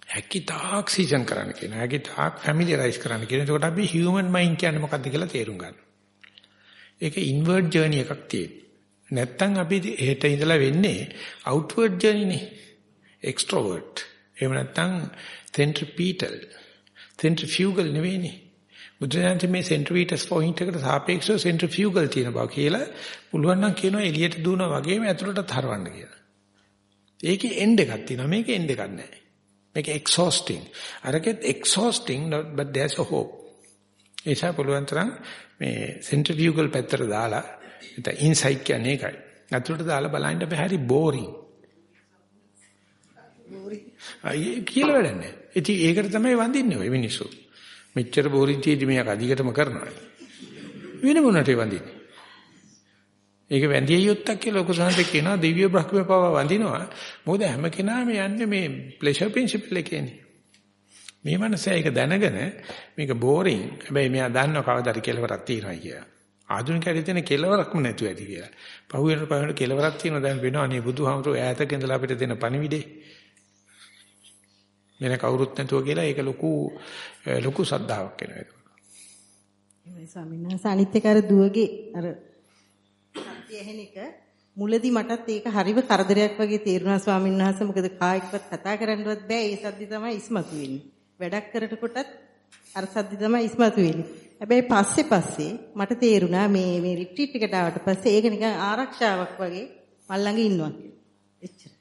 හැකිතාක් සීසන් කරන්න කියනවා. හැකිතාක් ෆැමිලියරයිස් කරන්න කියනවා. එතකොට අපි හියුමන් මයින්ඩ් කියන්නේ මොකක්ද කියලා තේරුම් ගන්නවා. ඒක ඉන්වර්ට් ජර්නි එකක් තියෙනවා. නැත්තම් අපි එහෙට ඉඳලා වෙන්නේ අවුට්වර්ඩ් ජර්නි නේ. එක්ස්ට්‍රෝවර්ට්. එහෙම නැත්තම් සෙන්ට්‍රිපීටල්. සෙන්ට්‍රිෆියුගල් නෙවෙයිනේ. බුදුසසුනේ මේ සෙන්ට්‍රිපීටස් පොයින්ට් එකට සාපේක්ෂව සෙන්ට්‍රිෆියුගල් තියෙන බව කියලා පුළුවන් නම් කියනවා එළියට දුවනා වගේම ඇතුළට තරවන්න කියලා. ඒකේ එන්ඩ් එකක් තියෙනවා මේකේ එන්ඩ් එකක් නැහැ. මේක exhausting. අරකෙත් exhausting but there's a hope. ඒසා පුළුවන් තරම් මේ centrifugal පැත්තට දාලා නැත්නම් insight කියන්නේ ඒකයි. අතුරට දාලා බලන්න බෑ හරි boring. boring. අය කියලා වැඩක් නැහැ. ඉතින් ඒකට තමයි වඳින්නේ ඔය මිනිස්සු. මෙච්චර boring තියදී මෙයා අධිකටම කරනවා. වෙන මොනට වඳින්නේ? ඒක වැඳිය යුත්තක් කියලා ලොකු සංහත කියනවා දිව්‍ය බ්‍රහ්ම පව වඳිනවා. මොකද හැම කෙනාම යන්නේ මේ ප්ලෙෂර් ප්‍රින්සිපල් එකේනේ. මේ මනස ඒක දැනගෙන මේක බෝරින්. හැබැයි මෙයා දන්නව කවදාද කෙලවරක් තියෙනවා කියලා. ආධුනිකයන්ට තියෙන කෙලවරක්ම නැතුව ඇති කියලා. පහුවෙන පහුවෙන කෙලවරක් තියෙනවා දැන් වෙනවා නේ බුදුහාමුදුරුවෝ ඈතක ඉඳලා අපිට දෙන පණිවිඩේ. වෙන කවුරුත් නැතුව කියලා ඒක ලොකු ලොකු සද්ධාාවක් වෙනවා ඒක. එහෙමයි ස්වාමීන් වහන්සේ අනිත් එක අර දුවගේ අර සත්‍ය ඇහෙන එක. මුලදී මටත් ඒක හරිව කරදරයක් වගේ තේරුණා ස්වාමීන් වහන්සේ. මොකද කායිකවත් කතා කරන්නවත් බෑ. ඒ සද්දි තමයි ඉස්මතු වෙන්නේ. වැඩක් කරනකොටත් අර සද්දි තමයි ඉස්මතු වෙන්නේ. හැබැයි පස්සේ පස්සේ මට තේරුණා මේ මේ රිට්‍රීට් එකට ආවට පස්සේ ඒක නිකන් ආරක්ෂාවක් වගේ මල් ළඟ ඉන්නවා කියලා. එච්චර.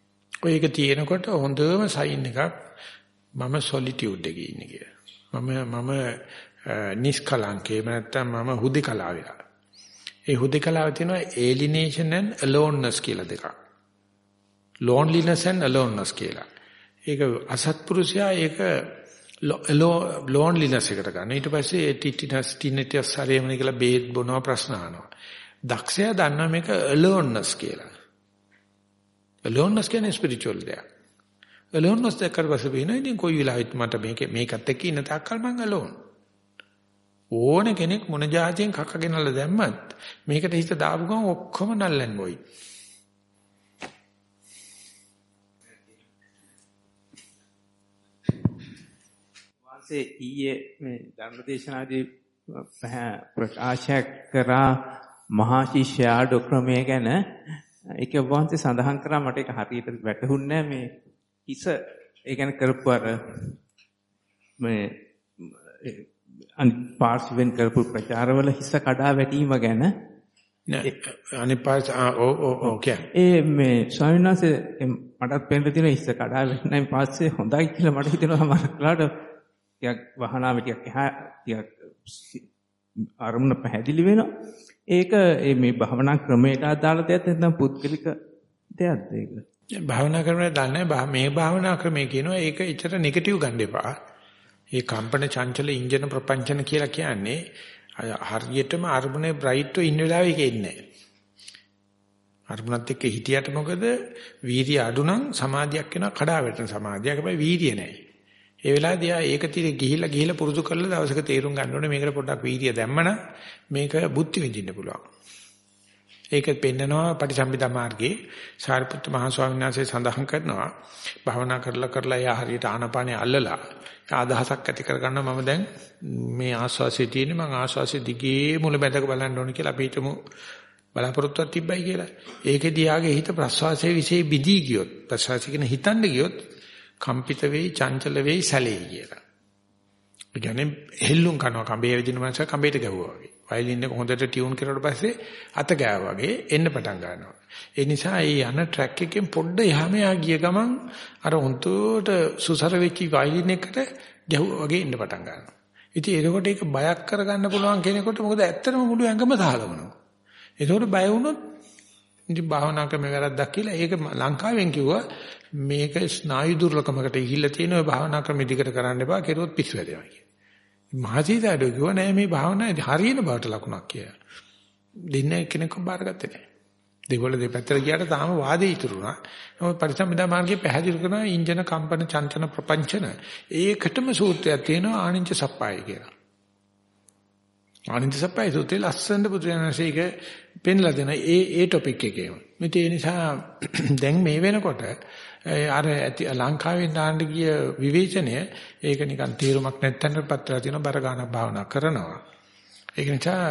ඔය ඒක තියෙනකොට හොඳම සයින් එකක් මම සොලිටියුඩ් එකේ ඉන්නේ කියලා. මම මම නිස්කලංකේ නැත්තම් මම හුදේකලා වෙලා. ඒ හුදේකලාව තියෙනවා alienation and aloneness කියලා දෙකක්. loneliness and aloneness කියලා. ඒක අසත්පුරුෂයා ඒක loneliness එකට ගන්න. ඊට පස්සේ ටිටිනස් ටිනිටස් හරියම කියලා බේත් බොනවා ප්‍රශ්න අහනවා. දක්ෂයා දන්නවා මේක aloneness කියලා. aloneness කියන්නේ spiritual දෙයක්. aloneness දැක්කට පස්සේ වෙනවා ඉතින් කොයි වෙලාවෙත් මට මේක මේකත් එක්ක ඉන්න තාක්කල් මං alone. ඕන කෙනෙක් මොන જાතියෙන් කක්කගෙනල්ල දැම්මත් මේකට හිත දාපු ගමන් ඔක්කොම නල්ලන් බොයි. වාසේ ඊයේ මේ ධර්මදේශනාදී ප්‍රකාශ කරා මහා ශිෂ්‍යාඩ ක්‍රමය ගැන ඒක වහන්සේ සඳහන් කරා මට ඒක හරියට වැටහුන්නේ මේ හිස ඒ කියන්නේ කරපු අර මේ පාර්ශ්වෙන් කරපු ප්‍රචාරවල හිස කඩා වැටීම ගැන අනිත් පාර්ශ ඒ මේ ස්වාමීන් වහන්සේ මටත් පෙන්න තියෙන හිස කඩා වැටෙනයින් පස්සේ හොඳයි කියලා මට හිතෙනවා සමහරట్లాට ටිකක් වහනාව ටිකක් එහා ටිකක් අරමුණ පැහැදිලි වෙනවා. ඒක මේ භවනා ක්‍රමයට අදාළ දෙයක්ද නැත්නම් පුද්ගලික දෙයක්ද ඒක? භාවනා කරන දන්නේ මේ භාවනා ක්‍රමයේ කියනවා ඒක එච්චර නෙගටිව් ගන්න එපා. ඒ කම්පන චංචල ඉන්ජන ප්‍රපංචන කියලා කියන්නේ හරියටම අරමුණේ බ්‍රයිට්ව ඉන්න වෙලාවෙ ඒක එන්නේ අරමුණත් එක්ක හිටියට මොකද වීර්ය අඩු නම් සමාධියක් වෙනවා කඩා වැටෙන සමාධියක් හැබැයි වීර්ය නැහැ. ඒ වෙලාවදී ආ ඒක තිර ගිහිලා ගිහිලා පුරුදු කරලා දවසක තේරුම් ගන්න ඕනේ මේකට පොඩ්ඩක් වීර්ය දැම්මම මේක බුද්ධි විඳින්න පුළුවන්. ඒක පෙන්නනවා පටිසම්භිදා මාර්ගයේ සාරිපුත්ත මහ ස්වාමීන් වහන්සේ සඳහන් කරනවා භවනා කරලා කරලා යා හරියට ආනපානේ අල්ලලා ආදහසක් ඇති කරගන්නවා මම දැන් මේ ආස්වාසිය තියෙන්නේ මම ආස්වාසිය දිගේ මුල බැඳක බලන්න ඕනේ කියලා අපි හිතමු බලාපොරොත්තුවක් තිබ්බයි කියලා. ඒකෙදී යාගේ හිත ප්‍රස්වාසයේ විශේෂ බිදී ගියොත් ප්‍රස්වාසය කියන හිතන්න ගියොත් කම්පිත වෙයි චංචල වෙයි සැලෙයි කියලා. ඒ කියන්නේ හෙල්ලුම් කරනවා කඹේ විදින මනස කඹේට ගැහුවා වගේ. වයලින් එක හොඳට ටියුන් කරුවට පස්සේ අත ගෑවා වගේ එන්න පටන් ගන්නවා. ඒ නිසා මේ යන ට්‍රැක් එකෙන් පොඩ්ඩ එහාම යා ගිය ගමන් අර හොඳට සුසර වෙච්ච වයලින් එකට ගැහුවා වගේ එන්න පටන් ගන්නවා. ඉතින් එතකොට ඒක බයක් කරගන්න පුළුවන් කෙනෙකුට මොකද ඇත්තටම මුළු ඇඟම සාලවනවා. ඒකෝට බය වුණොත් ඉතින් භාවනා ක්‍රම වැරද්දක් කියලා ඒක ලංකාවෙන් කිව්වා මේක ස්නායු දුර්ලභමකට ගිහිල්ලා තියෙන ඔය භාවනා ක්‍රම දිගට කරන්න එපා කෙරුවොත් පිස්සු වැදෙනවා කියලා. මහසීතාඩෝ කිව්වා නෑ මේ භාවනාවේ හරියන බවට ලකුණක් කියලා. දෙන්න එක්කෙනෙක්ව බාරගත්තේ නෑ. දෙගොල්ල දෙපැත්තට ගියාට තාම වාදේ ඉතුරු වුණා. නමුත් පරිසම්පදා මාර්ගයේ පැහැදිලි කරනවා ඉන්ජන කම්පන චංචන ප්‍රපංචන. ඒකටම සූත්‍රයක් තියෙනවා ආනිච්ච සප්පාය කියලා. ආනිච්ච සප්පාය සූත්‍රය ලස්සනට පුදුරනසේක පෙන්ලා දෙන ඒ ඒ টොපික් එකේම. මේ නිසා *clears throat* දැන් මේ වෙනකොට අර ඇති ලංකාවෙන් දාන්න ගිය විවේචනය ඒක නිකන් තීරුමක් නැත්තනට පත්‍රලා තියෙන බර ගන්න භාවනා කරනවා. ඒක නිසා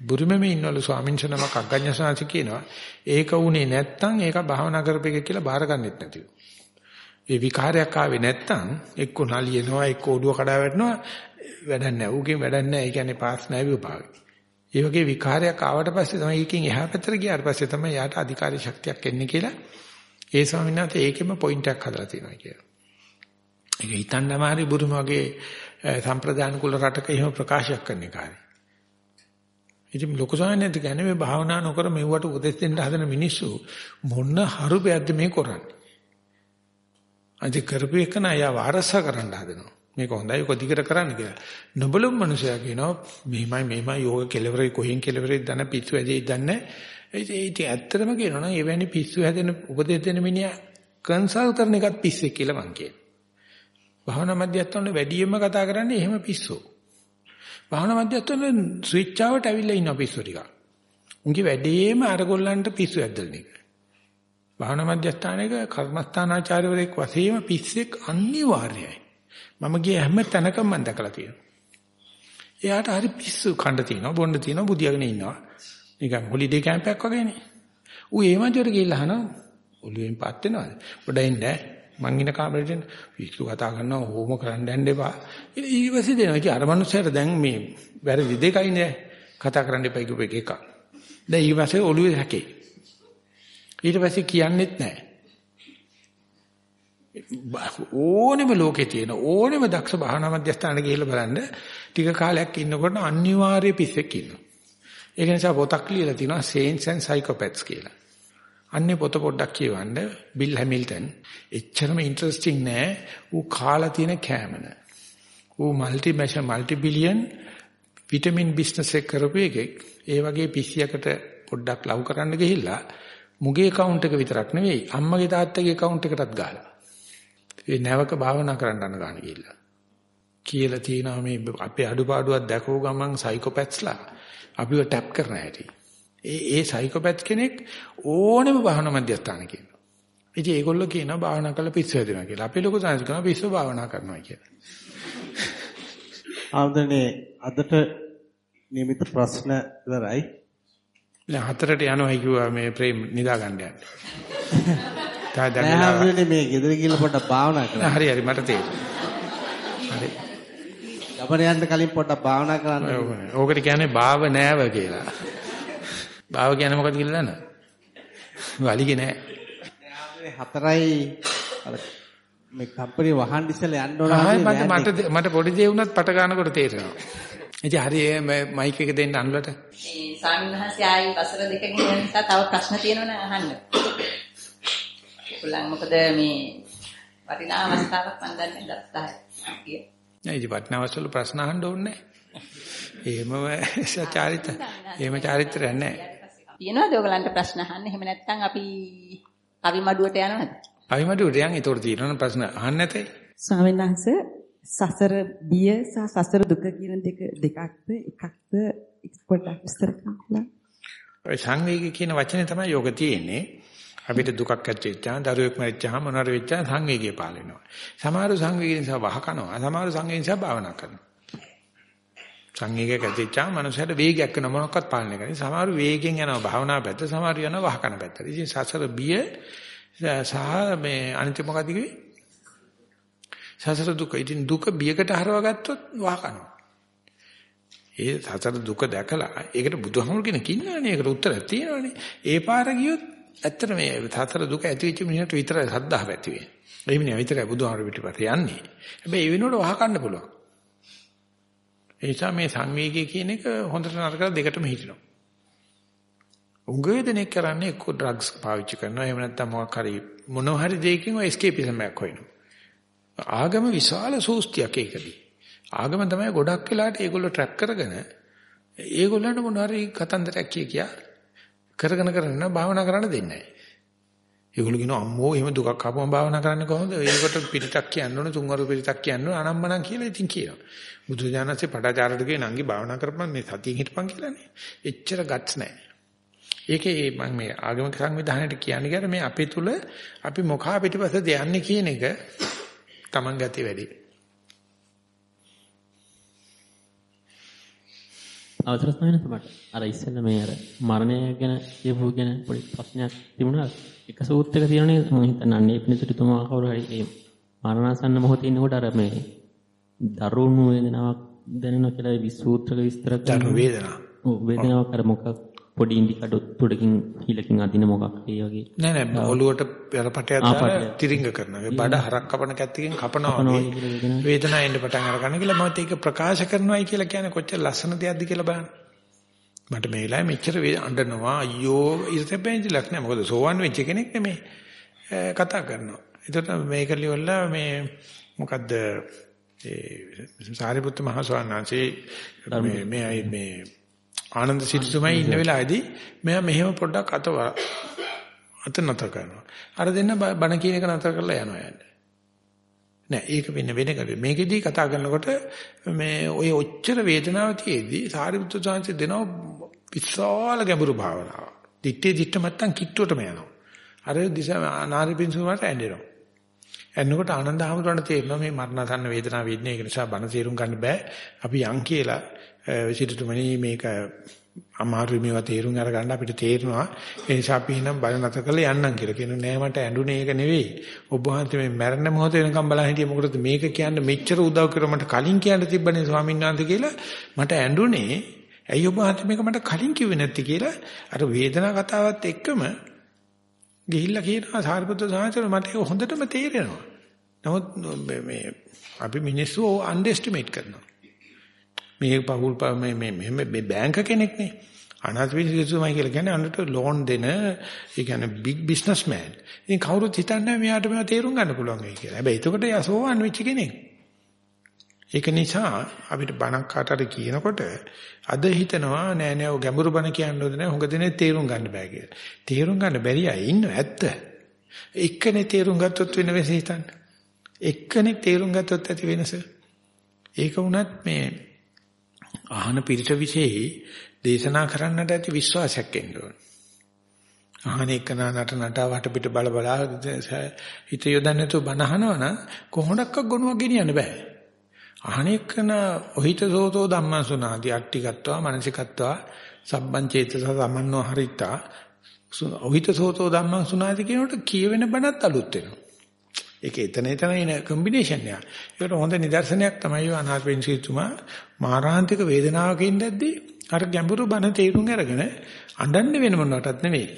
බුරුමෙම ඉන්නවලු ස්වාමීන් වහන්සේනමක් අග්ගඤ්ඤසාංශ කියනවා ඒක උනේ නැත්තම් ඒක භාවනා කරපෙක කියලා බාරගන්නෙත් නැතිව. ඒ විකාරයක් ආවේ නැත්තම් එක්ක නලියනවා එක්ක ඔඩුව කඩා වැටෙනවා වැඩක් නැහැ. ඌගෙන් වැඩක් නැහැ. ඒ කියන්නේ පාස් නැහැ විපාකේ. ඒ වගේ විකාරයක් ආවට පස්සේ තමයි එකකින් එහා පැත්තට ගියාට පස්සේ තමයි යාට අධිකාරී ශක්තියක් එන්නේ කියලා ඒ ස්වාමීන් වහන්සේ ඒකෙම පොයින්ට් එකක් හදලා තියෙනවා කියලා. ඒක හිතන්න අමාරු බුදුම වගේ සම්ප්‍රදාන කුල රටක එහෙම ප්‍රකාශයක් කරන එකයි. ඉතින් ලොකු සායනත් කියන්නේ මේ භාවනා නොකර මෙව්වට උපදෙස් දෙන්න හදන මිනිස්සු මොන හරුපයක්ද මේ කරන්නේ. අද කරපු එක නෑ යා වාරස කරන්න හදනවා. මේක හොඳයි ඔක දිගට කරන්න කියලා. නොබලුම් මනුස්සයා කියනවා මෙහිමයි මෙහිමයි යෝග කෙලවරේ කොහෙන් කෙලවරේ දන පිස්සු ඇදෙයි දන්නේ ඒක ඇත්තටම කියනවා නම් එවැනි පිස්සු හැදෙන උපදෙස් දෙන මිනිහා කන්සල්ට් කරන එකත් පිස්සෙක් කියලා මං කියනවා. භාවනා මධ්‍යස්ථාන වැඩියෙන්ම කතා කරන්නේ එහෙම පිස්සෝ. භාවනා මධ්‍යස්ථාන ස්විච් ආවට ඇවිල්ලා ඉන්න පිස්සෝ ටික. උන්ගේ වැඩේම අරගොල්ලන්ට පිස්සු ඇද්දලන එක. භාවනා මධ්‍යස්ථානයක කර්මස්ථානාචාර්යවරයෙක් වශයෙන් පිස්සෙක් අනිවාර්යයි. මම ගිය හැම තැනකම මම දැකලා තියෙනවා. එයාට හරි පිස්සු කණ්ඩ තියෙනවා, බොණ්ඩ තියෙනවා, බුදියාගෙන ඉන්නවා. නිකන් හොලිඩේ කැම්ප් එකක් වගේනේ. ඌ ඒ මන්දියට ගිහිල්ලා අහනවා ඔළුවෙන් පත් වෙනවද? පොඩ්ඩක් ඉන්න මං ඉන්න කාමරේට එන්න. විශ්ලු කතා කරනවා ඕම කරන්න යන්න එපා. ඊපස්සේ දෙනවා. ඉතින් අර මනුස්සයාට දැන් මේ වැරදි දෙකයි නේ කතා කරන්න එපා කියපු එක එක. දැන් ඊපස්සේ ඔළුවේ හැකේ. ඊට පස්සේ කියන්නෙත් නැහැ. ඕනෙම ලෝකේ තියෙන ඕනෙම දක්ෂ භාවනා මධ්‍යස්ථානට ගිහිල්ලා බලන්න ටික කාලයක් ඉන්නකොට අනිවාර්ය පිස්සෙක් ඉන්නවා. ඒක නිසා පොතක් ලියලා තිනවා Saints and Psychopaths කියලා. අන්නේ පොත පොඩ්ඩක් කියවන්න. Bill Hamilton. එච්චරම ඉන්ටරෙස්ටිං නෑ. ඌ කාලා තියෙන කෑමන. ඌ মালටි මැෂ মালටි බිලියන් විටමින් බිස්නස් එක කරපු එකෙක් ඒ වගේ පිස්සියකට පොඩ්ඩක් ලව් කරන්න ගිහිල්ලා මුගේ account එක විතරක් නෙවෙයි අම්මගේ තාත්තගේ account එකටත් ගාලා ඒ නැවක භාවනා කරන්න යන ගාන ගිහිල්ලා. කියලා තියෙනවා මේ අපේ අඩුපාඩුවක් දැකෝ ගමන් සයිකෝපැත්ස්ලා අපිව ටැප් කරන හැටි. ඒ ඒ සයිකෝපැත් කෙනෙක් ඕනෙම භාවනා මධ්‍යස්ථාන කියනවා. ඉතින් ඒගොල්ලෝ කියනවා භාවනා කරලා පිස්සු හැදෙනවා කියලා. අපි ලොකු සංස් කරනවා පිස්සු භාවනා කරනවා කියලා. *laughs* ආම්දනේ අදට නියමිත ප්‍රශ්න ඉවරයි. දැන් හතරට යනවා කිව්වා මේ ප්‍රේම නිදා ගන්න යන්න. *laughs* තා දැන් නෑ ආම්දනේ මේ ගෙදර ගිහලා පොඩ්ඩක් භාවනා කරන්න. හරි හරි මට තේරෙනවා. හරි. ගමන යන්න කලින් පොඩ්ඩක් භාවනා කරන්න. ඕකට කියන්නේ භාව නෑව කියලා. භාව කියන්නේ මොකද කියලා දන්නවද? වලිගේ නෑ. හතරයි අර මේ කම්පැනි වහන්න ඉස්සෙල්ලා යන්න ඕන මට මට මට පොඩි දේ වුණත් පට ගන්නකොට තේරෙනවා. ඉතින් හරි මේ මයික් එක දෙන්න අනුලට. මේ ස්වාමීන් වහන්සේ ආයි වසර දෙකකින් යන නිසා තව ප්‍රශ්න තියෙනවනේ අහන්න. පුළුවන් මොකද මේ වටිනා අවස්ථාවක් මම දන්නේ දත්තායි. කිය. නෑ ඉතින් වටනවස්වල ප්‍රශ්න අහන්න ඕනේ නෑ. එහෙමම චාරිත්‍ර. එහෙම චාරිත්‍රයක් නෑ. තියෙනවද ඔයගලන්ට ප්‍රශ්න අහන්න? එහෙම නැත්නම් අපි කවි මඩුවට යනවද? අවිමඩුවට යන් ඒතකොට තියෙනවනේ ප්‍රශ්න අහන්න නැතේ. ස්වාමීන් වහන්සේ සසර බිය සහ සසර දුක කියන දෙක දෙකක්ද එකක්ද පොඩ්ඩක් විස්තර කරන්න. ඔය සංවේගී කියන වචනේ තමයි යෝග තියෙන්නේ. අපිට දුකක් ඇතිවෙච්චා, දරුවෙක් මැරිච්චාම මොනවාර වෙච්චා සංවේගය පාල වෙනවා. සමහර සංවේගය නිසා වහ කනවා, සමහර සංවේගය නිසා භාවනා කරනවා. සංවේගයක් ඇතිවෙච්චා මනුස්සයට වේගයක් වෙන මොනක්වත් පාලනය කරන්නේ. සමහර වේගෙන් යනවා භාවනා පැත්ත, සමහර යනවා වහ කන පැත්ත. ඉතින් සසර බිය සහ මේ අනිත් මොකද කිව්වේ? සසර දුක. ඉතින් දුක බියකට හරවා ගත්තොත් වහ කනවා. ඒ සසර දුක දැකලා ඒකට බුදුහමර කෙනෙක් ඉන්නවනේ. ඒකට උත්තරයක් තියෙනවනේ. ඒ පාර ගියොත් ඇත්තට මේ සසර දුක ඇති වෙච්ච මිනිහට විතරයි සද්ධාව ඇති වෙන්නේ. ඒ මිනිහා විතරයි බුදුහමර පිටිපස්ස යන්නේ. හැබැයි ඒ වෙනුවට වහ කන්න පුළුවන්. ඒ නිසා මේ සංවේගය කියන එක හොඳට නරකට දෙකටම හිටිනවා. උංගය දෙනෙක් කරන්නේ එක්ක ඩ්‍රග්ස් පාවිච්චි කරනවා එහෙම නැත්නම් මොකක් හරි මොනවා හරි දෙයකින් ඔය එස්කේපිසම් එකක් හොයනවා. ආගම විශාල සූස්තියක් ඒකදී. ආගම තමයි ගොඩක් වෙලාට ඒගොල්ලෝ ට්‍රැප් කරගෙන ඒගොල්ලන්ට මොනවා හරි කතන්දරයක් කිය කියා කරගෙන කරගෙන භාවනා කරන්න දෙන්නේ නැහැ. ඒගොල්ලෝ කියනවා අම්මෝ එහෙම දුකක් ආපුවම භාවනා කරන්නේ කොහොමද? ඒකට පිටක් කියන්න ඕනේ, තුන්වරු පිටක් කියන්න ඕනේ, අනම්මනම් කියලා ඉතින් කියනවා. බුදුජානකසේ පටාචාරට කියන නංගි භාවනා කරපන් මේ සතියෙන් හිටපන් කියලානේ. එච්චර ගට්ස් නැහැ. ඒකේ මම මේ ආගමික සංවිධානයට කියන්නේ ගැර මේ අපේ තුල අපි මොකා පිටිපස්සද යන්නේ කියන එක Taman ගතිය වැඩි. අවසර ස්වාමීන් වහන්සේ අර ඉස්සෙල්ලා මේ අර මරණය ගැන කියපු ගැන පොඩි ප්‍රශ්නයක් තිබුණා. එක සූත්‍රයක තියෙනනේ මම හිතන්නේ අන්නේ පිණිසුතුමා කවුරු හරි ඒ මරණාසන්න මොහොතේ ඉන්නකොට අර මේ දරුණු වේදනාවක් දැනෙනවා කියලා විසූත්‍රක විස්තර කරනවා. දරු වේදනාව. ඔව් වේදනාවක් අර මොකක් පොඩි ඉන්දි කඩ තුඩකින් හිලකින් අදින මොකක් ඒ වගේ. නෑ නෑ ඔලුවට පෙරපටයක් දාලා තිරිංග කරනවා. බඩ හරක් කපන කැත්තකින් කපනවා වගේ වේදනාව එන්න පටන් අර ගන්න කියලා මම ඒක ප්‍රකාශ කරනවායි කියලා කියන්නේ කොච්චර ලස්සන දෙයක්ද කියලා බලන්න. මට මේ වෙලාවේ මෙච්චර අඬනවා අයියෝ ඉරතෙපෙන්ජලක් නෑ මොකද සෝවන් වෙච්ච කෙනෙක් නෙමේ කතා කරනවා. ඒකට මේක ලියවලා මේ මොකද්ද ඒ සාරිපුත්ත මහ ස්වාමීන් වහන්සේ මේ මේ මේ ආනන්ද සිටුතුමයි ඉන්න වෙලාවේදී මෙයා මෙහෙම පොඩ්ඩක් අත අත නතර කරනවා. අර දෙන්න බණ කියන එක නතර කරලා යනවා යන්නේ. නෑ ඒක වෙන වෙන කඩේ. මේකෙදී කතා කරනකොට මේ ඔය ඔච්චර වේදනාව තියේදී සාරිපුත්‍ර සාංශය දෙනවා විශාල ගැඹුරු භාවනාවක්. දිත්තේ දිත්ත මත්තන් කිට්ටුවටම යනවා. අර දිස නාරිපින්සුමට ඇඬෙනවා. එන්නකොට ආනන්ද හැමෝටම තේරෙනවා මේ මරණසන්න වේදනාව වෙන්නේ ඒක නිසා බණ තේරුම් ගන්න බෑ. අපි යන් කියලා විසිටුමනි මේක අමාරුයි මේවා තේරුම් අරගන්න අපිට තේරෙනවා. ඒ නිසා අපි එහෙනම් බණ නැත කරලා යන්නම් කියලා කියනවා. නෑ මට ඇඬුනේ ඒක නෙවෙයි. ඔබ වහන්සේ මේ මරණ මොහොත වෙනකම් බලන් හිටියේ මොකටද මේක කියන්න මෙච්චර උදව් කරා මට කලින් කියන්න තිබ්බනේ ස්වාමීන් වහන්සේ කියලා මට ඇඬුනේ. ඇයි ඔබ වහන්සේ මේක මට කලින් කිව්වේ නැත්තේ කියලා අර වේදනා කතාවත් එක්කම ගිහිල්ලා කියනවා සාරිපුත්‍ර සාහිත්‍ය මට ඒක හොඳටම තේරෙනවා. නමුත් මේ අපි මිනිස්සු අන්ඩර්ස්ටිමේට් කරනවා. මේ පහුල් මේ මේ මේ බැංක කෙනෙක් නේ. අනාථ විද්‍යාලයමයි කියලා කියන්නේ අන්නට ලෝන් දෙන ඒ කියන්නේ big businessman. ඉතින් කවුරුත් හිතන්නේ මෙයාට මේවා තේරුම් ගන්න පුළුවන් වෙයි කියලා. හැබැයි එතකොට යසෝවන් වෙච්ච කෙනෙක්. ඒක නිසා අපිට බණක් කාටට කියනකොට අද හිතනවා නෑ නෑ ඔය ගැඹුරු බණ කියන්න ඕනේ නෑ හුඟ දෙනේ තේරුම් ගන්න බෑ කියලා. තේරුම් ගන්න බැරි අය ඉන්නව ඇත්ත. එක්කනේ තේරුම් ගත්තොත් වෙන වෙස හිතන්න. එක්කෙනෙක් තේරුම් ගත්තොත් ඇති වෙනස. ඒක වුණත් මේ අහන පිරිස විශේෂයි දේශනා කරන්නට ඇති විශ්වාසයක් එන්න ඕන. අහන එකන නට නට වටපිට බල බල හිත යොදන්නේ නැතුව බණ අහනවනම් කොහොමඩක්ක ගොනුවක් ගෙනියන්න බෑ. අහන එකන ඔහිත සෝතෝ ධම්මං සුනාදී අට්ටිගත්වා මනසිකත්වා සබ්බං චේතස සමන්නෝ හරිතා ඔහිත සෝතෝ ධම්මං සුනාදී කියනකොට කියවෙන බණත් අලුත් වෙනවා. ඒක එතන එතන එන කම්බිනේෂන් එක. ඒකට හොඳ නිදර්ශනයක් තමයි අනාථපිණ්ඩ සිතුමා මාරාන්තික වේදනාවක ඉඳද්දී අර ගැඹුරු බණ තේරුම් අරගෙන අඬන්නේ වෙන මොනකටත් නෙවෙයි.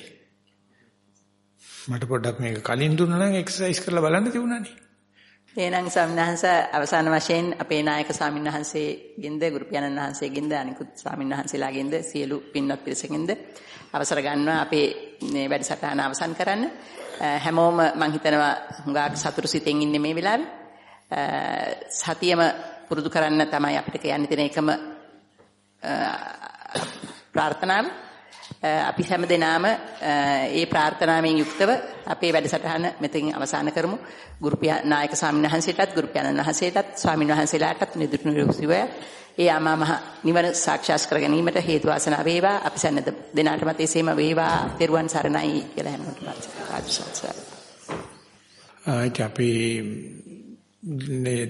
මට පොඩ්ඩක් මේක කලින් දුන්නා නම් එක්සර්සයිස් කරලා බලන්න තිබුණානේ. එහෙනම් ස්වාමීන් අවසාන වශයෙන් අපේ නායක ස්වාමීන් වහන්සේගෙන්ද ගුරු පියාණන් වහන්සේගෙන්ද අනිකුත් ස්වාමීන් වහන්සේලාගෙන්ද සියලු පින්වත් පිරිසකින්ද අවසර ගන්නවා අපේ වැඩසටහන අවසන් කරන්න. හැමෝම මම හිතනවා හුඟක් සතුටු සිතෙන් ඉන්නේ මේ වෙලාවේ. සතියම පුරුදු කරන්න තමයි අපිට කියන්න තියෙන එකම ප්‍රාර්ථනාව. අපි හැම දිනාම ඒ ප්‍රාර්ථනාවෙන් යුක්තව අපේ වැඩසටහන මෙතනින් අවසන් කරමු. ගුරු නායක ස්වාමීන් වහන්සේටත් ගුරු පියාණන් වහන්සේටත් ස්වාමීන් වහන්සේලාටත් නිදුක් නිරෝගීව ඒ අමා මහ නිවන සාක්ෂාත් කර ගැනීමට හේතු වාසනා වේවා. අපි සැනද දෙනාටමත් එසේම වේවා. තෙරුවන් සරණයි කියලා හැමෝටම ආශිර්වාද. ආයිත් අපි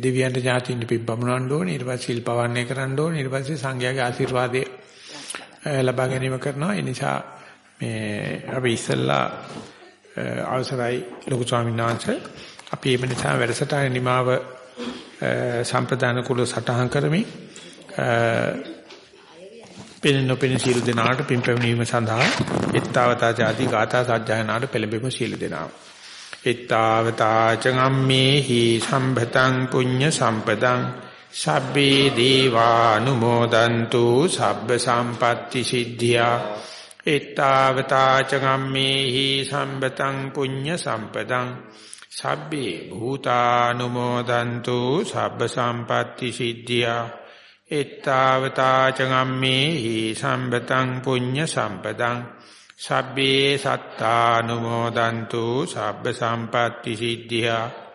දෙවියන්ට ඥාතියින් පිබ්බමනවන්න ඕනේ ඊට පස්සේ සිල් පවන්නේ කරන්න ඕනේ ඊට පස්සේ සංඝයාගේ ආශිර්වාදය ලබා ගැනීම කරනවා ඒ නිසා මේ අපි ඉස්සල්ලා අවසරයි ලොකු ස්වාමීන් වහන්සේ අපි මේ නිසා වැඩසටහන නිමාව සම්ප්‍රදාන කුල සටහන් කරමින් පෙනෙන නොපෙනෙන සියලු දෙනාට පින් පැමිණීම සඳහා ඊත්තාවතා ආදී ගාථා සජ්ජායනාට පෙළඹෙමු සියලු දෙනා. ඊත්තාවතා චගම්මේහි සම්භතං පුඤ්ඤ සම්පදං සබ්බේ දීවානුමෝදන්තු සබ්බ සම්පatti සිද්ධියා ඊත්තාවතා චගම්මේහි සම්භතං පුඤ්ඤ සම්පදං සබ්බේ භූතානුමෝදන්තු සබ්බ සම්පatti සිද්ධියා එත්තාවතා චගම්මේහි සම්බතං පුඤ්ඤ සම්පදං සබ්බේ සත්තානුමෝදන්තු සබ්බ සම්පatti සිද්ධියා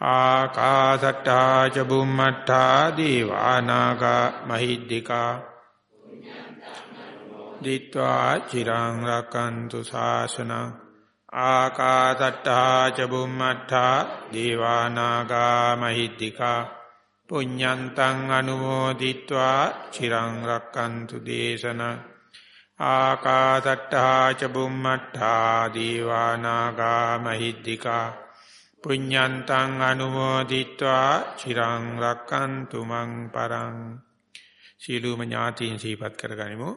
ආකාසට්ටා ච බුම්මට්ටා දීවානාගා මහිද්దికා දිත්වා චිරං රකන්තු ශාසන ආකාසට්ටා ච බුම්මට්ටා දීවානාගා මහිද්దికා පුඤ්ඤන්තං අනුමෝදිත්වා චිරං රක්칸තු දේශන ආකාසට්ටා ච බුම්මට්ටා දීවානාගා මහිද්దికා පුඤ්ඤන්තං අනුමෝදිත්වා චිරං රක්칸තු මං පරං. සීලුම ඥාතීන් සීපත් කරගනිමු.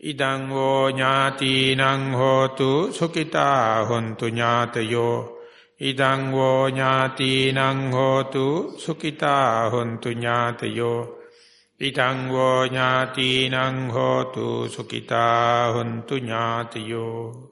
ඉදං වෝ ඥාතීනං හෝතු සුඛිතා හොන්තු ඥාතයෝ. ඉදං වෝ ඥාතීනං හෝතු සුඛිතා හොන්තු ඥාතයෝ. ඉදං වෝ ඥාතීනං හෝතු සුඛිතා හොන්තු ඥාතයෝ.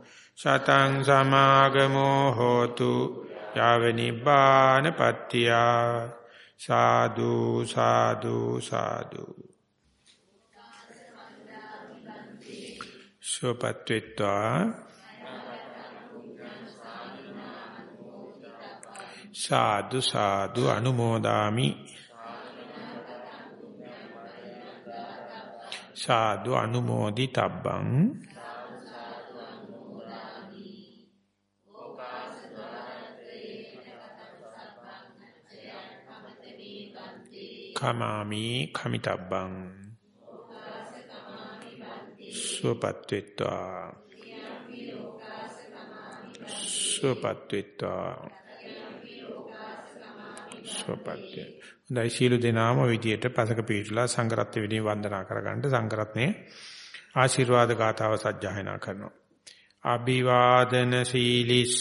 සතං සමාගමෝ හෝතු යාව නිබ්බානපත්තිය සාදු සාදු සාදු. සුවපත්ත්වා සාදු සාදු අනුමෝදාමි. සාදු අනුමෝදි තබ්බං කමාමි කමිතබ්බං. සුවපත්ත්වා සුවපත්ත්වා සුවපත්ත්‍ය හොඳයි සීල දෙනාම විදියට පසක පිටලා සංඝරත්න විදිහේ වන්දනා කරගන්න සංඝරත්නේ ආශිර්වාද ගාතාව සජ්ජායනා කරනවා. අභිවාදන සීලිස්ස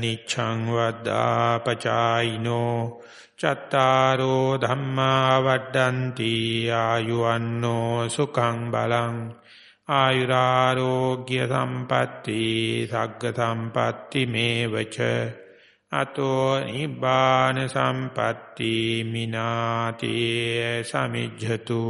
නිච්ඡං වද්දා පචායිනෝ චත්තාරෝ ධම්මා වඩ්ඩಂತಿ ආයුවන්නෝ සුඛං බලං ආයුරාෝග්‍ය සම්පatti සග්ග සම්පatti මේවච අතෝ නිබ්බාන සම්පatti මිනාති සමිජ්ජතු